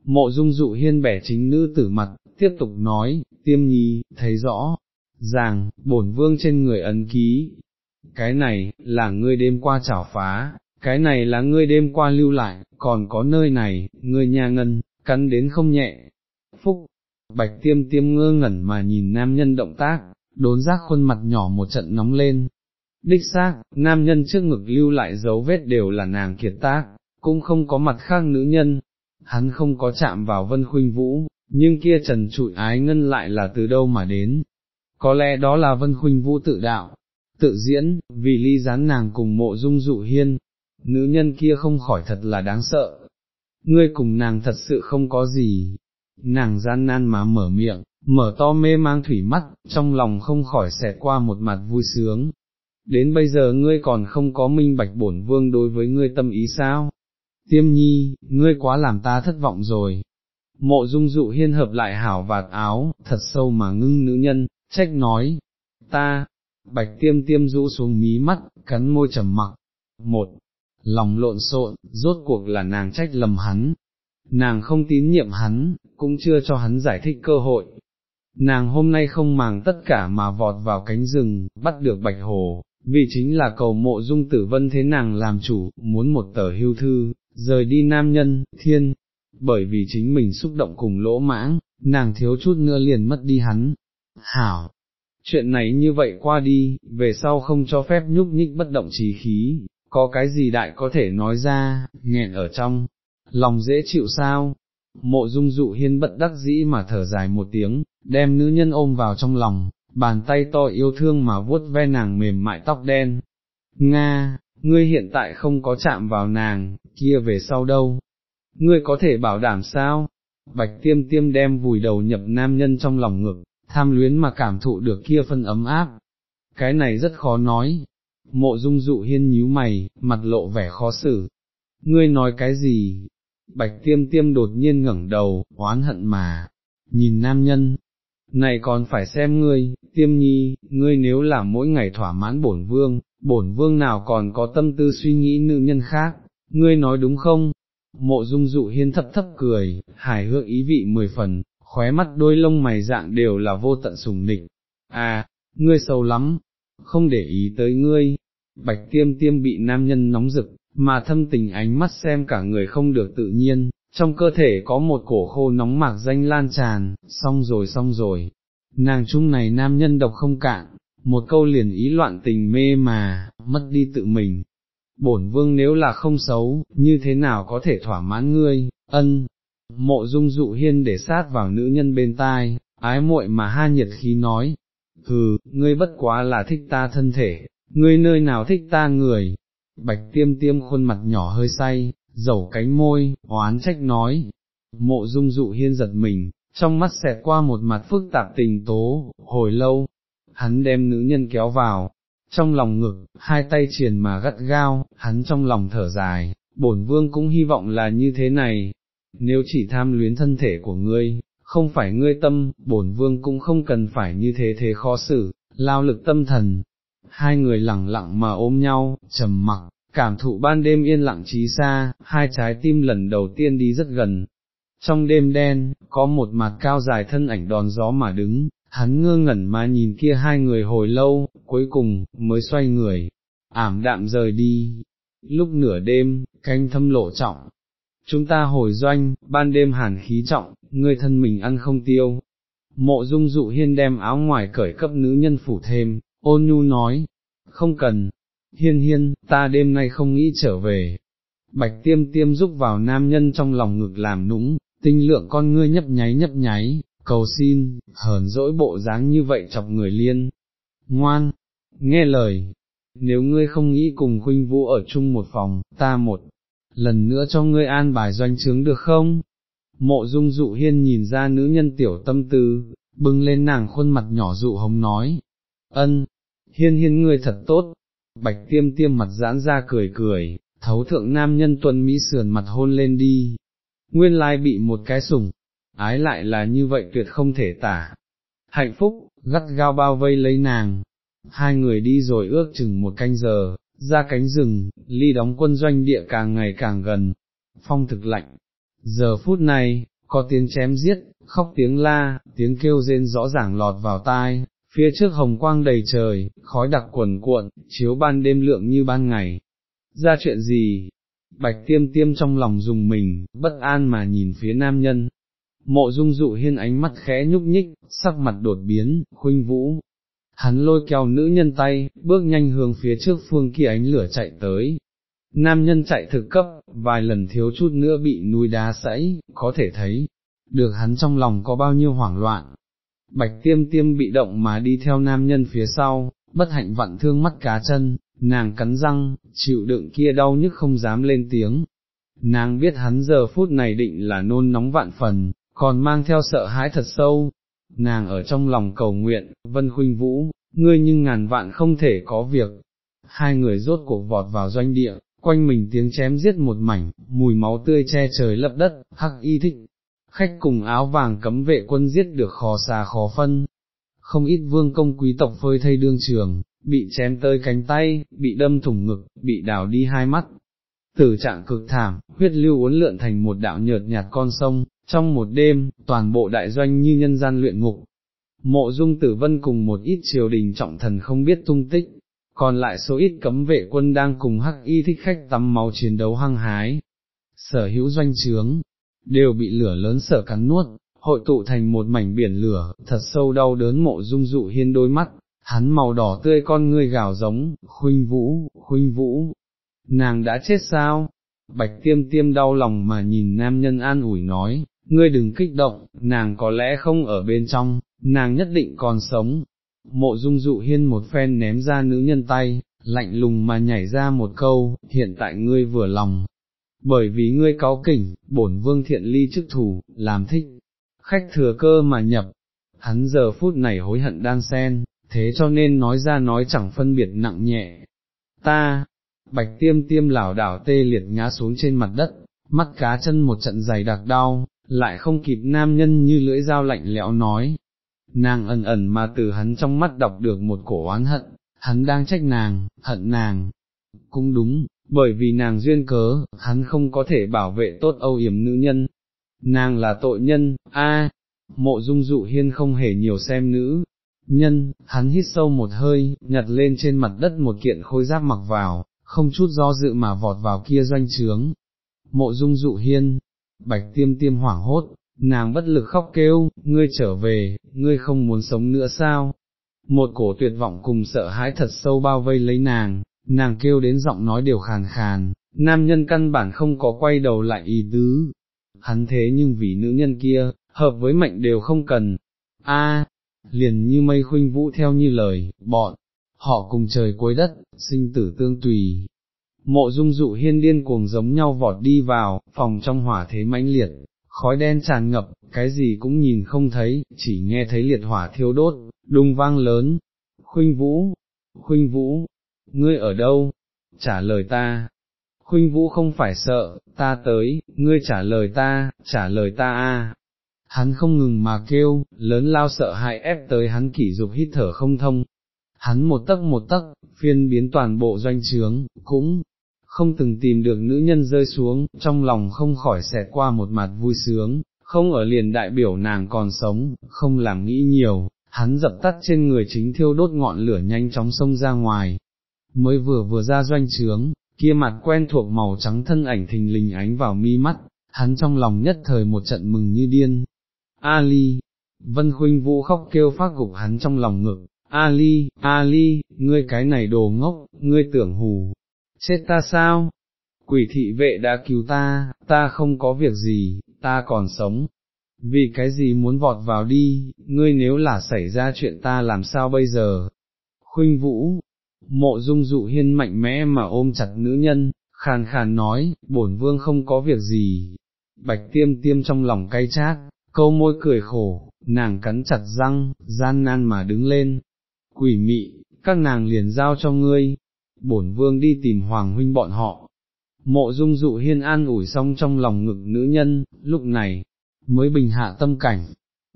Speaker 1: Mộ dung dụ hiên bẻ chính nữ tử mặt, tiếp tục nói, tiêm nhi, thấy rõ, ràng, bổn vương trên người ấn ký. Cái này, là ngươi đêm qua chảo phá, cái này là ngươi đêm qua lưu lại, còn có nơi này, ngươi nhà ngân, cắn đến không nhẹ. Phúc, bạch tiêm tiêm ngơ ngẩn mà nhìn nam nhân động tác, đốn giác khuôn mặt nhỏ một trận nóng lên, Đích xác, nam nhân trước ngực lưu lại dấu vết đều là nàng kiệt tác, cũng không có mặt khác nữ nhân, hắn không có chạm vào vân khuynh vũ, nhưng kia trần trụi ái ngân lại là từ đâu mà đến. Có lẽ đó là vân khuynh vũ tự đạo, tự diễn, vì ly gián nàng cùng mộ dung dụ hiên, nữ nhân kia không khỏi thật là đáng sợ. Ngươi cùng nàng thật sự không có gì, nàng gian nan mà mở miệng, mở to mê mang thủy mắt, trong lòng không khỏi xẹt qua một mặt vui sướng, đến bây giờ ngươi còn không có minh bạch bổn vương đối với ngươi tâm ý sao? Tiêm nhi, ngươi quá làm ta thất vọng rồi. Mộ dung dụ hiên hợp lại hảo vạt áo, thật sâu mà ngưng nữ nhân, trách nói, ta, bạch tiêm tiêm rũ xuống mí mắt, cắn môi trầm mặc. Một, lòng lộn xộn, rốt cuộc là nàng trách lầm hắn. Nàng không tín nhiệm hắn, cũng chưa cho hắn giải thích cơ hội. Nàng hôm nay không màng tất cả mà vọt vào cánh rừng, bắt được bạch hồ, vì chính là cầu mộ dung tử vân thế nàng làm chủ, muốn một tờ hưu thư, rời đi nam nhân, thiên, bởi vì chính mình xúc động cùng lỗ mãng, nàng thiếu chút nữa liền mất đi hắn. Hảo, chuyện này như vậy qua đi, về sau không cho phép nhúc nhích bất động trí khí, có cái gì đại có thể nói ra, nghẹn ở trong, lòng dễ chịu sao? Mộ dung dụ hiên bất đắc dĩ mà thở dài một tiếng, đem nữ nhân ôm vào trong lòng, bàn tay to yêu thương mà vuốt ve nàng mềm mại tóc đen. Nga, ngươi hiện tại không có chạm vào nàng, kia về sau đâu? Ngươi có thể bảo đảm sao? Bạch tiêm tiêm đem vùi đầu nhập nam nhân trong lòng ngực, tham luyến mà cảm thụ được kia phân ấm áp. Cái này rất khó nói. Mộ dung dụ hiên nhíu mày, mặt lộ vẻ khó xử. Ngươi nói cái gì? Bạch tiêm tiêm đột nhiên ngẩng đầu, oán hận mà, nhìn nam nhân, này còn phải xem ngươi, tiêm nhi, ngươi nếu là mỗi ngày thỏa mãn bổn vương, bổn vương nào còn có tâm tư suy nghĩ nữ nhân khác, ngươi nói đúng không? Mộ dung dụ hiên thấp thấp cười, hài hước ý vị mười phần, khóe mắt đôi lông mày dạng đều là vô tận sùng nịch. À, ngươi sâu lắm, không để ý tới ngươi. Bạch tiêm tiêm bị nam nhân nóng rực, mà thâm tình ánh mắt xem cả người không được tự nhiên, trong cơ thể có một cổ khô nóng mạc danh lan tràn, xong rồi xong rồi, nàng chung này nam nhân độc không cạn, một câu liền ý loạn tình mê mà, mất đi tự mình. Bổn vương nếu là không xấu, như thế nào có thể thỏa mãn ngươi, ân, mộ dung dụ hiên để sát vào nữ nhân bên tai, ái muội mà ha nhiệt khí nói, hừ, ngươi bất quá là thích ta thân thể, ngươi nơi nào thích ta người, bạch tiêm tiêm khuôn mặt nhỏ hơi say, dầu cánh môi, oán trách nói, mộ dung dụ hiên giật mình, trong mắt xẹt qua một mặt phức tạp tình tố, hồi lâu, hắn đem nữ nhân kéo vào, trong lòng ngực, hai tay triền mà gắt gao, hắn trong lòng thở dài, bổn vương cũng hy vọng là như thế này, nếu chỉ tham luyến thân thể của ngươi, không phải ngươi tâm, bổn vương cũng không cần phải như thế thế khó xử, lao lực tâm thần. Hai người lặng lặng mà ôm nhau, trầm mặc, cảm thụ ban đêm yên lặng trí xa, hai trái tim lần đầu tiên đi rất gần. Trong đêm đen, có một mặt cao dài thân ảnh đòn gió mà đứng, hắn ngơ ngẩn mà nhìn kia hai người hồi lâu, cuối cùng, mới xoay người, ảm đạm rời đi. Lúc nửa đêm, canh thâm lộ trọng, chúng ta hồi doanh, ban đêm hàn khí trọng, ngươi thân mình ăn không tiêu. Mộ dung dụ hiên đem áo ngoài cởi cấp nữ nhân phủ thêm, ôn nhu nói, không cần, hiên hiên, ta đêm nay không nghĩ trở về. Bạch tiêm tiêm giúp vào nam nhân trong lòng ngực làm nũng, tinh lượng con ngươi nhấp nháy nhấp nháy, cầu xin, hờn dỗi bộ dáng như vậy chọc người liên. Ngoan, nghe lời, nếu ngươi không nghĩ cùng khuynh vũ ở chung một phòng, ta một lần nữa cho ngươi an bài doanh trướng được không? Mộ dung dụ hiên nhìn ra nữ nhân tiểu tâm tư, bưng lên nàng khuôn mặt nhỏ dụ hống nói, ân, hiên hiên ngươi thật tốt, bạch tiêm tiêm mặt giãn ra cười cười, thấu thượng nam nhân tuần Mỹ sườn mặt hôn lên đi, nguyên lai bị một cái sủng, ái lại là như vậy tuyệt không thể tả. Hạnh phúc, gắt gao bao vây lấy nàng, hai người đi rồi ước chừng một canh giờ, ra cánh rừng, ly đóng quân doanh địa càng ngày càng gần, phong thực lạnh. Giờ phút này, có tiếng chém giết, khóc tiếng la, tiếng kêu rên rõ ràng lọt vào tai, phía trước hồng quang đầy trời, khói đặc quần cuộn, chiếu ban đêm lượng như ban ngày. Ra chuyện gì? Bạch tiêm tiêm trong lòng dùng mình, bất an mà nhìn phía nam nhân. Mộ dung dụ hiên ánh mắt khẽ nhúc nhích, sắc mặt đột biến, khuynh vũ, hắn lôi kéo nữ nhân tay, bước nhanh hướng phía trước phương kia ánh lửa chạy tới. Nam nhân chạy thực cấp, vài lần thiếu chút nữa bị núi đá sẫy, có thể thấy, được hắn trong lòng có bao nhiêu hoảng loạn. Bạch tiêm tiêm bị động mà đi theo nam nhân phía sau, bất hạnh vặn thương mắt cá chân, nàng cắn răng, chịu đựng kia đau nhức không dám lên tiếng. Nàng biết hắn giờ phút này định là nôn nóng vạn phần, còn mang theo sợ hãi thật sâu, nàng ở trong lòng cầu nguyện, vân khuynh vũ, ngươi nhưng ngàn vạn không thể có việc. Hai người rốt cuộc vọt vào doanh địa, quanh mình tiếng chém giết một mảnh, mùi máu tươi che trời lấp đất, hắc y thích. Khách cùng áo vàng cấm vệ quân giết được khó xà khó phân, không ít vương công quý tộc phơi thay đương trường, bị chém tới cánh tay, bị đâm thủng ngực, bị đào đi hai mắt. Tử trạng cực thảm, huyết lưu uốn lượn thành một đạo nhợt nhạt con sông, trong một đêm, toàn bộ đại doanh như nhân gian luyện ngục, mộ dung tử vân cùng một ít triều đình trọng thần không biết tung tích, còn lại số ít cấm vệ quân đang cùng hắc y thích khách tắm máu chiến đấu hăng hái. Sở hữu doanh trướng, đều bị lửa lớn sở cắn nuốt, hội tụ thành một mảnh biển lửa, thật sâu đau đớn mộ dung dụ hiên đôi mắt, hắn màu đỏ tươi con ngươi gào giống, khuynh vũ, khuynh vũ, nàng đã chết sao? Bạch tiêm tiêm đau lòng mà nhìn nam nhân an ủi nói, ngươi đừng kích động, nàng có lẽ không ở bên trong, nàng nhất định còn sống. Mộ dung dụ hiên một phen ném ra nữ nhân tay, lạnh lùng mà nhảy ra một câu, hiện tại ngươi vừa lòng. Bởi vì ngươi cáo kỉnh, bổn vương thiện ly chức thủ, làm thích, khách thừa cơ mà nhập, hắn giờ phút này hối hận đang sen thế cho nên nói ra nói chẳng phân biệt nặng nhẹ. Ta, bạch tiêm tiêm lảo đảo tê liệt ngã xuống trên mặt đất, mắt cá chân một trận dày đặc đau, lại không kịp nam nhân như lưỡi dao lạnh lẽo nói. Nàng ẩn ẩn mà từ hắn trong mắt đọc được một cổ oán hận, hắn đang trách nàng, hận nàng. Cũng đúng, bởi vì nàng duyên cớ, hắn không có thể bảo vệ tốt âu yểm nữ nhân. Nàng là tội nhân, a mộ dung dụ hiên không hề nhiều xem nữ. Nhân, hắn hít sâu một hơi, nhặt lên trên mặt đất một kiện khôi giáp mặc vào, không chút do dự mà vọt vào kia doanh trướng. Mộ dung dụ hiên, bạch tiêm tiêm hoảng hốt, nàng bất lực khóc kêu, ngươi trở về, ngươi không muốn sống nữa sao? Một cổ tuyệt vọng cùng sợ hãi thật sâu bao vây lấy nàng, nàng kêu đến giọng nói đều khàn khàn, nam nhân căn bản không có quay đầu lại ý tứ. Hắn thế nhưng vì nữ nhân kia, hợp với mệnh đều không cần. a liền như mây khuynh vũ theo như lời, bọn, họ cùng trời cuối đất, sinh tử tương tùy. Mộ dung dụ hiên điên cuồng giống nhau vọt đi vào, phòng trong hỏa thế mãnh liệt, khói đen tràn ngập, cái gì cũng nhìn không thấy, chỉ nghe thấy liệt hỏa thiêu đốt, đùng vang lớn. Khuynh vũ, khuynh vũ, ngươi ở đâu? Trả lời ta. Khuynh vũ không phải sợ, ta tới, ngươi trả lời ta, trả lời ta a. Hắn không ngừng mà kêu, lớn lao sợ hãi ép tới hắn kỷ dục hít thở không thông. Hắn một tấc một tấc, phiên biến toàn bộ doanh trướng, cũng không từng tìm được nữ nhân rơi xuống, trong lòng không khỏi xẹt qua một mặt vui sướng, không ở liền đại biểu nàng còn sống, không làm nghĩ nhiều, hắn dập tắt trên người chính thiêu đốt ngọn lửa nhanh chóng xông ra ngoài, mới vừa vừa ra doanh trướng, kia mặt quen thuộc màu trắng thân ảnh thình lình ánh vào mi mắt, hắn trong lòng nhất thời một trận mừng như điên. Ali, Vân Khuynh Vũ khóc kêu phát gục hắn trong lòng ngực, Ali, Ali, ngươi cái này đồ ngốc, ngươi tưởng hù, chết ta sao? Quỷ thị vệ đã cứu ta, ta không có việc gì, ta còn sống. Vì cái gì muốn vọt vào đi, ngươi nếu là xảy ra chuyện ta làm sao bây giờ? Khuynh Vũ, mộ dung dụ hiên mạnh mẽ mà ôm chặt nữ nhân, khàn khàn nói, bổn vương không có việc gì. Bạch tiêm tiêm trong lòng cay chát, câu môi cười khổ, nàng cắn chặt răng, gian nan mà đứng lên. Quỷ mị, các nàng liền giao cho ngươi, bổn vương đi tìm hoàng huynh bọn họ. Mộ dung dụ hiên an ủi xong trong lòng ngực nữ nhân, lúc này, mới bình hạ tâm cảnh,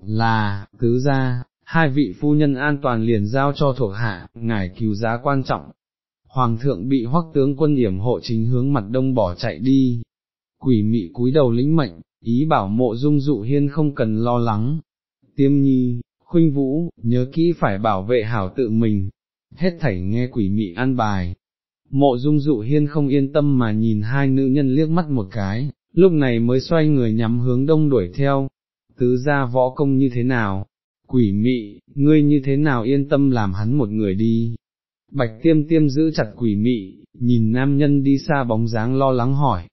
Speaker 1: là, tứ ra, hai vị phu nhân an toàn liền giao cho thuộc hạ, ngài cứu giá quan trọng. Hoàng thượng bị hoắc tướng quân yểm hộ chính hướng mặt đông bỏ chạy đi, quỷ mị cúi đầu lĩnh mệnh, ý bảo mộ dung dụ hiên không cần lo lắng. Tiêm nhi, khuynh vũ, nhớ kỹ phải bảo vệ hảo tự mình, hết thảy nghe quỷ mị an bài. Mộ dung dụ hiên không yên tâm mà nhìn hai nữ nhân liếc mắt một cái, lúc này mới xoay người nhắm hướng đông đuổi theo. Tứ ra võ công như thế nào, quỷ mị, ngươi như thế nào yên tâm làm hắn một người đi. Bạch tiêm tiêm giữ chặt quỷ mị, nhìn nam nhân đi xa bóng dáng lo lắng hỏi.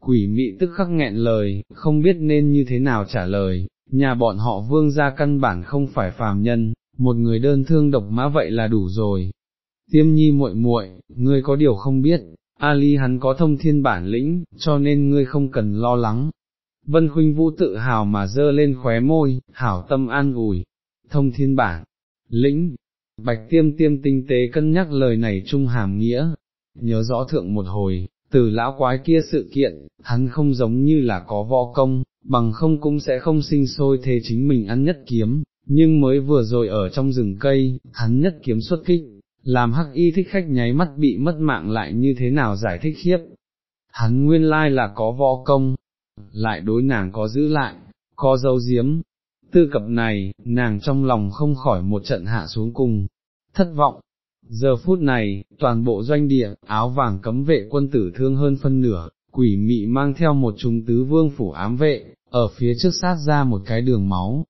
Speaker 1: Quỷ mị tức khắc nghẹn lời, không biết nên như thế nào trả lời, nhà bọn họ vương ra căn bản không phải phàm nhân, một người đơn thương độc mã vậy là đủ rồi. Tiêm nhi muội muội, ngươi có điều không biết, Ali hắn có thông thiên bản lĩnh, cho nên ngươi không cần lo lắng. Vân Khuynh Vũ tự hào mà dơ lên khóe môi, hảo tâm an ủi, thông thiên bản, lĩnh, bạch tiêm tiêm tinh tế cân nhắc lời này trung hàm nghĩa, nhớ rõ thượng một hồi, từ lão quái kia sự kiện, hắn không giống như là có võ công, bằng không cũng sẽ không sinh sôi thế chính mình ăn nhất kiếm, nhưng mới vừa rồi ở trong rừng cây, hắn nhất kiếm xuất kích, làm hắc y thích khách nháy mắt bị mất mạng lại như thế nào giải thích khiếp. Hắn nguyên lai là có võ công, lại đối nàng có giữ lại, có dấu diếm, tư cập này, nàng trong lòng không khỏi một trận hạ xuống cùng, thất vọng. Giờ phút này, toàn bộ doanh địa, áo vàng cấm vệ quân tử thương hơn phân nửa, quỷ mị mang theo một chúng tứ vương phủ ám vệ, ở phía trước sát ra một cái đường máu.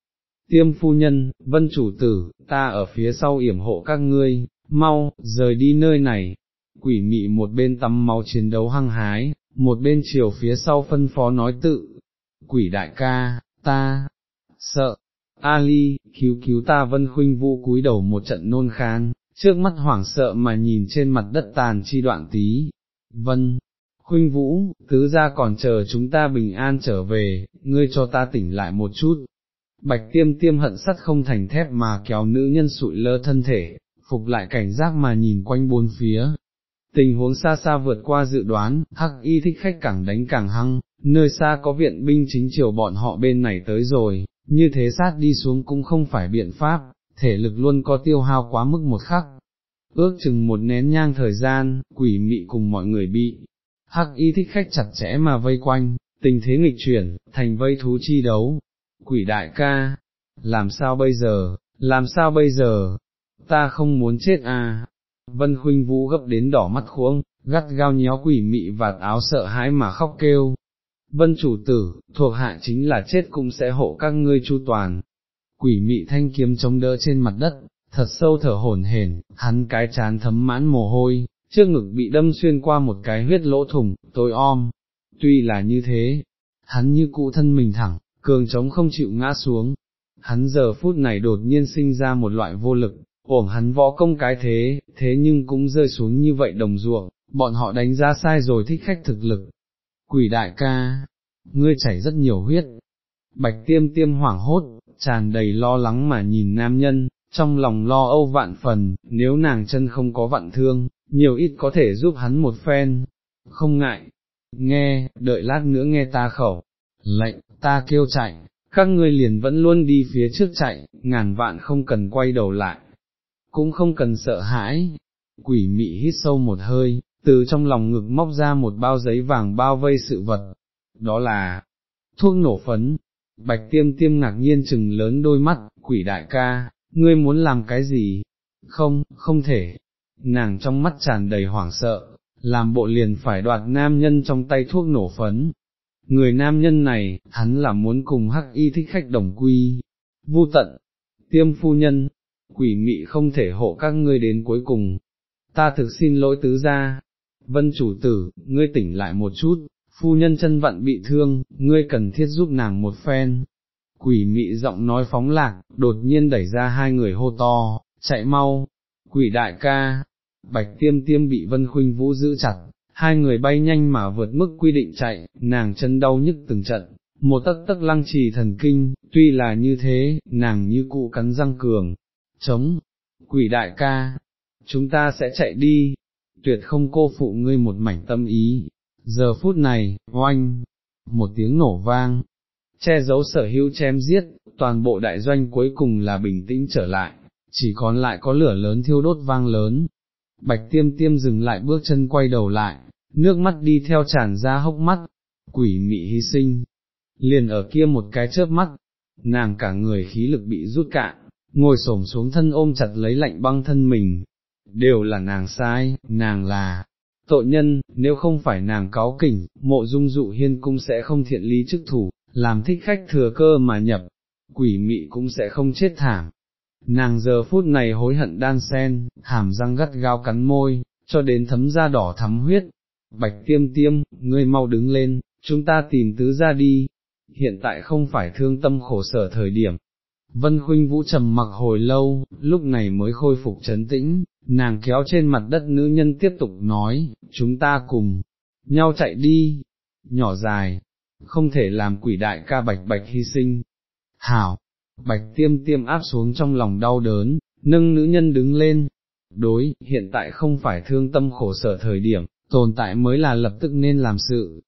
Speaker 1: Tiêm phu nhân, vân chủ tử, ta ở phía sau yểm hộ các ngươi, mau, rời đi nơi này. Quỷ mị một bên tắm máu chiến đấu hăng hái, một bên chiều phía sau phân phó nói tự. Quỷ đại ca, ta, sợ, Ali, cứu cứu ta vân khuynh vũ cúi đầu một trận nôn khan, trước mắt hoảng sợ mà nhìn trên mặt đất tàn chi đoạn tí. Vân, khuynh vũ, tứ ra còn chờ chúng ta bình an trở về, ngươi cho ta tỉnh lại một chút. Bạch tiêm tiêm hận sắt không thành thép mà kéo nữ nhân sụi lơ thân thể, phục lại cảnh giác mà nhìn quanh bốn phía. Tình huống xa xa vượt qua dự đoán, hắc y thích khách càng đánh càng hăng, nơi xa có viện binh chính chiều bọn họ bên này tới rồi, như thế sát đi xuống cũng không phải biện pháp, thể lực luôn có tiêu hao quá mức một khắc. Ước chừng một nén nhang thời gian, quỷ mị cùng mọi người bị, hắc y thích khách chặt chẽ mà vây quanh, tình thế nghịch chuyển, thành vây thú chi đấu. Quỷ đại ca, làm sao bây giờ, làm sao bây giờ, ta không muốn chết à. Vân Khuynh Vũ gấp đến đỏ mắt khuống, gắt gao nhéo quỷ mị vạt áo sợ hãi mà khóc kêu, vân chủ tử, thuộc hạ chính là chết cũng sẽ hộ các ngươi chu toàn. Quỷ mị thanh kiếm chống đỡ trên mặt đất, thật sâu thở hổn hển, hắn cái chán thấm mãn mồ hôi, trước ngực bị đâm xuyên qua một cái huyết lỗ thủng, tối om. Tuy là như thế, hắn như cụ thân mình thẳng, cường trống không chịu ngã xuống. hắn giờ phút này đột nhiên sinh ra một loại vô lực, ổm hắn võ công cái thế, thế nhưng cũng rơi xuống như vậy đồng ruộng, bọn họ đánh giá sai rồi thích khách thực lực. Quỷ đại ca, ngươi chảy rất nhiều huyết. Bạch tiêm tiêm hoảng hốt, tràn đầy lo lắng mà nhìn nam nhân, trong lòng lo âu vạn phần, nếu nàng chân không có vạn thương, nhiều ít có thể giúp hắn một phen. Không ngại, nghe, đợi lát nữa nghe ta khẩu, lệnh, ta kêu chạy, các ngươi liền vẫn luôn đi phía trước chạy, ngàn vạn không cần quay đầu lại, cũng không cần sợ hãi. Quỷ mị hít sâu một hơi, từ trong lòng ngực móc ra một bao giấy vàng bao vây sự vật, đó là thuốc nổ phấn. Bạch tiêm tiêm ngạc nhiên chừng lớn đôi mắt, quỷ đại ca, ngươi muốn làm cái gì? Không, không thể. Nàng trong mắt tràn đầy hoảng sợ, làm bộ liền phải đoạt nam nhân trong tay thuốc nổ phấn. Người nam nhân này, hắn là muốn cùng hắc y thích khách đồng quy, vu tận, tiêm phu nhân, quỷ mị không thể hộ các ngươi đến cuối cùng. Ta thực xin lỗi tứ gia, vân chủ tử, ngươi tỉnh lại một chút, phu nhân chân vận bị thương, ngươi cần thiết giúp nàng một phen. Quỷ mị giọng nói phóng lạc, đột nhiên đẩy ra hai người hô to, chạy mau, quỷ đại ca, bạch tiêm tiêm bị vân khuynh vũ giữ chặt, hai người bay nhanh mà vượt mức quy định chạy, nàng chân đau nhức từng trận, một tấc tấc lăng trì thần kinh, tuy là như thế, nàng như cụ cắn răng cường, chống, quỷ đại ca, chúng ta sẽ chạy đi, tuyệt không cô phụ ngươi một mảnh tâm ý, giờ phút này, oanh, một tiếng nổ vang, che giấu sở hữu chém giết, toàn bộ đại doanh cuối cùng là bình tĩnh trở lại, chỉ còn lại có lửa lớn thiêu đốt vang lớn. Bạch tiêm tiêm dừng lại bước chân quay đầu lại, nước mắt đi theo tràn ra hốc mắt, quỷ mị hy sinh, liền ở kia một cái chớp mắt, nàng cả người khí lực bị rút cạn, ngồi xổm xuống thân ôm chặt lấy lạnh băng thân mình, đều là nàng sai, nàng là tội nhân, nếu không phải nàng cáo kỉnh, mộ dung dụ hiên cung sẽ không thiện lý chức thủ, làm thích khách thừa cơ mà nhập, quỷ mị cũng sẽ không chết thảm. Nàng giờ phút này hối hận đan sen, hàm răng gắt gao cắn môi, cho đến thấm da đỏ thắm huyết. Bạch tiêm tiêm, ngươi mau đứng lên, chúng ta tìm tứ ra đi. Hiện tại không phải thương tâm khổ sở thời điểm. Vân Khuynh Vũ trầm mặc hồi lâu, lúc này mới khôi phục chấn tĩnh, nàng kéo trên mặt đất nữ nhân tiếp tục nói, chúng ta cùng, nhau chạy đi, nhỏ dài, không thể làm quỷ đại ca bạch bạch hy sinh. Hảo, bạch tiêm tiêm áp xuống trong lòng đau đớn, nâng nữ nhân đứng lên, đối, hiện tại không phải thương tâm khổ sở thời điểm, tồn tại mới là lập tức nên làm sự.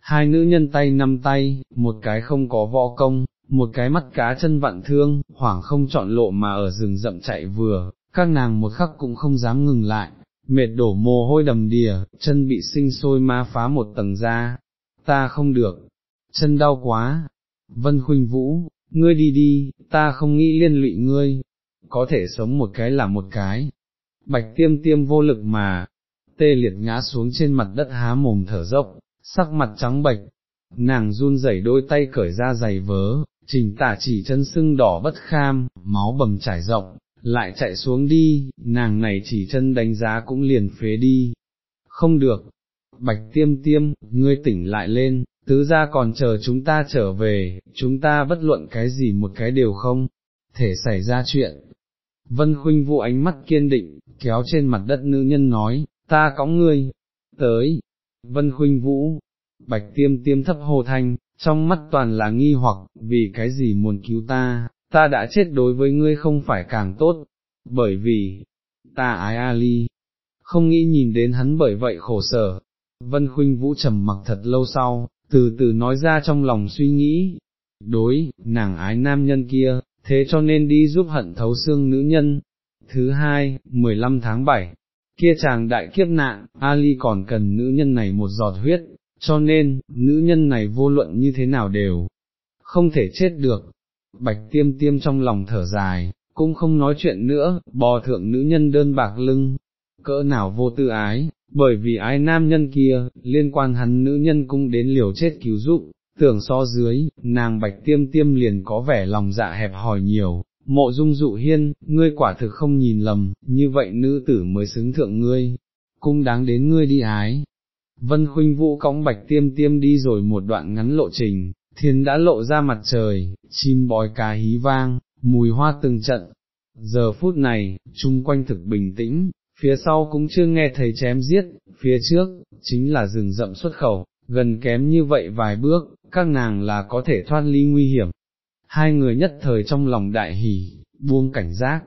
Speaker 1: Hai nữ nhân tay nắm tay, một cái không có võ công, một cái mắt cá chân vặn thương, hoảng không chọn lộ mà ở rừng rậm chạy vừa, các nàng một khắc cũng không dám ngừng lại, mệt đổ mồ hôi đầm đìa, chân bị sinh sôi ma phá một tầng da. ta không được, chân đau quá, vân khuynh vũ, ngươi đi đi, ta không nghĩ liên lụy ngươi, có thể sống một cái là một cái, bạch tiêm tiêm vô lực mà, tê liệt ngã xuống trên mặt đất há mồm thở dốc, sắc mặt trắng bệch, nàng run rẩy đôi tay cởi ra giày vớ, trình tả chỉ chân sưng đỏ bất kham, máu bầm trải rộng, lại chạy xuống đi, nàng này chỉ chân đánh giá cũng liền phế đi. Không được, bạch tiêm tiêm, ngươi tỉnh lại lên, tứ ra còn chờ chúng ta trở về, chúng ta bất luận cái gì một cái đều không, thể xảy ra chuyện. Vân khuynh vụ ánh mắt kiên định, kéo trên mặt đất nữ nhân nói, ta cõng ngươi, tới, vân khuynh vũ, bạch tiêm tiêm thấp hồ thanh, trong mắt toàn là nghi hoặc, vì cái gì muốn cứu ta, ta đã chết đối với ngươi không phải càng tốt, bởi vì, ta ái Ali, không nghĩ nhìn đến hắn bởi vậy khổ sở. Vân Khuynh Vũ trầm mặc thật lâu sau, từ từ nói ra trong lòng suy nghĩ, đối, nàng ái nam nhân kia, thế cho nên đi giúp hận thấu xương nữ nhân. Thứ hai, 15 tháng 7, kia chàng đại kiếp nạn, Ali còn cần nữ nhân này một giọt huyết, cho nên, nữ nhân này vô luận như thế nào đều, không thể chết được. Bạch tiêm tiêm trong lòng thở dài, cũng không nói chuyện nữa, bò thượng nữ nhân đơn bạc lưng, cỡ nào vô tư ái, bởi vì ái nam nhân kia, liên quan hắn nữ nhân cũng đến liều chết cứu giúp, tưởng so dưới, nàng bạch tiêm tiêm liền có vẻ lòng dạ hẹp hòi nhiều, mộ dung dụ hiên, ngươi quả thực không nhìn lầm, như vậy nữ tử mới xứng thượng ngươi, cũng đáng đến ngươi đi ái. Vân khuynh vũ cõng bạch tiêm tiêm đi rồi một đoạn ngắn lộ trình, thiên đã lộ ra mặt trời, chim bói cá hí vang, mùi hoa từng trận. Giờ phút này, chung quanh thực bình tĩnh, phía sau cũng chưa nghe thấy chém giết, phía trước, chính là rừng rậm xuất khẩu, gần kém như vậy vài bước, các nàng là có thể thoát ly nguy hiểm. Hai người nhất thời trong lòng đại hỉ, buông cảnh giác.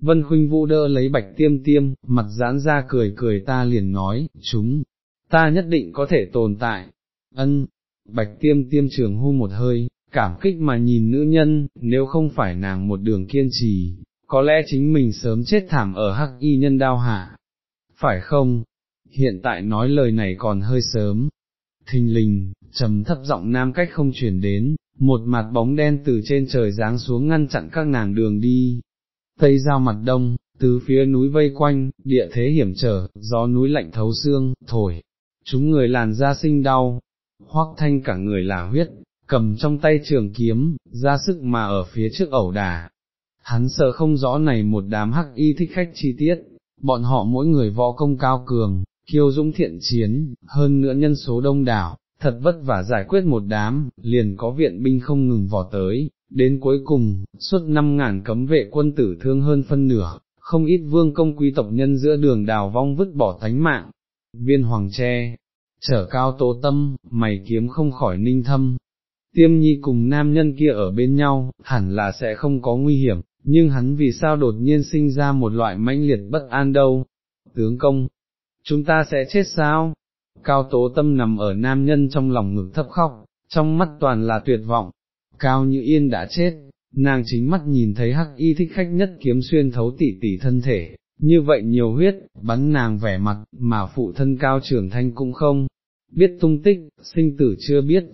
Speaker 1: Vân Khuynh Vũ đỡ lấy bạch tiêm tiêm, mặt giãn ra cười cười ta liền nói, chúng, ta nhất định có thể tồn tại. Ân, bạch tiêm tiêm trường hô một hơi, cảm kích mà nhìn nữ nhân, nếu không phải nàng một đường kiên trì, có lẽ chính mình sớm chết thảm ở hắc y nhân đao hạ. Phải không? Hiện tại nói lời này còn hơi sớm. Thình lình, trầm thấp giọng nam cách không chuyển đến, một mặt bóng đen từ trên trời giáng xuống ngăn chặn các nàng đường đi. Tây giao mặt đông, từ phía núi vây quanh, địa thế hiểm trở, gió núi lạnh thấu xương, thổi, chúng người làn da sinh đau, hoác thanh cả người là huyết, cầm trong tay trường kiếm, ra sức mà ở phía trước ẩu đà. Hắn sợ không rõ này một đám hắc y thích khách chi tiết, bọn họ mỗi người võ công cao cường, kiêu dũng thiện chiến, hơn nữa nhân số đông đảo, thật vất vả giải quyết một đám, liền có viện binh không ngừng vò tới, đến cuối cùng, suốt năm ngàn cấm vệ quân tử thương hơn phân nửa, không ít vương công quý tộc nhân giữa đường đào vong vứt bỏ tánh mạng. Viên hoàng tre, trở cao tố tâm, mày kiếm không khỏi ninh thâm. Tiêm nhi cùng nam nhân kia ở bên nhau, hẳn là sẽ không có nguy hiểm, nhưng hắn vì sao đột nhiên sinh ra một loại mãnh liệt bất an đâu. Tướng công, chúng ta sẽ chết sao? Cao tố tâm nằm ở nam nhân trong lòng ngực thấp khóc, trong mắt toàn là tuyệt vọng. Cao như yên đã chết, nàng chính mắt nhìn thấy hắc y thích khách nhất kiếm xuyên thấu tỷ tỷ thân thể, như vậy nhiều huyết, bắn nàng vẻ mặt, mà phụ thân cao trưởng thanh cũng không, biết tung tích, sinh tử chưa biết,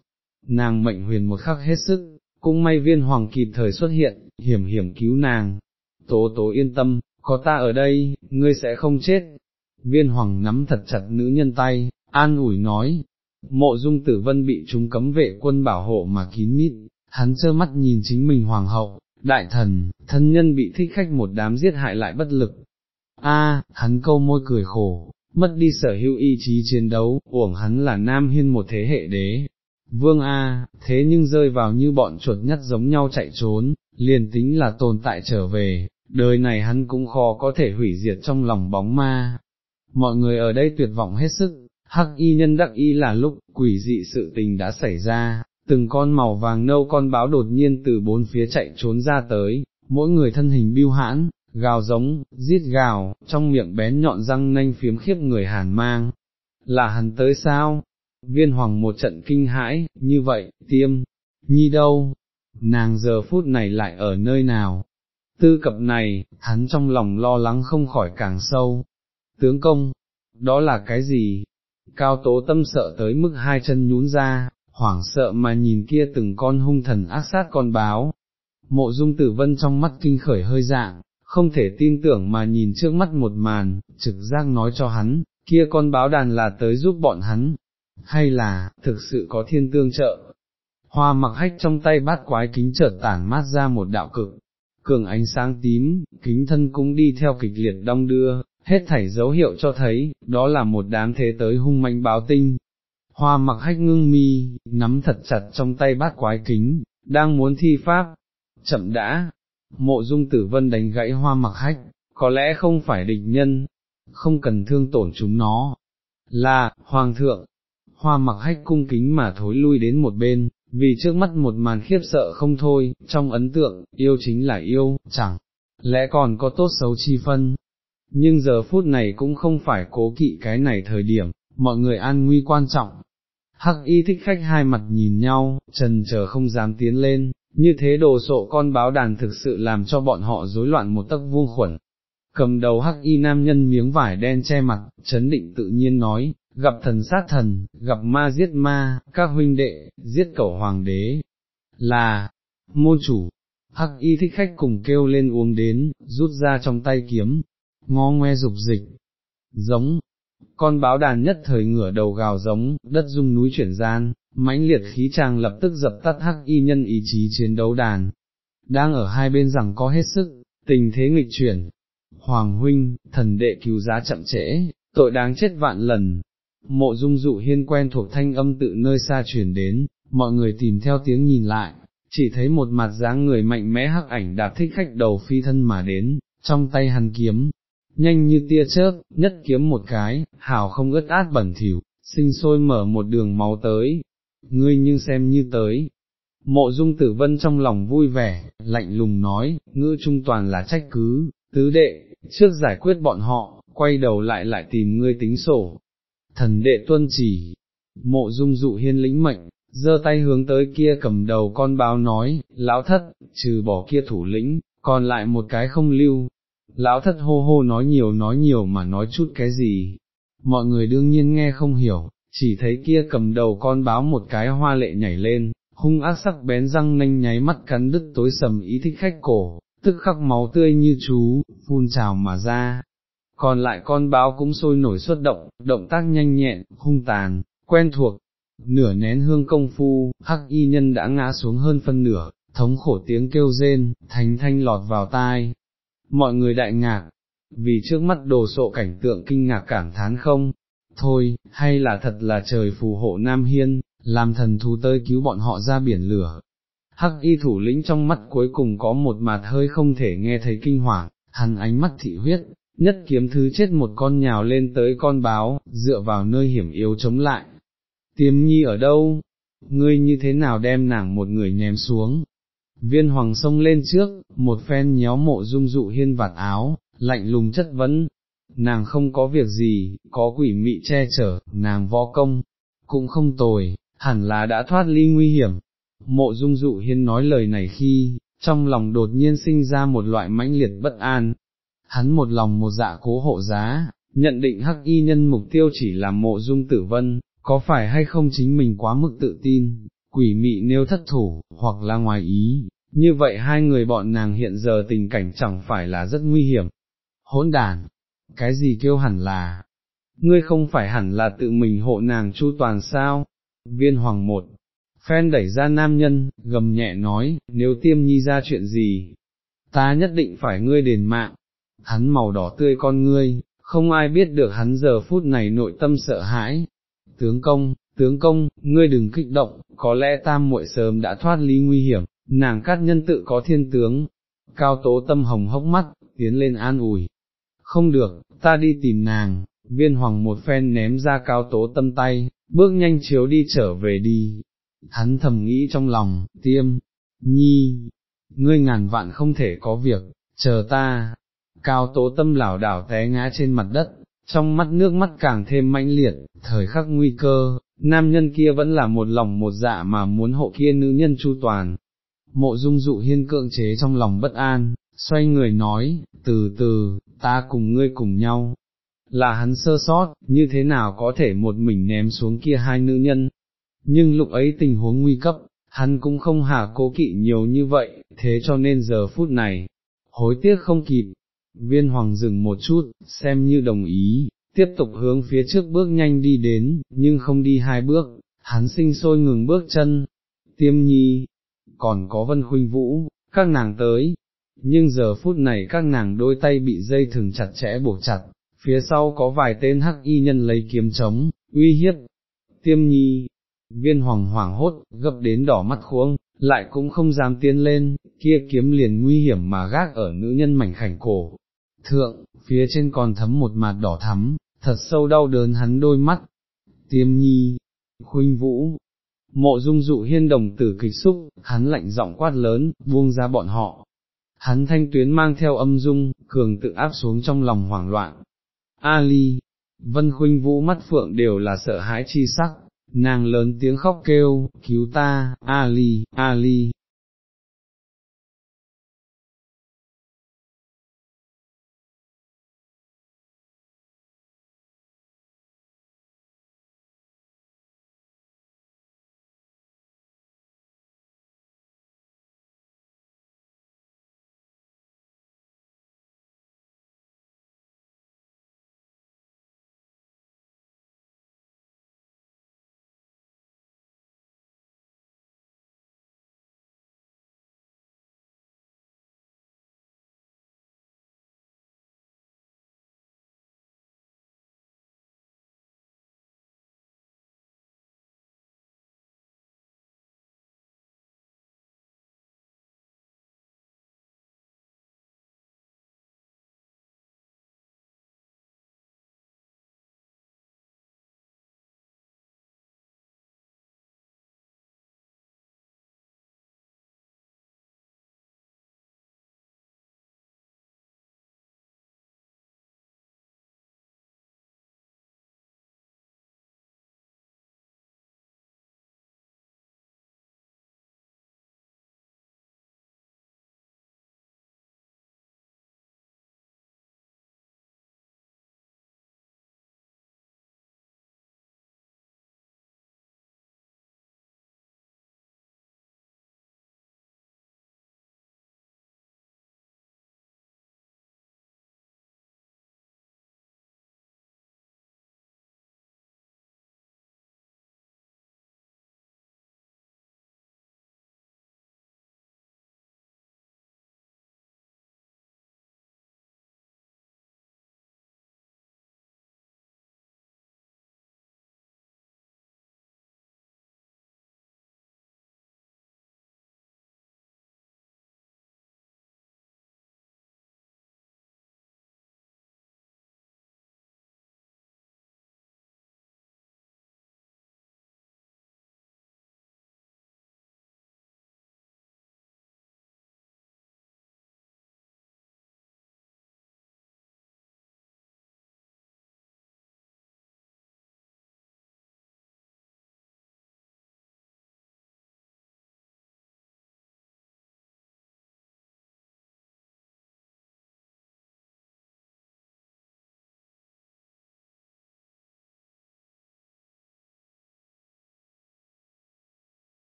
Speaker 1: nàng mệnh huyền một khắc hết sức, cũng may viên hoàng kịp thời xuất hiện, hiểm hiểm cứu nàng, tố tố yên tâm, có ta ở đây, ngươi sẽ không chết, viên hoàng nắm thật chặt nữ nhân tay, an ủi nói, mộ dung tử vân bị chúng cấm vệ quân bảo hộ mà kín mít, hắn trơ mắt nhìn chính mình hoàng hậu, đại thần, thân nhân bị thích khách một đám giết hại lại bất lực. A, hắn câu môi cười khổ, mất đi sở hữu ý chí chiến đấu, uổng hắn là nam hiên một thế hệ đế. Vương A, thế nhưng rơi vào như bọn chuột nhắt giống nhau chạy trốn, liền tính là tồn tại trở về, đời này hắn cũng khó có thể hủy diệt trong lòng bóng ma. Mọi người ở đây tuyệt vọng hết sức, hắc y nhân đắc y là lúc quỷ dị sự tình đã xảy ra, từng con màu vàng nâu con báo đột nhiên từ bốn phía chạy trốn ra tới, mỗi người thân hình biêu hãn, gào giống, giết gào, trong miệng bén nhọn răng nanh phiếm khiếp người hàn mang. Là hắn tới sao? Viên hoàng một trận kinh hãi, như vậy, tiêm, nhi đâu? Nàng giờ phút này lại ở nơi nào? Tư cập này, hắn trong lòng lo lắng không khỏi càng sâu. Tướng công, đó là cái gì? Cao tố tâm sợ tới mức hai chân nhún ra, hoảng sợ mà nhìn kia từng con hung thần ác sát con báo. Mộ dung tử vân trong mắt kinh khởi hơi dạng, không thể tin tưởng mà nhìn trước mắt một màn, trực giác nói cho hắn, kia con báo đàn là tới giúp bọn hắn, hay là, thực sự có thiên tương trợ. Hoa mặc hách trong tay bát quái kính chợt tản mát ra một đạo cực, cường ánh sáng tím, kính thân cũng đi theo kịch liệt đong đưa, hết thảy dấu hiệu cho thấy, đó là một đám thế tới hung manh báo tinh. Hoa mặc hách ngưng mi, nắm thật chặt trong tay bát quái kính, đang muốn thi pháp, chậm đã, mộ dung tử vân đánh gãy hoa mặc hách, có lẽ không phải địch nhân, không cần thương tổn chúng nó, là, hoàng thượng, hoa mặc hách cung kính mà thối lui đến một bên, vì trước mắt một màn khiếp sợ không thôi, trong ấn tượng, yêu chính là yêu, chẳng, lẽ còn có tốt xấu chi phân, nhưng giờ phút này cũng không phải cố kỵ cái này thời điểm, mọi người an nguy quan trọng. Hắc y thích khách hai mặt nhìn nhau, trần chờ không dám tiến lên, như thế đồ sộ con báo đàn thực sự làm cho bọn họ rối loạn một tấc vuông khuẩn. Cầm đầu hắc y nam nhân miếng vải đen che mặt, chấn định tự nhiên nói, gặp thần sát thần, gặp ma giết ma, các huynh đệ, giết cẩu hoàng đế, là, môn chủ, hắc y thích khách cùng kêu lên uống đến, rút ra trong tay kiếm, ngó ngoe dục dịch, giống, con báo đàn nhất thời ngửa đầu gào giống, đất rung núi chuyển gian, mãnh liệt khí chàng lập tức dập tắt hắc y nhân ý chí chiến đấu đàn, đang ở hai bên rằng có hết sức, tình thế nghịch chuyển, Hoàng huynh, thần đệ cứu giá chậm trễ, tội đáng chết vạn lần, mộ dung dụ hiên quen thuộc thanh âm tự nơi xa chuyển đến, mọi người tìm theo tiếng nhìn lại, chỉ thấy một mặt dáng người mạnh mẽ hắc ảnh đạp thích khách đầu phi thân mà đến, trong tay hắn kiếm, nhanh như tia chớp, nhất kiếm một cái, hào không ướt át bẩn thỉu, sinh sôi mở một đường máu tới, ngươi nhưng xem như tới. Mộ dung tử vân trong lòng vui vẻ, lạnh lùng nói, ngữ trung toàn là trách cứ, tứ đệ, trước giải quyết bọn họ, quay đầu lại lại tìm ngươi tính sổ. Thần đệ tuân chỉ, mộ dung dụ hiên lĩnh mệnh, giơ tay hướng tới kia cầm đầu con báo nói, lão thất, trừ bỏ kia thủ lĩnh, còn lại một cái không lưu. Lão thất hô hô nói nhiều nói nhiều mà nói chút cái gì, mọi người đương nhiên nghe không hiểu, chỉ thấy kia cầm đầu con báo một cái hoa lệ nhảy lên, hung ác sắc bén răng nanh nháy mắt cắn đứt tối sầm ý thích khách cổ, tức khắc máu tươi như chú, phun trào mà ra. Còn lại con báo cũng sôi nổi xuất động, động tác nhanh nhẹn, hung tàn, quen thuộc, nửa nén hương công phu, hắc y nhân đã ngã xuống hơn phân nửa, thống khổ tiếng kêu rên, thành thanh lọt vào tai. Mọi người đại ngạc, vì trước mắt đồ sộ cảnh tượng kinh ngạc cảm thán không, thôi, hay là thật là trời phù hộ Nam Hiên, làm thần thú tơi cứu bọn họ ra biển lửa. Hắc y thủ lĩnh trong mắt cuối cùng có một mặt hơi không thể nghe thấy kinh hoàng, hắn ánh mắt thị huyết, nhất kiếm thứ chết một con nhào lên tới con báo, dựa vào nơi hiểm yếu chống lại. Tiêm nhi ở đâu? Ngươi như thế nào đem nàng một người ném xuống? Viên hoàng sông lên trước, một phen nhéo mộ dung dụ hiên vạt áo, lạnh lùng chất vấn, nàng không có việc gì, có quỷ mị che chở, nàng võ công, cũng không tồi, hẳn là đã thoát ly nguy hiểm. Mộ dung dụ hiên nói lời này khi, trong lòng đột nhiên sinh ra một loại mãnh liệt bất an, hắn một lòng một dạ cố hộ giá, nhận định hắc y nhân mục tiêu chỉ là mộ dung tử vân, có phải hay không chính mình quá mức tự tin, quỷ mị nếu thất thủ, hoặc là ngoài ý, như vậy hai người bọn nàng hiện giờ tình cảnh chẳng phải là rất nguy hiểm. Hỗn đàn, cái gì kêu hẳn là, ngươi không phải hẳn là tự mình hộ nàng chu toàn sao, viên hoàng một, phen đẩy ra nam nhân, gầm nhẹ nói, nếu tiêm nhi ra chuyện gì, ta nhất định phải ngươi đền mạng, hắn màu đỏ tươi con ngươi, không ai biết được hắn giờ phút này nội tâm sợ hãi. Tướng công, tướng công, ngươi đừng kích động, có lẽ tam muội sớm đã thoát ly nguy hiểm, nàng cát nhân tự có thiên tướng. Cao tố tâm hồng hốc mắt, tiến lên an ủi. Không được, ta đi tìm nàng, viên hoàng một phen ném ra cao tố tâm tay, bước nhanh chiếu đi trở về đi. Hắn thầm nghĩ trong lòng, tiêm, nhi, ngươi ngàn vạn không thể có việc, chờ ta, cao tố tâm lảo đảo té ngã trên mặt đất, trong mắt nước mắt càng thêm mãnh liệt, thời khắc nguy cơ, nam nhân kia vẫn là một lòng một dạ mà muốn hộ kia nữ nhân chu toàn. Mộ dung dụ hiên cưỡng chế trong lòng bất an, xoay người nói, từ từ, ta cùng ngươi cùng nhau. Là hắn sơ sót, như thế nào có thể một mình ném xuống kia hai nữ nhân. Nhưng lúc ấy tình huống nguy cấp, hắn cũng không hà cố kỵ nhiều như vậy, thế cho nên giờ phút này, hối tiếc không kịp, viên hoàng dừng một chút, xem như đồng ý, tiếp tục hướng phía trước bước nhanh đi đến, nhưng không đi hai bước, hắn sinh sôi ngừng bước chân, tiêm nhi, còn có vân khuynh vũ, các nàng tới, nhưng giờ phút này các nàng đôi tay bị dây thừng chặt chẽ buộc chặt, phía sau có vài tên hắc y nhân lấy kiếm trống, uy hiếp, tiêm nhi, viên hoàng hoảng hốt, gấp đến đỏ mắt khuông, lại cũng không dám tiến lên, kia kiếm liền nguy hiểm mà gác ở nữ nhân mảnh khảnh cổ, thượng, phía trên còn thấm một mạt đỏ thắm, thật sâu đau đớn hắn đôi mắt, tiêm nhi, khuynh vũ, mộ dung dụ hiên đồng tử kịch xúc, hắn lạnh giọng quát lớn, buông ra bọn họ. Hắn thanh tuyến mang theo âm dung, cường tự áp xuống trong lòng hoảng loạn. Ali, vân khuynh vũ mắt phượng đều là sợ hãi chi sắc, nàng lớn tiếng khóc kêu, cứu ta, Ali, Ali,